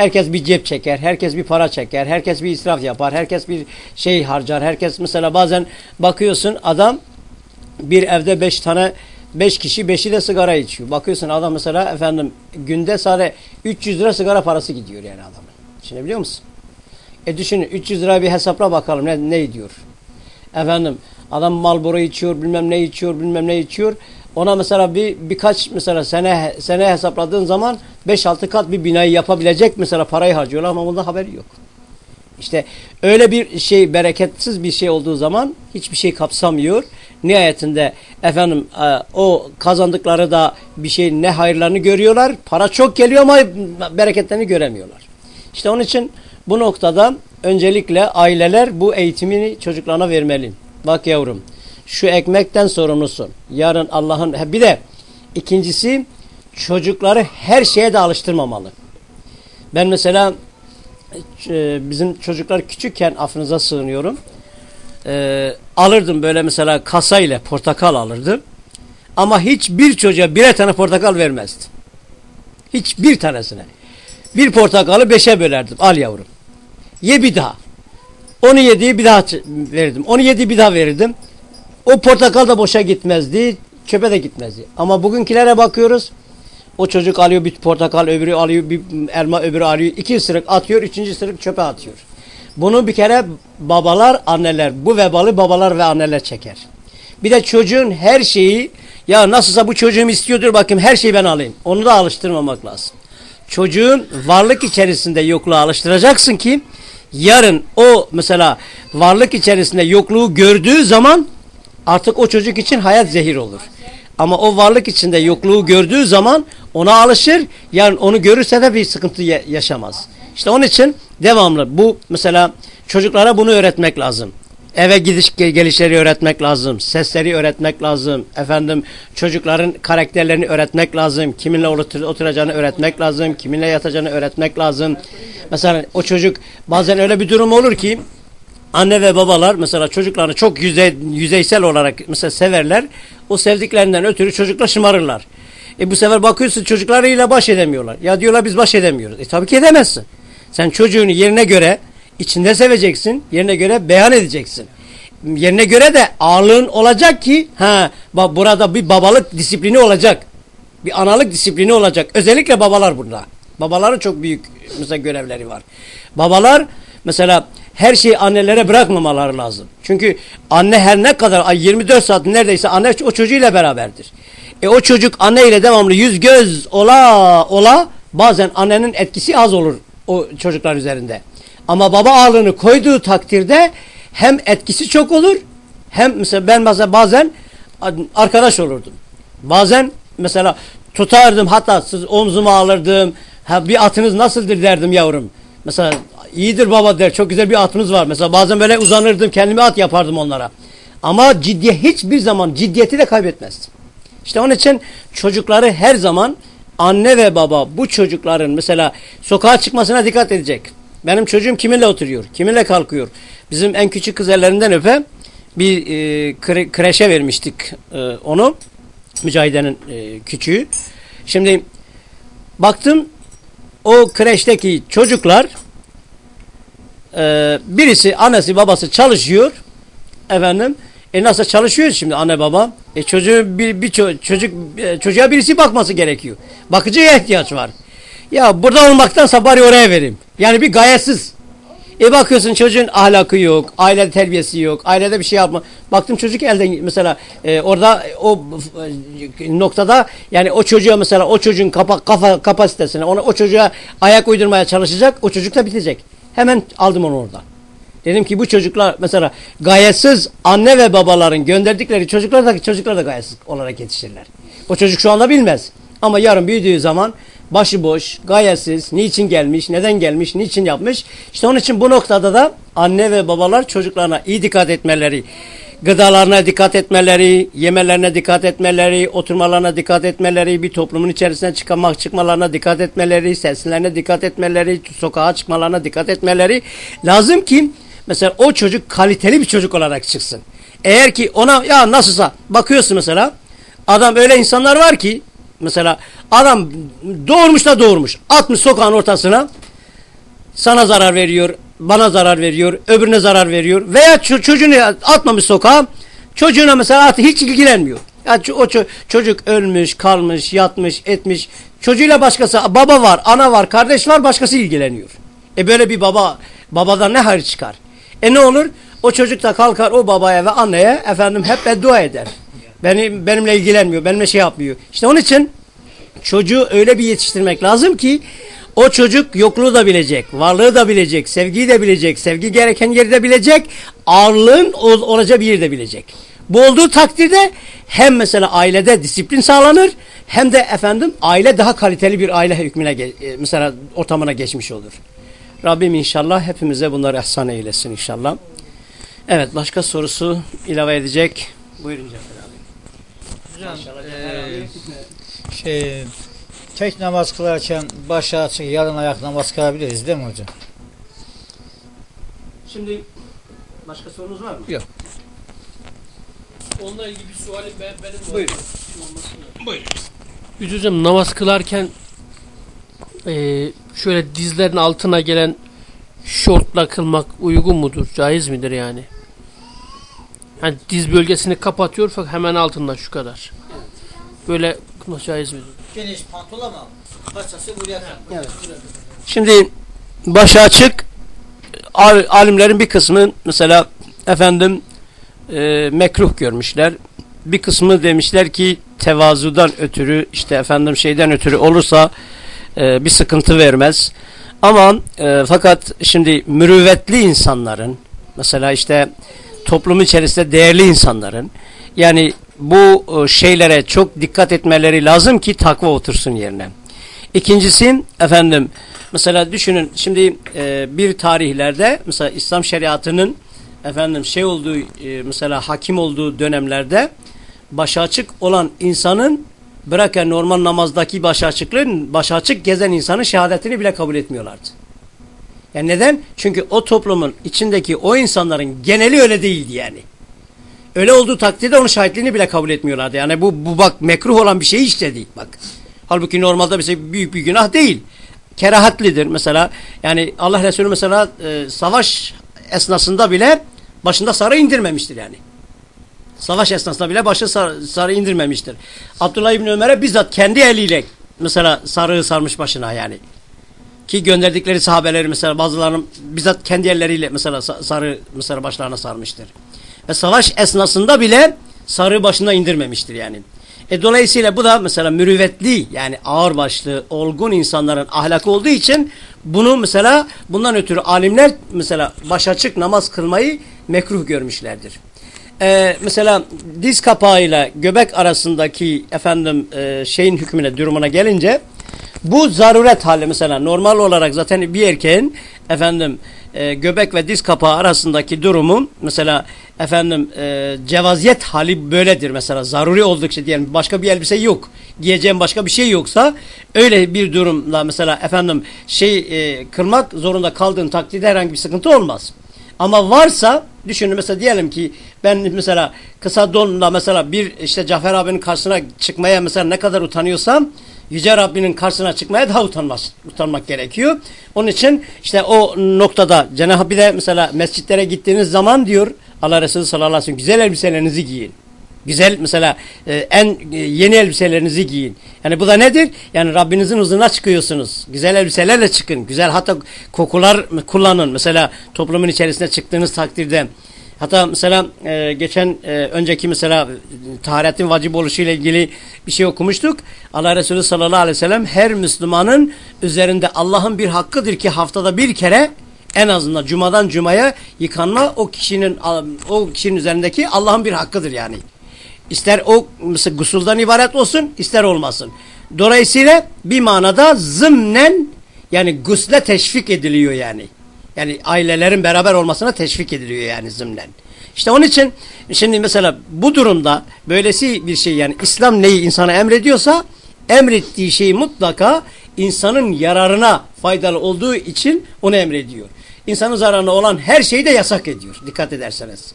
Herkes bir cep çeker, herkes bir para çeker, herkes bir israf yapar, herkes bir şey harcar. Herkes mesela bazen bakıyorsun adam bir evde 5 tane 5 kişi 5'i de sigara içiyor. Bakıyorsun adam mesela efendim günde sadece 300 lira sigara parası gidiyor yani adamın. Şimdi biliyor musun? E düşünün 300 lira bir hesapla bakalım ne, ne ediyor. Efendim adam Marlboro içiyor bilmem ne içiyor bilmem ne içiyor. Ona mesela bir birkaç mesela sene sene hesapladığın zaman 5-6 kat bir binayı yapabilecek mesela parayı harcıyorlar ama bunda haberi yok. İşte öyle bir şey bereketsiz bir şey olduğu zaman hiçbir şey kapsamıyor. Nihayetinde efendim e, o kazandıkları da bir şey ne hayırlarını görüyorlar. Para çok geliyor ama bereketlerini göremiyorlar. İşte onun için bu noktada öncelikle aileler bu eğitimini çocuklarına vermeli. Bak yavrum şu ekmekten sorumlusun. Yarın Allah'ın bir de ikincisi çocukları her şeye de alıştırmamalı. Ben mesela e, bizim çocuklar küçükken affınıza sığınıyorum. E, alırdım böyle mesela kasayla portakal alırdım. Ama hiçbir çocuğa birer tane portakal vermezdim. Hiçbir tanesine. Bir portakalı beşe bölerdim. Al yavrum. Ye bir daha. Onu yediği bir daha verirdim. Onu yediği bir daha verirdim. O portakal da boşa gitmezdi. Çöpe de gitmezdi. Ama bugünkilere bakıyoruz. O çocuk alıyor bir portakal, öbürü alıyor bir elma, öbürü alıyor. iki ısırık atıyor, üçüncü ısırık çöpe atıyor. Bunu bir kere babalar, anneler, bu vebalı babalar ve anneler çeker. Bir de çocuğun her şeyi, ya nasılsa bu çocuğum istiyordur bakayım her şeyi ben alayım. Onu da alıştırmamak lazım. Çocuğun varlık içerisinde yokluğa alıştıracaksın ki, yarın o mesela varlık içerisinde yokluğu gördüğü zaman artık o çocuk için hayat zehir olur. Ama o varlık içinde yokluğu gördüğü zaman ona alışır. Yani onu görürse de bir sıkıntı yaşamaz. İşte onun için devamlı bu mesela çocuklara bunu öğretmek lazım. Eve gidiş gelişleri öğretmek lazım. Sesleri öğretmek lazım. Efendim çocukların karakterlerini öğretmek lazım. Kiminle oturacağını öğretmek lazım. Kiminle yatacağını öğretmek lazım. Mesela o çocuk bazen öyle bir durum olur ki anne ve babalar mesela çocuklarını çok yüzey, yüzeysel olarak mesela severler. O sevdiklerinden ötürü çocuklar şımarırlar. E bu sefer bakıyorsun çocuklarıyla baş edemiyorlar. Ya diyorlar biz baş edemiyoruz. E tabii ki edemezsin. Sen çocuğunu yerine göre içinde seveceksin. Yerine göre beyan edeceksin. Yerine göre de ağırlığın olacak ki ha bak burada bir babalık disiplini olacak. Bir analık disiplini olacak. Özellikle babalar burada. Babaların çok büyük mesela görevleri var. Babalar mesela her şeyi annelere bırakmamaları lazım. Çünkü anne her ne kadar 24 saat neredeyse anne o çocuğuyla beraberdir. E o çocuk anne ile devamlı yüz göz ola ola bazen annenin etkisi az olur o çocuklar üzerinde. Ama baba ağırlığını koyduğu takdirde hem etkisi çok olur hem mesela ben mesela bazen arkadaş olurdum. Bazen mesela tutardım hatta siz omzuma alırdım. Ha, bir atınız nasıldır derdim yavrum. Mesela iyidir baba der. Çok güzel bir atımız var. Mesela bazen böyle uzanırdım kendime at yapardım onlara. Ama ciddiye hiçbir zaman ciddiyeti de kaybetmezdim. İşte onun için çocukları her zaman anne ve baba bu çocukların mesela sokağa çıkmasına dikkat edecek. Benim çocuğum kiminle oturuyor, kiminle kalkıyor. Bizim en küçük kız ellerinden öpe bir e, kre, kreşe vermiştik e, onu. Mücahide'nin e, küçüğü. Şimdi baktım o kreşteki çocuklar e, birisi annesi babası çalışıyor. Efendim e nasıl çalışıyor şimdi anne baba? E çocuğun bir, bir çocuk e, çocuğa birisi bakması gerekiyor. Bakıcıya ihtiyaç var. Ya burada olmaktansa bari oraya vereyim. Yani bir gayetsiz. E bakıyorsun çocuğun ahlakı yok, aile terbiyesi yok, ailede bir şey yapma. Baktım çocuk elde mesela e, orada o e, noktada yani o çocuğa mesela o çocuğun kafa, kafa kapasitesine ona o çocuğa ayak uydurmaya çalışacak, o çocuk da bitecek. Hemen aldım onu oradan. Dedim ki bu çocuklar mesela gayetsiz anne ve babaların gönderdikleri çocuklar da çocuklar da gayetsiz olarak yetişirler. O çocuk şu anda bilmez. Ama yarın büyüdüğü zaman başıboş, gayetsiz, niçin gelmiş, neden gelmiş, niçin yapmış. İşte onun için bu noktada da anne ve babalar çocuklarına iyi dikkat etmeleri, gıdalarına dikkat etmeleri, yemelerine dikkat etmeleri, oturmalarına dikkat etmeleri, bir toplumun içerisine çıkmak çıkmalarına dikkat etmeleri, seslerine dikkat etmeleri, sokağa çıkmalarına dikkat etmeleri lazım ki mesela o çocuk kaliteli bir çocuk olarak çıksın. Eğer ki ona ya nasılsa bakıyorsun mesela adam öyle insanlar var ki mesela adam doğurmuş da doğurmuş. Atmış sokağın ortasına. Sana zarar veriyor, bana zarar veriyor, öbürüne zarar veriyor. Veya ço- çocuğunu atmamış sokağa. Çocuğuna mesela artık hiç ilgilenmiyor. Yani o ço- çocuk ölmüş, kalmış, yatmış, etmiş. Çocuğuyla başkası, baba var, ana var, kardeş var, başkası ilgileniyor. E böyle bir baba, babadan ne hayır çıkar? E ne olur? O çocuk da kalkar o babaya ve anneye efendim hep beddua eder. Beni, benimle ilgilenmiyor, benimle şey yapmıyor. İşte onun için çocuğu öyle bir yetiştirmek lazım ki o çocuk yokluğu da bilecek, varlığı da bilecek, sevgiyi de bilecek, sevgi gereken yeri de bilecek, ağırlığın ol- olacağı bir yeri de bilecek. Bu olduğu takdirde hem mesela ailede disiplin sağlanır hem de efendim aile daha kaliteli bir aile hükmüne e, mesela ortamına geçmiş olur. Rabbim inşallah hepimize bunları ihsan eylesin inşallah. Evet başka sorusu ilave edecek. Buyurun Cafer abi. Hocam, İnşallah abi. Şey tek namaz kılarken baş açık yarın ayak namaz kılabiliriz değil mi hocam? Şimdi başka sorunuz var mı? Onunla ilgili bir sualim ben, benim var. Buyurun. Biz hocam namaz kılarken eee, şöyle dizlerin altına gelen şortla kılmak uygun mudur? Caiz midir yani? Yani diz bölgesini kapatıyor fakat hemen altında şu kadar. Böyle kılmak caiz midir? Geniş pantol ama paçası buraya Evet. Şimdi başı açık al- alimlerin bir kısmı mesela efendim e, mekruh görmüşler. Bir kısmı demişler ki tevazudan ötürü işte efendim şeyden ötürü olursa e, bir sıkıntı vermez. Ama e, fakat şimdi mürüvvetli insanların mesela işte toplum içerisinde değerli insanların yani bu e, şeylere çok dikkat etmeleri lazım ki takva otursun yerine. İkincisi efendim mesela düşünün şimdi e, bir tarihlerde mesela İslam şeriatının efendim şey olduğu e, mesela hakim olduğu dönemlerde başı açık olan insanın bırakın normal namazdaki başı açıklığın başı açık gezen insanın şehadetini bile kabul etmiyorlardı. Yani neden? Çünkü o toplumun içindeki o insanların geneli öyle değildi yani. Öyle olduğu takdirde onun şahitliğini bile kabul etmiyorlardı. Yani bu, bu bak mekruh olan bir şey işledi bak. Halbuki normalde mesela büyük bir günah değil. Kerahatlidir mesela. Yani Allah Resulü mesela e, savaş esnasında bile başında sarı indirmemiştir yani. Savaş esnasında bile başı sarı, sarı indirmemiştir. Abdullah İbni Ömer'e bizzat kendi eliyle mesela sarığı sarmış başına yani. Ki gönderdikleri sahabeleri mesela bazılarının bizzat kendi elleriyle mesela sa- sarı mesela başlarına sarmıştır. Ve savaş esnasında bile sarığı başına indirmemiştir yani. E dolayısıyla bu da mesela mürüvvetli yani ağırbaşlı, olgun insanların ahlakı olduğu için bunu mesela bundan ötürü alimler mesela baş açık namaz kılmayı mekruh görmüşlerdir. Ee, mesela diz kapağıyla göbek arasındaki efendim e, şeyin hükmüne durumuna gelince bu zaruret hali mesela normal olarak zaten bir erkeğin efendim e, göbek ve diz kapağı arasındaki durumu mesela efendim e, cevaziyet hali böyledir mesela zaruri oldukça diyelim başka bir elbise yok giyeceğim başka bir şey yoksa öyle bir durumla mesela efendim şey e, kırmak zorunda kaldığın takdirde herhangi bir sıkıntı olmaz. Ama varsa düşünün mesela diyelim ki ben mesela kısa donla mesela bir işte Cafer abinin karşısına çıkmaya mesela ne kadar utanıyorsam Yüce Rabbinin karşısına çıkmaya daha utanmaz, utanmak gerekiyor. Onun için işte o noktada Cenab-ı bir de mesela mescitlere gittiğiniz zaman diyor Allah Resulü sallallahu aleyhi ve sellem güzel elbiselerinizi giyin. Güzel mesela e, en e, yeni elbiselerinizi giyin. Yani bu da nedir? Yani Rabbinizin huzuruna çıkıyorsunuz. Güzel elbiselerle çıkın. Güzel hatta kokular kullanın. Mesela toplumun içerisine çıktığınız takdirde. Hatta mesela e, geçen e, önceki mesela e, taharetin vacip oluşu ile ilgili bir şey okumuştuk. Allah Resulü sallallahu aleyhi ve sellem her Müslümanın üzerinde Allah'ın bir hakkıdır ki haftada bir kere en azından cumadan cumaya yıkanma o kişinin o kişinin üzerindeki Allah'ın bir hakkıdır yani. İster o mesela gusuldan ibaret olsun, ister olmasın. Dolayısıyla bir manada zımnen yani gusle teşvik ediliyor yani. Yani ailelerin beraber olmasına teşvik ediliyor yani zımnen. İşte onun için şimdi mesela bu durumda böylesi bir şey yani İslam neyi insana emrediyorsa emrettiği şeyi mutlaka insanın yararına faydalı olduğu için onu emrediyor. İnsanın zararına olan her şeyi de yasak ediyor. Dikkat ederseniz.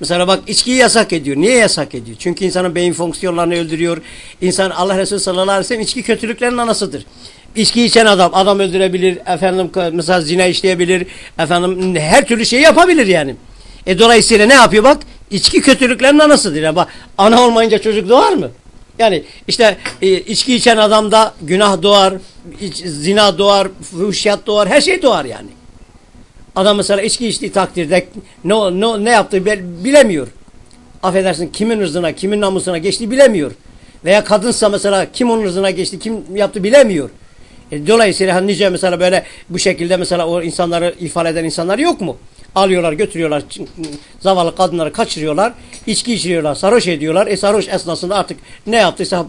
Mesela bak içkiyi yasak ediyor. Niye yasak ediyor? Çünkü insanın beyin fonksiyonlarını öldürüyor. İnsan Allah Resulü sallallahu aleyhi ve sellem içki kötülüklerin anasıdır. İçki içen adam adam öldürebilir. Efendim mesela zina işleyebilir. Efendim her türlü şey yapabilir yani. E dolayısıyla ne yapıyor bak? İçki kötülüklerin anasıdır. Yani bak ana olmayınca çocuk doğar mı? Yani işte e, içki içen adamda günah doğar, iç, zina doğar, fuhşiyat doğar, her şey doğar yani. Adam mesela içki içtiği takdirde ne, ne, ne yaptığı bilemiyor. Affedersin kimin ırzına, kimin namusuna geçti bilemiyor. Veya kadınsa mesela kim onun ırzına geçti, kim yaptı bilemiyor. E, dolayısıyla hani nice mesela böyle bu şekilde mesela o insanları ifade eden insanlar yok mu? Alıyorlar götürüyorlar zavallı kadınları kaçırıyorlar. içki içiriyorlar sarhoş ediyorlar. E sarhoş esnasında artık ne yaptıysa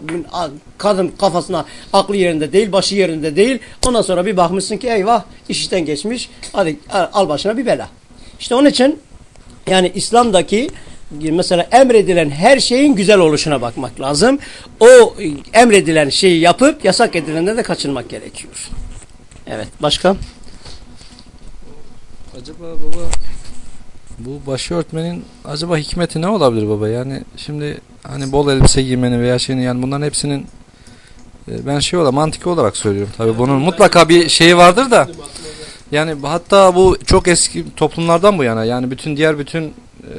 kadın kafasına aklı yerinde değil başı yerinde değil. Ondan sonra bir bakmışsın ki eyvah iş işten geçmiş. Hadi al başına bir bela. İşte onun için yani İslam'daki mesela emredilen her şeyin güzel oluşuna bakmak lazım. O emredilen şeyi yapıp yasak edilenden de kaçınmak gerekiyor. Evet başka? Acaba baba bu başörtmenin acaba hikmeti ne olabilir baba? Yani şimdi hani bol elbise giymeni veya şeyini yani bunların hepsinin e, ben şey olarak mantık olarak söylüyorum. Tabi bunun mutlaka bir şeyi vardır da yani hatta bu çok eski toplumlardan bu yana yani bütün diğer bütün e,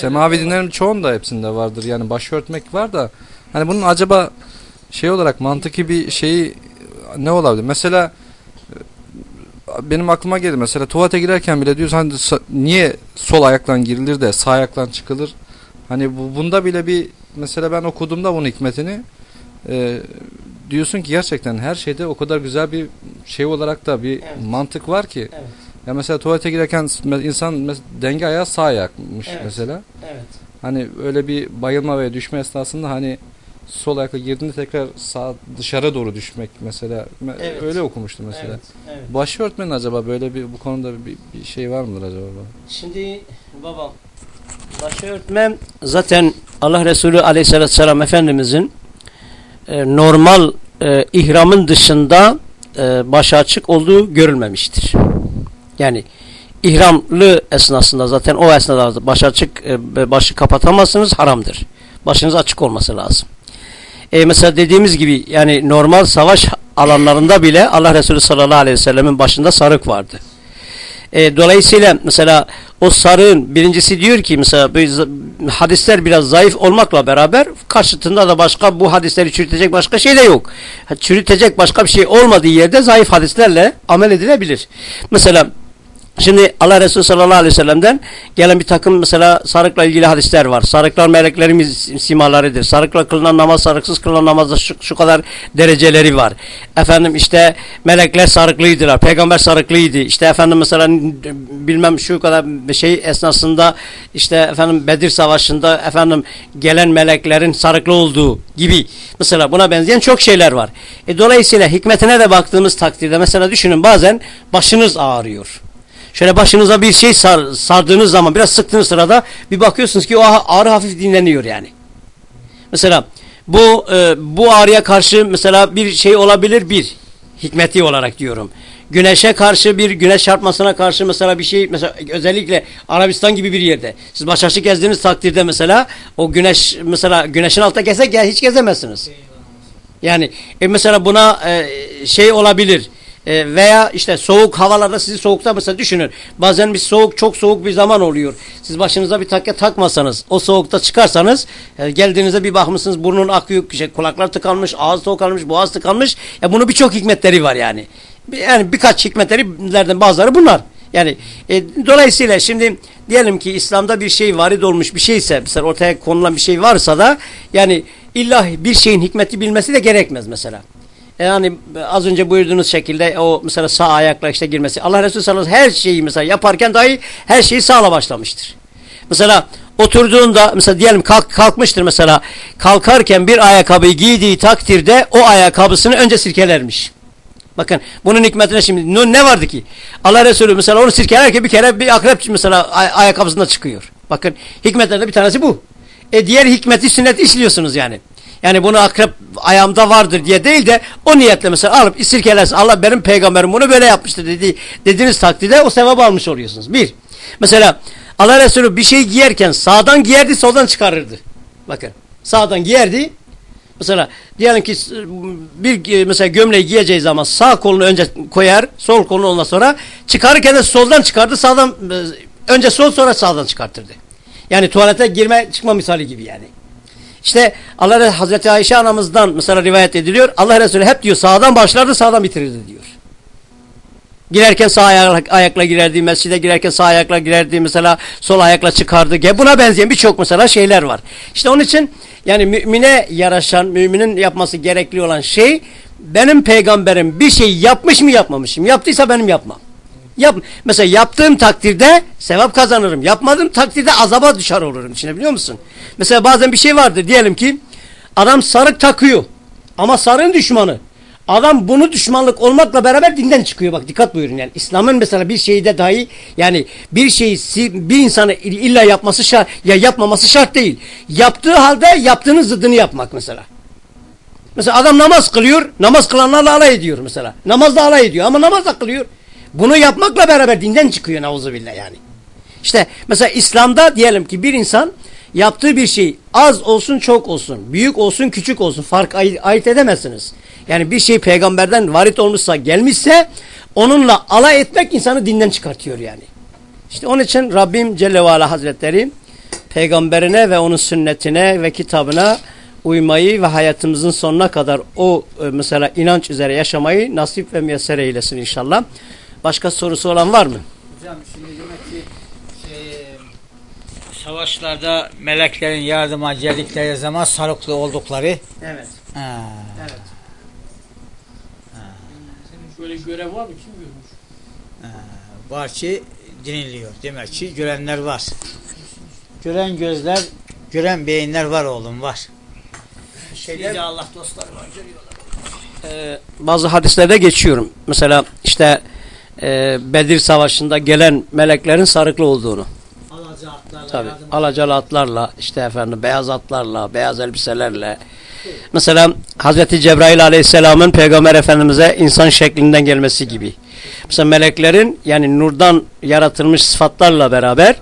semavi dinlerin çoğunda hepsinde vardır. Yani başörtmek var da hani bunun acaba şey olarak mantıki bir şeyi ne olabilir? Mesela benim aklıma geldi mesela tuvalete girerken bile diyorsun hani niye sol ayaktan girilir de sağ ayaktan çıkılır? Hani bu, bunda bile bir mesela ben okuduğumda bunun hikmetini e, diyorsun ki gerçekten her şeyde o kadar güzel bir şey olarak da bir evet. mantık var ki. Evet. Ya mesela tuvalete girerken insan denge ayağı sağ ayakmış evet. mesela. Evet. Hani öyle bir bayılma ve düşme esnasında hani sol ayakla girdiğinde tekrar sağ dışarı doğru düşmek mesela evet. öyle okumuştum mesela. Evet, evet. Başörtmenin acaba böyle bir bu konuda bir, bir şey var mıdır acaba? Şimdi babam başörtme zaten Allah Resulü Aleyhisselatü Vesselam Efendimizin e, normal e, ihramın dışında e, başı açık olduğu görülmemiştir. Yani ihramlı esnasında zaten o esnada baş açık e, başı kapatamazsınız haramdır. Başınız açık olması lazım e, mesela dediğimiz gibi yani normal savaş alanlarında bile Allah Resulü sallallahu aleyhi ve sellemin başında sarık vardı. E, dolayısıyla mesela o sarığın birincisi diyor ki mesela hadisler biraz zayıf olmakla beraber karşıtında da başka bu hadisleri çürütecek başka şey de yok. Çürütecek başka bir şey olmadığı yerde zayıf hadislerle amel edilebilir. Mesela Şimdi Allah Resulü sallallahu aleyhi ve sellem'den gelen bir takım mesela sarıkla ilgili hadisler var. Sarıklar meleklerin simalarıdır. Sarıkla kılınan namaz sarıksız kılınan namazda şu, şu kadar dereceleri var. Efendim işte melekler sarıklıydılar. Peygamber sarıklıydı. İşte efendim mesela bilmem şu kadar şey esnasında işte efendim Bedir Savaşı'nda efendim gelen meleklerin sarıklı olduğu gibi. Mesela buna benzeyen çok şeyler var. E, dolayısıyla hikmetine de baktığımız takdirde mesela düşünün bazen başınız ağrıyor. Şöyle başınıza bir şey sar, sardığınız zaman biraz sıktığınız sırada bir bakıyorsunuz ki o ağrı hafif dinleniyor yani. Mesela bu e, bu ağrıya karşı mesela bir şey olabilir bir hikmeti olarak diyorum. Güneşe karşı bir güneş çarpmasına karşı mesela bir şey mesela özellikle Arabistan gibi bir yerde siz başaşı gezdiğiniz takdirde mesela o güneş mesela güneşin altında gezek hiç gezemezsiniz. Yani e, mesela buna e, şey olabilir e, veya işte soğuk havalarda sizi soğukta mesela düşünün. Bazen bir soğuk çok soğuk bir zaman oluyor. Siz başınıza bir takke takmasanız o soğukta çıkarsanız e, geldiğinizde bir bakmışsınız burnun akıyor, işte, kulaklar tıkanmış, ağız tıkanmış, boğaz tıkanmış. Ya bunun birçok hikmetleri var yani. Yani birkaç hikmetlerden bazıları bunlar. Yani e, dolayısıyla şimdi diyelim ki İslam'da bir şey varid olmuş bir şeyse mesela ortaya konulan bir şey varsa da yani illa bir şeyin hikmeti bilmesi de gerekmez mesela. Yani az önce buyurduğunuz şekilde o mesela sağ ayakla işte girmesi. Allah Resulü sallallahu her şeyi mesela yaparken dahi her şeyi sağla başlamıştır. Mesela oturduğunda mesela diyelim kalk, kalkmıştır mesela kalkarken bir ayakkabıyı giydiği takdirde o ayakkabısını önce sirkelermiş. Bakın bunun hikmetine şimdi ne vardı ki? Allah Resulü mesela onu sirkelerken bir kere bir akrep mesela ay ayakkabısında çıkıyor. Bakın hikmetlerden bir tanesi bu. E diğer hikmeti sünnet işliyorsunuz yani. Yani bunu akrep ayağımda vardır diye değil de o niyetle mesela alıp sirkelersin. Allah benim peygamberim bunu böyle yapmıştır dedi, dediğiniz takdirde o sevabı almış oluyorsunuz. Bir. Mesela Allah Resulü bir şey giyerken sağdan giyerdi soldan çıkarırdı. Bakın sağdan giyerdi. Mesela diyelim ki bir mesela gömleği giyeceği zaman sağ kolunu önce koyar, sol kolunu ondan sonra çıkarırken de soldan çıkardı, sağdan önce sol sonra sağdan çıkartırdı. Yani tuvalete girme çıkma misali gibi yani. İşte Allah Hazreti Ayşe anamızdan mesela rivayet ediliyor. Allah Resulü hep diyor sağdan başlardı, sağdan bitirirdi diyor. Girerken sağ ayakla, ayakla girerdi, mescide girerken sağ ayakla girerdi, mesela sol ayakla çıkardı. Buna benzeyen birçok mesela şeyler var. İşte onun için yani mümine yaraşan, müminin yapması gerekli olan şey benim peygamberim bir şey yapmış mı yapmamışım. Yaptıysa benim yapmam. Yap, mesela yaptığım takdirde sevap kazanırım. Yapmadığım takdirde azaba düşer olurum. içine biliyor musun? Mesela bazen bir şey vardır. Diyelim ki adam sarık takıyor. Ama sarığın düşmanı. Adam bunu düşmanlık olmakla beraber dinden çıkıyor. Bak dikkat buyurun yani. İslam'ın mesela bir şeyde dahi yani bir şeyi bir insanı illa yapması şart ya yapmaması şart değil. Yaptığı halde yaptığının zıddını yapmak mesela. Mesela adam namaz kılıyor. Namaz kılanlarla alay ediyor mesela. Namazda alay ediyor ama namaz kılıyor. Bunu yapmakla beraber dinden çıkıyor nauzubillah yani. İşte mesela İslam'da diyelim ki bir insan yaptığı bir şey az olsun çok olsun, büyük olsun küçük olsun fark ay ayırt edemezsiniz. Yani bir şey peygamberden varit olmuşsa gelmişse onunla alay etmek insanı dinden çıkartıyor yani. İşte onun için Rabbim Celle ve Ala Hazretleri peygamberine ve onun sünnetine ve kitabına uymayı ve hayatımızın sonuna kadar o e, mesela inanç üzere yaşamayı nasip ve müyesser eylesin inşallah. Başka sorusu olan var mı? Hocam şimdi demek ki şey, savaşlarda meleklerin yardıma geldikleri zaman sarıklı oldukları Evet. ha, Evet. Senin şöyle görev var mı? Kim görmüş? var ki diniliyor. Demek ki görenler var. Gören gözler, gören beyinler var oğlum var. Şeyde Allah dostları var Ee, bazı hadislerde geçiyorum. Mesela işte e, Bedir Savaşı'nda gelen meleklerin sarıklı olduğunu. Alaca atlarla Tabii. Alacalı atlarla, işte efendim beyaz atlarla, beyaz elbiselerle. Mesela Hazreti Cebrail Aleyhisselam'ın Peygamber Efendimiz'e insan şeklinden gelmesi gibi. Mesela meleklerin yani nurdan yaratılmış sıfatlarla beraber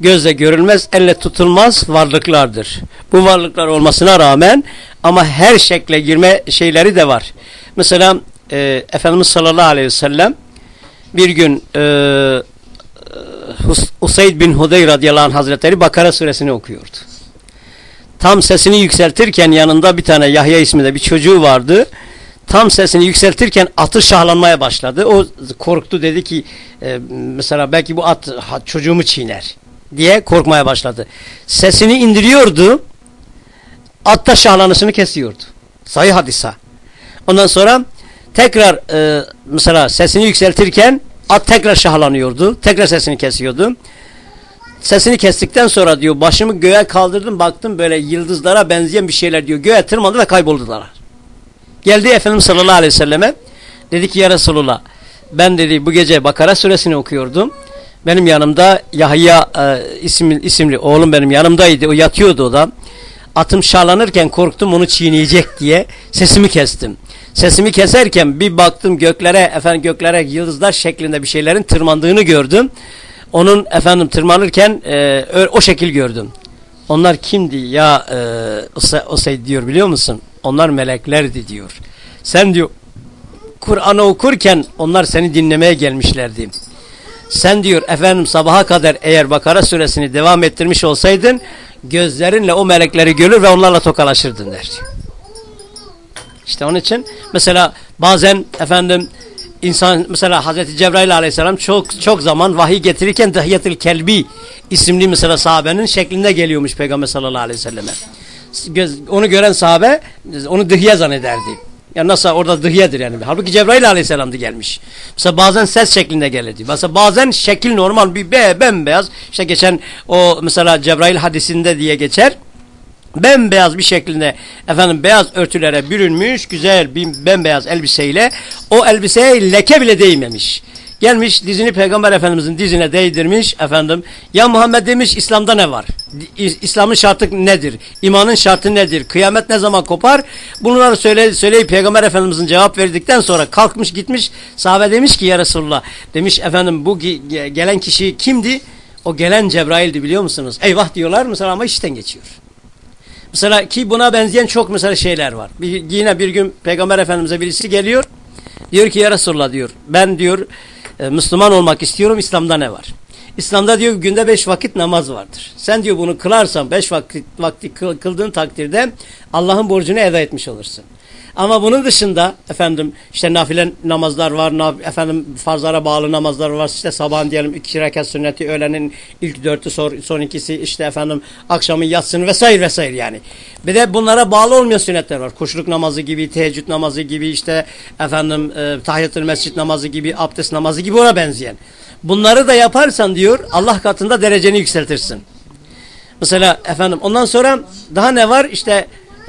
gözle görülmez, elle tutulmaz varlıklardır. Bu varlıklar olmasına rağmen ama her şekle girme şeyleri de var. Mesela e, Efendimiz sallallahu aleyhi ve sellem bir gün e, Hus Usayd bin Hudeyr radıyallahu anh hazretleri Bakara suresini okuyordu. Tam sesini yükseltirken yanında bir tane Yahya isminde bir çocuğu vardı. Tam sesini yükseltirken atı şahlanmaya başladı. O korktu dedi ki e, mesela belki bu at çocuğumu çiğner diye korkmaya başladı. Sesini indiriyordu. At da şahlanışını kesiyordu. Sayı hadisa. Ondan sonra tekrar e, mesela sesini yükseltirken at tekrar şahlanıyordu. Tekrar sesini kesiyordu. Sesini kestikten sonra diyor başımı göğe kaldırdım baktım böyle yıldızlara benzeyen bir şeyler diyor. Göğe tırmandı ve kayboldular. Geldi Efendimiz sallallahu aleyhi ve selleme. Dedi ki ya Resulullah ben dedi bu gece Bakara suresini okuyordum. Benim yanımda Yahya e, isimli, isimli oğlum benim yanımdaydı. O yatıyordu o da. Atım şarlanırken korktum onu çiğneyecek diye sesimi kestim. Sesimi keserken bir baktım göklere efendim göklere yıldızlar şeklinde bir şeylerin tırmandığını gördüm. Onun efendim tırmanırken e, o şekil gördüm. Onlar kimdi ya e, o şey diyor biliyor musun? Onlar meleklerdi diyor. Sen diyor Kur'an'ı okurken onlar seni dinlemeye gelmişlerdi. Sen diyor efendim sabaha kadar eğer Bakara suresini devam ettirmiş olsaydın gözlerinle o melekleri görür ve onlarla tokalaşırdın der. İşte onun için mesela bazen efendim insan mesela Hazreti Cebrail aleyhisselam çok çok zaman vahiy getirirken Dahiyetül Kelbi isimli mesela sahabenin şeklinde geliyormuş Peygamber sallallahu aleyhi ve selleme. Göz, onu gören sahabe onu dıhye zannederdi. Yani nasıl orada dıhyedir yani. Halbuki Cebrail aleyhisselamdı gelmiş. Mesela bazen ses şeklinde gelirdi. Mesela bazen şekil normal bir be, bembeyaz. İşte geçen o mesela Cebrail hadisinde diye geçer bembeyaz bir şeklinde efendim beyaz örtülere bürünmüş güzel bir bembeyaz elbiseyle o elbiseye leke bile değmemiş. Gelmiş dizini Peygamber Efendimizin dizine değdirmiş efendim. Ya Muhammed demiş İslam'da ne var? İslam'ın şartı nedir? İmanın şartı nedir? Kıyamet ne zaman kopar? Bunları söyle, söyleyip Peygamber Efendimizin cevap verdikten sonra kalkmış gitmiş. Sahabe demiş ki ya Resulullah demiş efendim bu gelen kişi kimdi? O gelen Cebrail'di biliyor musunuz? Eyvah diyorlar mesela ama işten geçiyor. Mesela ki buna benzeyen çok mesela şeyler var. Bir, yine bir gün Peygamber Efendimiz'e birisi geliyor. Diyor ki ya Resulullah diyor. Ben diyor e, Müslüman olmak istiyorum. İslam'da ne var? İslam'da diyor günde beş vakit namaz vardır. Sen diyor bunu kılarsan beş vakit vakti kıl- kıldığın takdirde Allah'ın borcunu eda etmiş olursun. Ama bunun dışında efendim işte nafile namazlar var, naf- efendim farzlara bağlı namazlar var. İşte sabahın diyelim iki rekat sünneti, öğlenin ilk dörtü, son, ikisi, işte efendim akşamın yatsını vesaire vesaire yani. Bir de bunlara bağlı olmayan sünnetler var. Kuşluk namazı gibi, teheccüd namazı gibi, işte efendim e, tahiyyatül mescid namazı gibi, abdest namazı gibi ona benzeyen. Bunları da yaparsan diyor Allah katında dereceni yükseltirsin. Mesela efendim ondan sonra daha ne var? İşte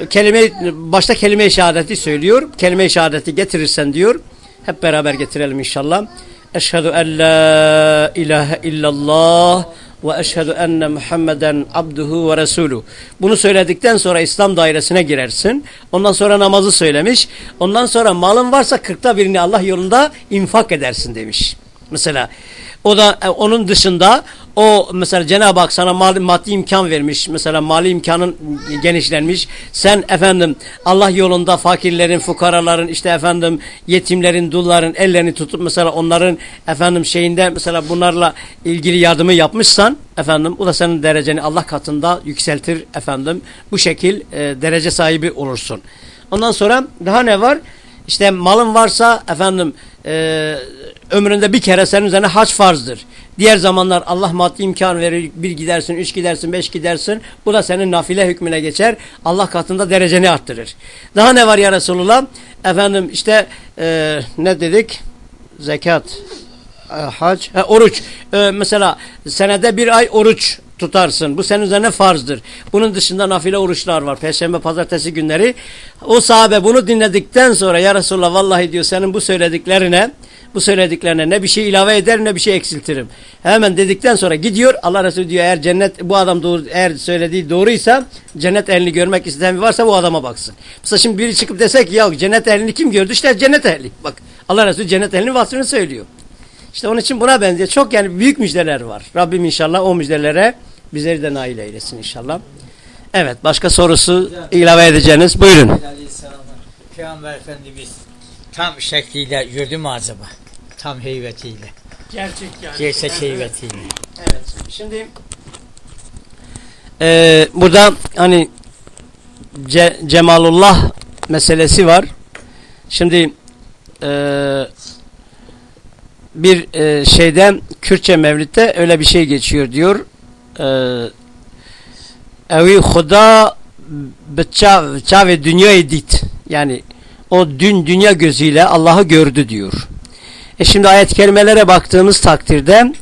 kelime başta kelime-i şehadeti söylüyor. Kelime-i şehadeti getirirsen diyor. Hep beraber getirelim inşallah. Eşhedü en la ilahe illallah ve eşhedü enne Muhammeden abduhu ve resuluhu. Bunu söyledikten sonra İslam dairesine girersin. Ondan sonra namazı söylemiş. Ondan sonra malın varsa kırkta birini Allah yolunda infak edersin demiş. Mesela o da e, onun dışında o mesela Cenab-ı Hak sana mali, maddi imkan vermiş. Mesela mali imkanın genişlenmiş. Sen efendim Allah yolunda fakirlerin, fukaraların, işte efendim yetimlerin, dulların ellerini tutup mesela onların efendim şeyinde mesela bunlarla ilgili yardımı yapmışsan efendim o da senin dereceni Allah katında yükseltir efendim. Bu şekil e, derece sahibi olursun. Ondan sonra daha ne var? İşte malın varsa efendim e, ömründe bir kere senin üzerine hac farzdır. Diğer zamanlar Allah maddi imkan verir. Bir gidersin, üç gidersin, beş gidersin. Bu da senin nafile hükmüne geçer. Allah katında dereceni arttırır. Daha ne var ya Resulullah? Efendim işte e, ne dedik? Zekat, e, hac, e, oruç. E, mesela senede bir ay oruç tutarsın. Bu senin üzerine farzdır. Bunun dışında nafile oruçlar var. Perşembe, pazartesi günleri. O sahabe bunu dinledikten sonra ya Resulallah vallahi diyor senin bu söylediklerine bu söylediklerine ne bir şey ilave eder ne bir şey eksiltirim. Hemen dedikten sonra gidiyor Allah Resulü diyor eğer cennet bu adam doğru, eğer söylediği doğruysa cennet elini görmek isteyen varsa bu adama baksın. Mesela şimdi biri çıkıp desek ya cennet elini kim gördü? İşte cennet ehli. Bak Allah Resulü cennet ehlinin vasfını söylüyor. İşte onun için buna benziyor. Çok yani büyük müjdeler var. Rabbim inşallah o müjdelere bizleri de nail eylesin inşallah. Evet başka sorusu ilave edeceğiniz. Buyurun. Peygamber Efendimiz tam şekliyle yürüdü mü acaba? Tam heybetiyle. Gerçek yani. Gerçek heybetiyle. Evet. Şimdi eee, burada hani Ce- Cemalullah meselesi var. Şimdi eee, bir eee, şeyden Kürtçe mevlitte öyle bir şey geçiyor diyor. Eee Evi huda bıça ve dünya dit. Yani o dün dünya gözüyle Allah'ı gördü diyor. E şimdi ayet kelimelere baktığımız takdirde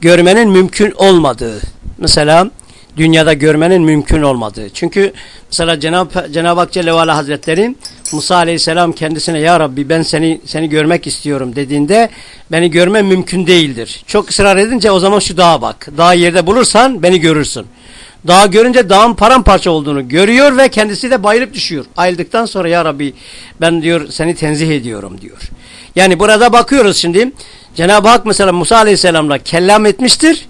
görmenin mümkün olmadığı. Mesela dünyada görmenin mümkün olmadığı. Çünkü mesela Cenab-ı Cenab Hak Celle ve Hazretleri Musa Aleyhisselam kendisine ya Rabbi ben seni seni görmek istiyorum dediğinde beni görme mümkün değildir. Çok ısrar edince o zaman şu dağa bak. Dağı yerde bulursan beni görürsün. Dağı görünce dağın paramparça olduğunu görüyor ve kendisi de bayılıp düşüyor. Ayıldıktan sonra ya Rabbi ben diyor seni tenzih ediyorum diyor. Yani burada bakıyoruz şimdi Cenab-ı Hak mesela Musa Aleyhisselam'la kellam etmiştir,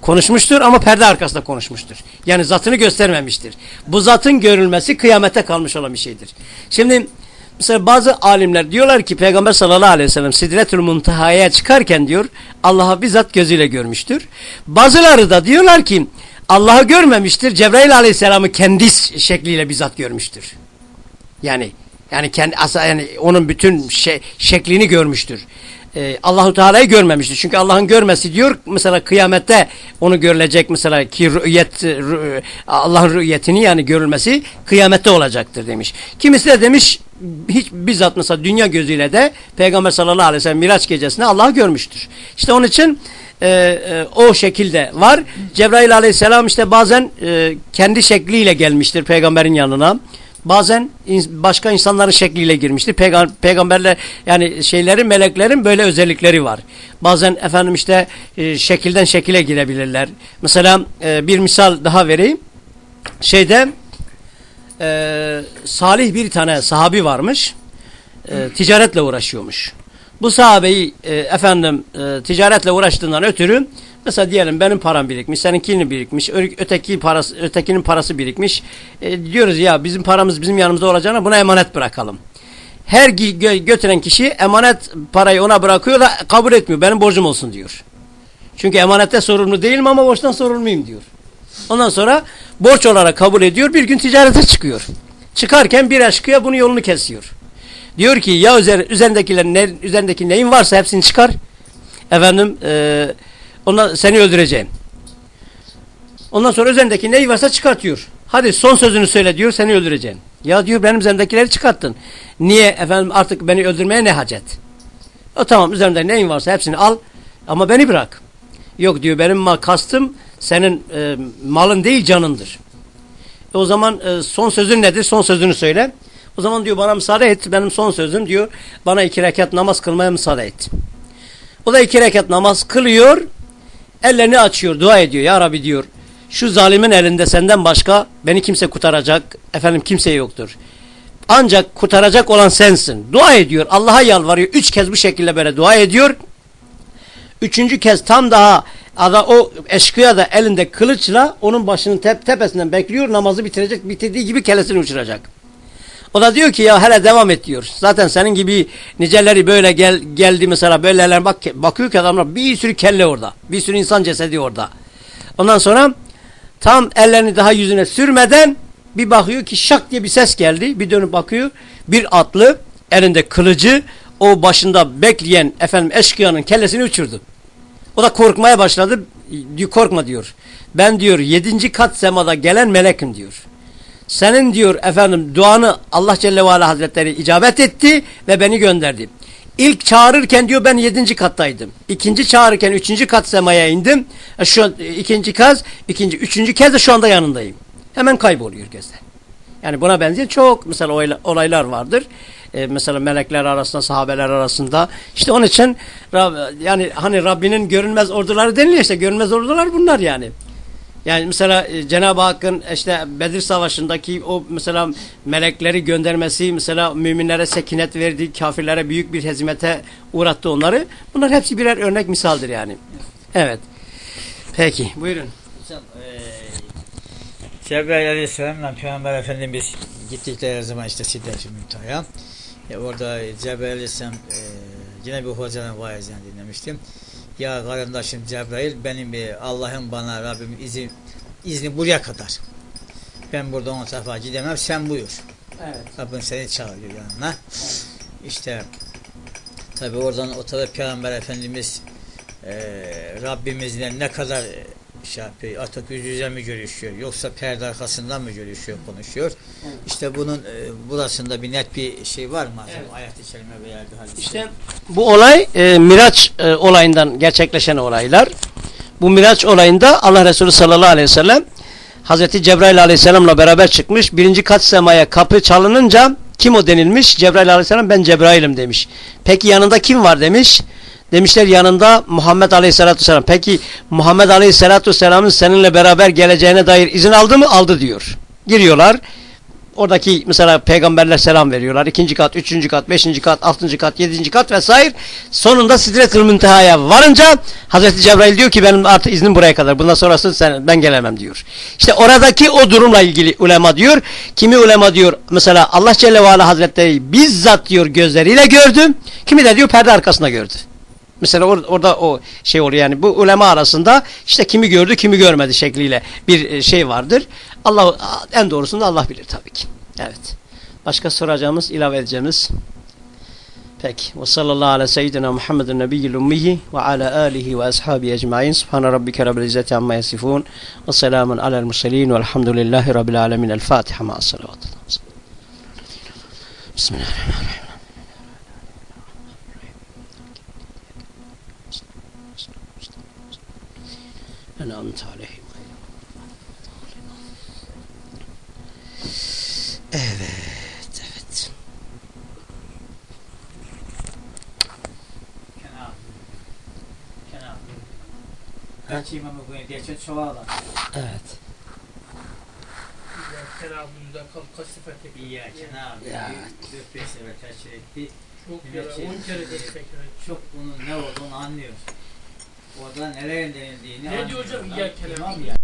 konuşmuştur ama perde arkasında konuşmuştur. Yani zatını göstermemiştir. Bu zatın görülmesi kıyamete kalmış olan bir şeydir. Şimdi mesela bazı alimler diyorlar ki Peygamber sallallahu aleyhi ve sellem Sidretül Muntaha'ya çıkarken diyor Allah'a bizzat gözüyle görmüştür. Bazıları da diyorlar ki Allah'ı görmemiştir. Cebrail aleyhisselamı kendi şekliyle bizzat görmüştür. Yani yani kendi asa yani onun bütün şey, şeklini görmüştür. Ee, Allahu Teala'yı görmemiştir. Çünkü Allah'ın görmesi diyor mesela kıyamette onu görülecek mesela ki rüyet rü, Allah'ın rüyetini yani görülmesi kıyamette olacaktır demiş. Kimisi de demiş hiç bizzat mesela dünya gözüyle de Peygamber sallallahu aleyhi ve sellem Miraç gecesinde Allah'ı görmüştür. İşte onun için e, e, o şekilde var. Cebrail aleyhisselam işte bazen e, kendi şekliyle gelmiştir peygamberin yanına. Bazen başka insanların şekliyle girmiştir. Peygam peygamberler yani şeylerin meleklerin böyle özellikleri var. Bazen efendim işte e, şekilden şekile girebilirler. Mesela e, bir misal daha vereyim. Şeyde e, salih bir tane sahabi varmış. E, ticaretle uğraşıyormuş. Bu sahabeyi e, efendim e, ticaretle uğraştığından ötürü Mesela diyelim benim param birikmiş, seninkinin birikmiş, öteki parası, ötekinin parası birikmiş. E, diyoruz ya bizim paramız bizim yanımızda olacağına buna emanet bırakalım. Her gö- götüren kişi emanet parayı ona bırakıyor da kabul etmiyor. Benim borcum olsun diyor. Çünkü emanette sorumlu değilim ama borçtan sorumluyum diyor. Ondan sonra borç olarak kabul ediyor. Bir gün ticarete çıkıyor. Çıkarken bir aşkıya bunun yolunu kesiyor. Diyor ki ya üzer, üzerindekilerin ne, üzerindeki neyin varsa hepsini çıkar. Efendim e, ona seni öldüreceğim. Ondan sonra üzerindeki neyi varsa çıkartıyor. Hadi son sözünü söyle diyor seni öldüreceğim. Ya diyor benim üzerimdekileri çıkarttın. Niye efendim artık beni öldürmeye ne hacet? O tamam üzerimde neyin varsa hepsini al ama beni bırak. Yok diyor benim kastım senin e, malın değil canındır. E, o zaman e, son sözün nedir? Son sözünü söyle. O zaman diyor bana müsaade et. Benim son sözüm diyor bana iki rekat namaz kılmaya müsaade et. O da iki rekat namaz kılıyor. Ellerini açıyor, dua ediyor. Ya Rabbi diyor. Şu zalimin elinde senden başka beni kimse kurtaracak. Efendim kimse yoktur. Ancak kurtaracak olan sensin. Dua ediyor. Allah'a yalvarıyor. Üç kez bu şekilde böyle dua ediyor. Üçüncü kez tam daha ada o eşkıya da elinde kılıçla onun başının tep tepesinden bekliyor. Namazı bitirecek. Bitirdiği gibi kellesini uçuracak. O da diyor ki ya hele devam et diyor. Zaten senin gibi niceleri böyle gel, geldi mesela böyleler bak bakıyor ki adamlar bir sürü kelle orada. Bir sürü insan cesedi orada. Ondan sonra tam ellerini daha yüzüne sürmeden bir bakıyor ki şak diye bir ses geldi. Bir dönüp bakıyor. Bir atlı elinde kılıcı o başında bekleyen efendim eşkıyanın kellesini uçurdu. O da korkmaya başladı. Korkma diyor. Ben diyor yedinci kat semada gelen melekim diyor. Senin diyor efendim duanı Allah Celle ve Ala Hazretleri icabet etti ve beni gönderdi. İlk çağırırken diyor ben yedinci kattaydım. İkinci çağırırken üçüncü kat semaya indim. E, Şu e, ikinci kez, ikinci, üçüncü kez de şu anda yanındayım. Hemen kayboluyor gözden. Yani buna benzeyen çok mesela olayla- olaylar vardır. Ee, mesela melekler arasında, sahabeler arasında. İşte onun için yani hani Rabbinin görünmez orduları deniliyor işte görünmez ordular bunlar yani. Yani mesela e, Cenab-ı Hakk'ın işte Bedir Savaşı'ndaki o mesela melekleri göndermesi, mesela müminlere sekinet verdi, kafirlere büyük bir hezimete uğrattı onları. Bunlar hepsi birer örnek misaldir yani. Evet. Peki buyurun. Hocam eee Cebrail Aleyhisselam'la Peygamber Efendimiz gittikleri zaman işte Siddet-i Müntaha'ya e, orada Cebrail Aleyhisselam eee, yine bir hocanın vaazını dinlemiştim. Ya kardeşim Cebrail benim bir Allah'ın bana Rabbimin izni, izni buraya kadar. Ben burada on tarafa gidemem sen buyur. Evet. Rabbim seni çağırıyor yanına. İşte tabi oradan o taraf Peygamber Efendimiz eee Rabbimizle ne kadar e, şey yapıyor, artık yüz yüze mi görüşüyor yoksa perde arkasından mı görüşüyor, konuşuyor. İşte bunun e, burasında bir net bir şey var mı? Evet. Ayet-i kerime veya bir hadis. İşte bu olay e, Miraç e, olayından gerçekleşen olaylar. Bu Miraç olayında Allah Resulü sallallahu aleyhi ve sellem Hazreti Cebrail aleyhisselamla beraber çıkmış. Birinci kat semaya kapı çalınınca kim o denilmiş? Cebrail aleyhisselam ben Cebrail'im demiş. Peki yanında kim var demiş. Demişler yanında Muhammed aleyhisselatü vesselam. Peki Muhammed aleyhisselatü vesselamın seninle beraber geleceğine dair izin aldı mı? Aldı diyor. Giriyorlar. Oradaki mesela peygamberler selam veriyorlar. İkinci kat, üçüncü kat, beşinci kat, altıncı kat, yedinci kat vesaire. Sonunda Sidretül Münteha'ya varınca Hazreti Cebrail diyor ki benim artık iznim buraya kadar. Bundan sonrası sen, ben gelemem diyor. İşte oradaki o durumla ilgili ulema diyor. Kimi ulema diyor mesela Allah Celle ve Ala Hazretleri bizzat diyor gözleriyle gördü. Kimi de diyor perde arkasında gördü. Mesela or- orada o şey oluyor yani bu ulema arasında işte kimi gördü kimi görmedi şekliyle bir e, şey vardır. Allah en doğrusunu Allah bilir tabii ki. Evet. Başka soracağımız, ilave edeceğimiz. Peki. Ve sallallahu ala seyyidina Muhammedun nebiyyil ummiyi ve ala alihi ve ashabi ecmain. Subhane rabbike rabbil izzeti amma yasifun. Ve selamun alel murselin. Velhamdülillahi rabbil alemin. El Fatiha ma'as salavat. Bismillahirrahmanirrahim. أنعمت عليهم Evet, evet. Kenar. Kenar. Kaç imamı bu geçen çoğalar. Evet. Tenabülden kal kaç sefer tekrar. İyi ya kenar. Ya. Dört beş sefer teşhir etti. Çok Evet, kere, şey- on kere de tekrar. Çok bunun ne olduğunu anlıyor. Orada nereye denildiğini Ne diyor hocam? İmam na'budu. ya.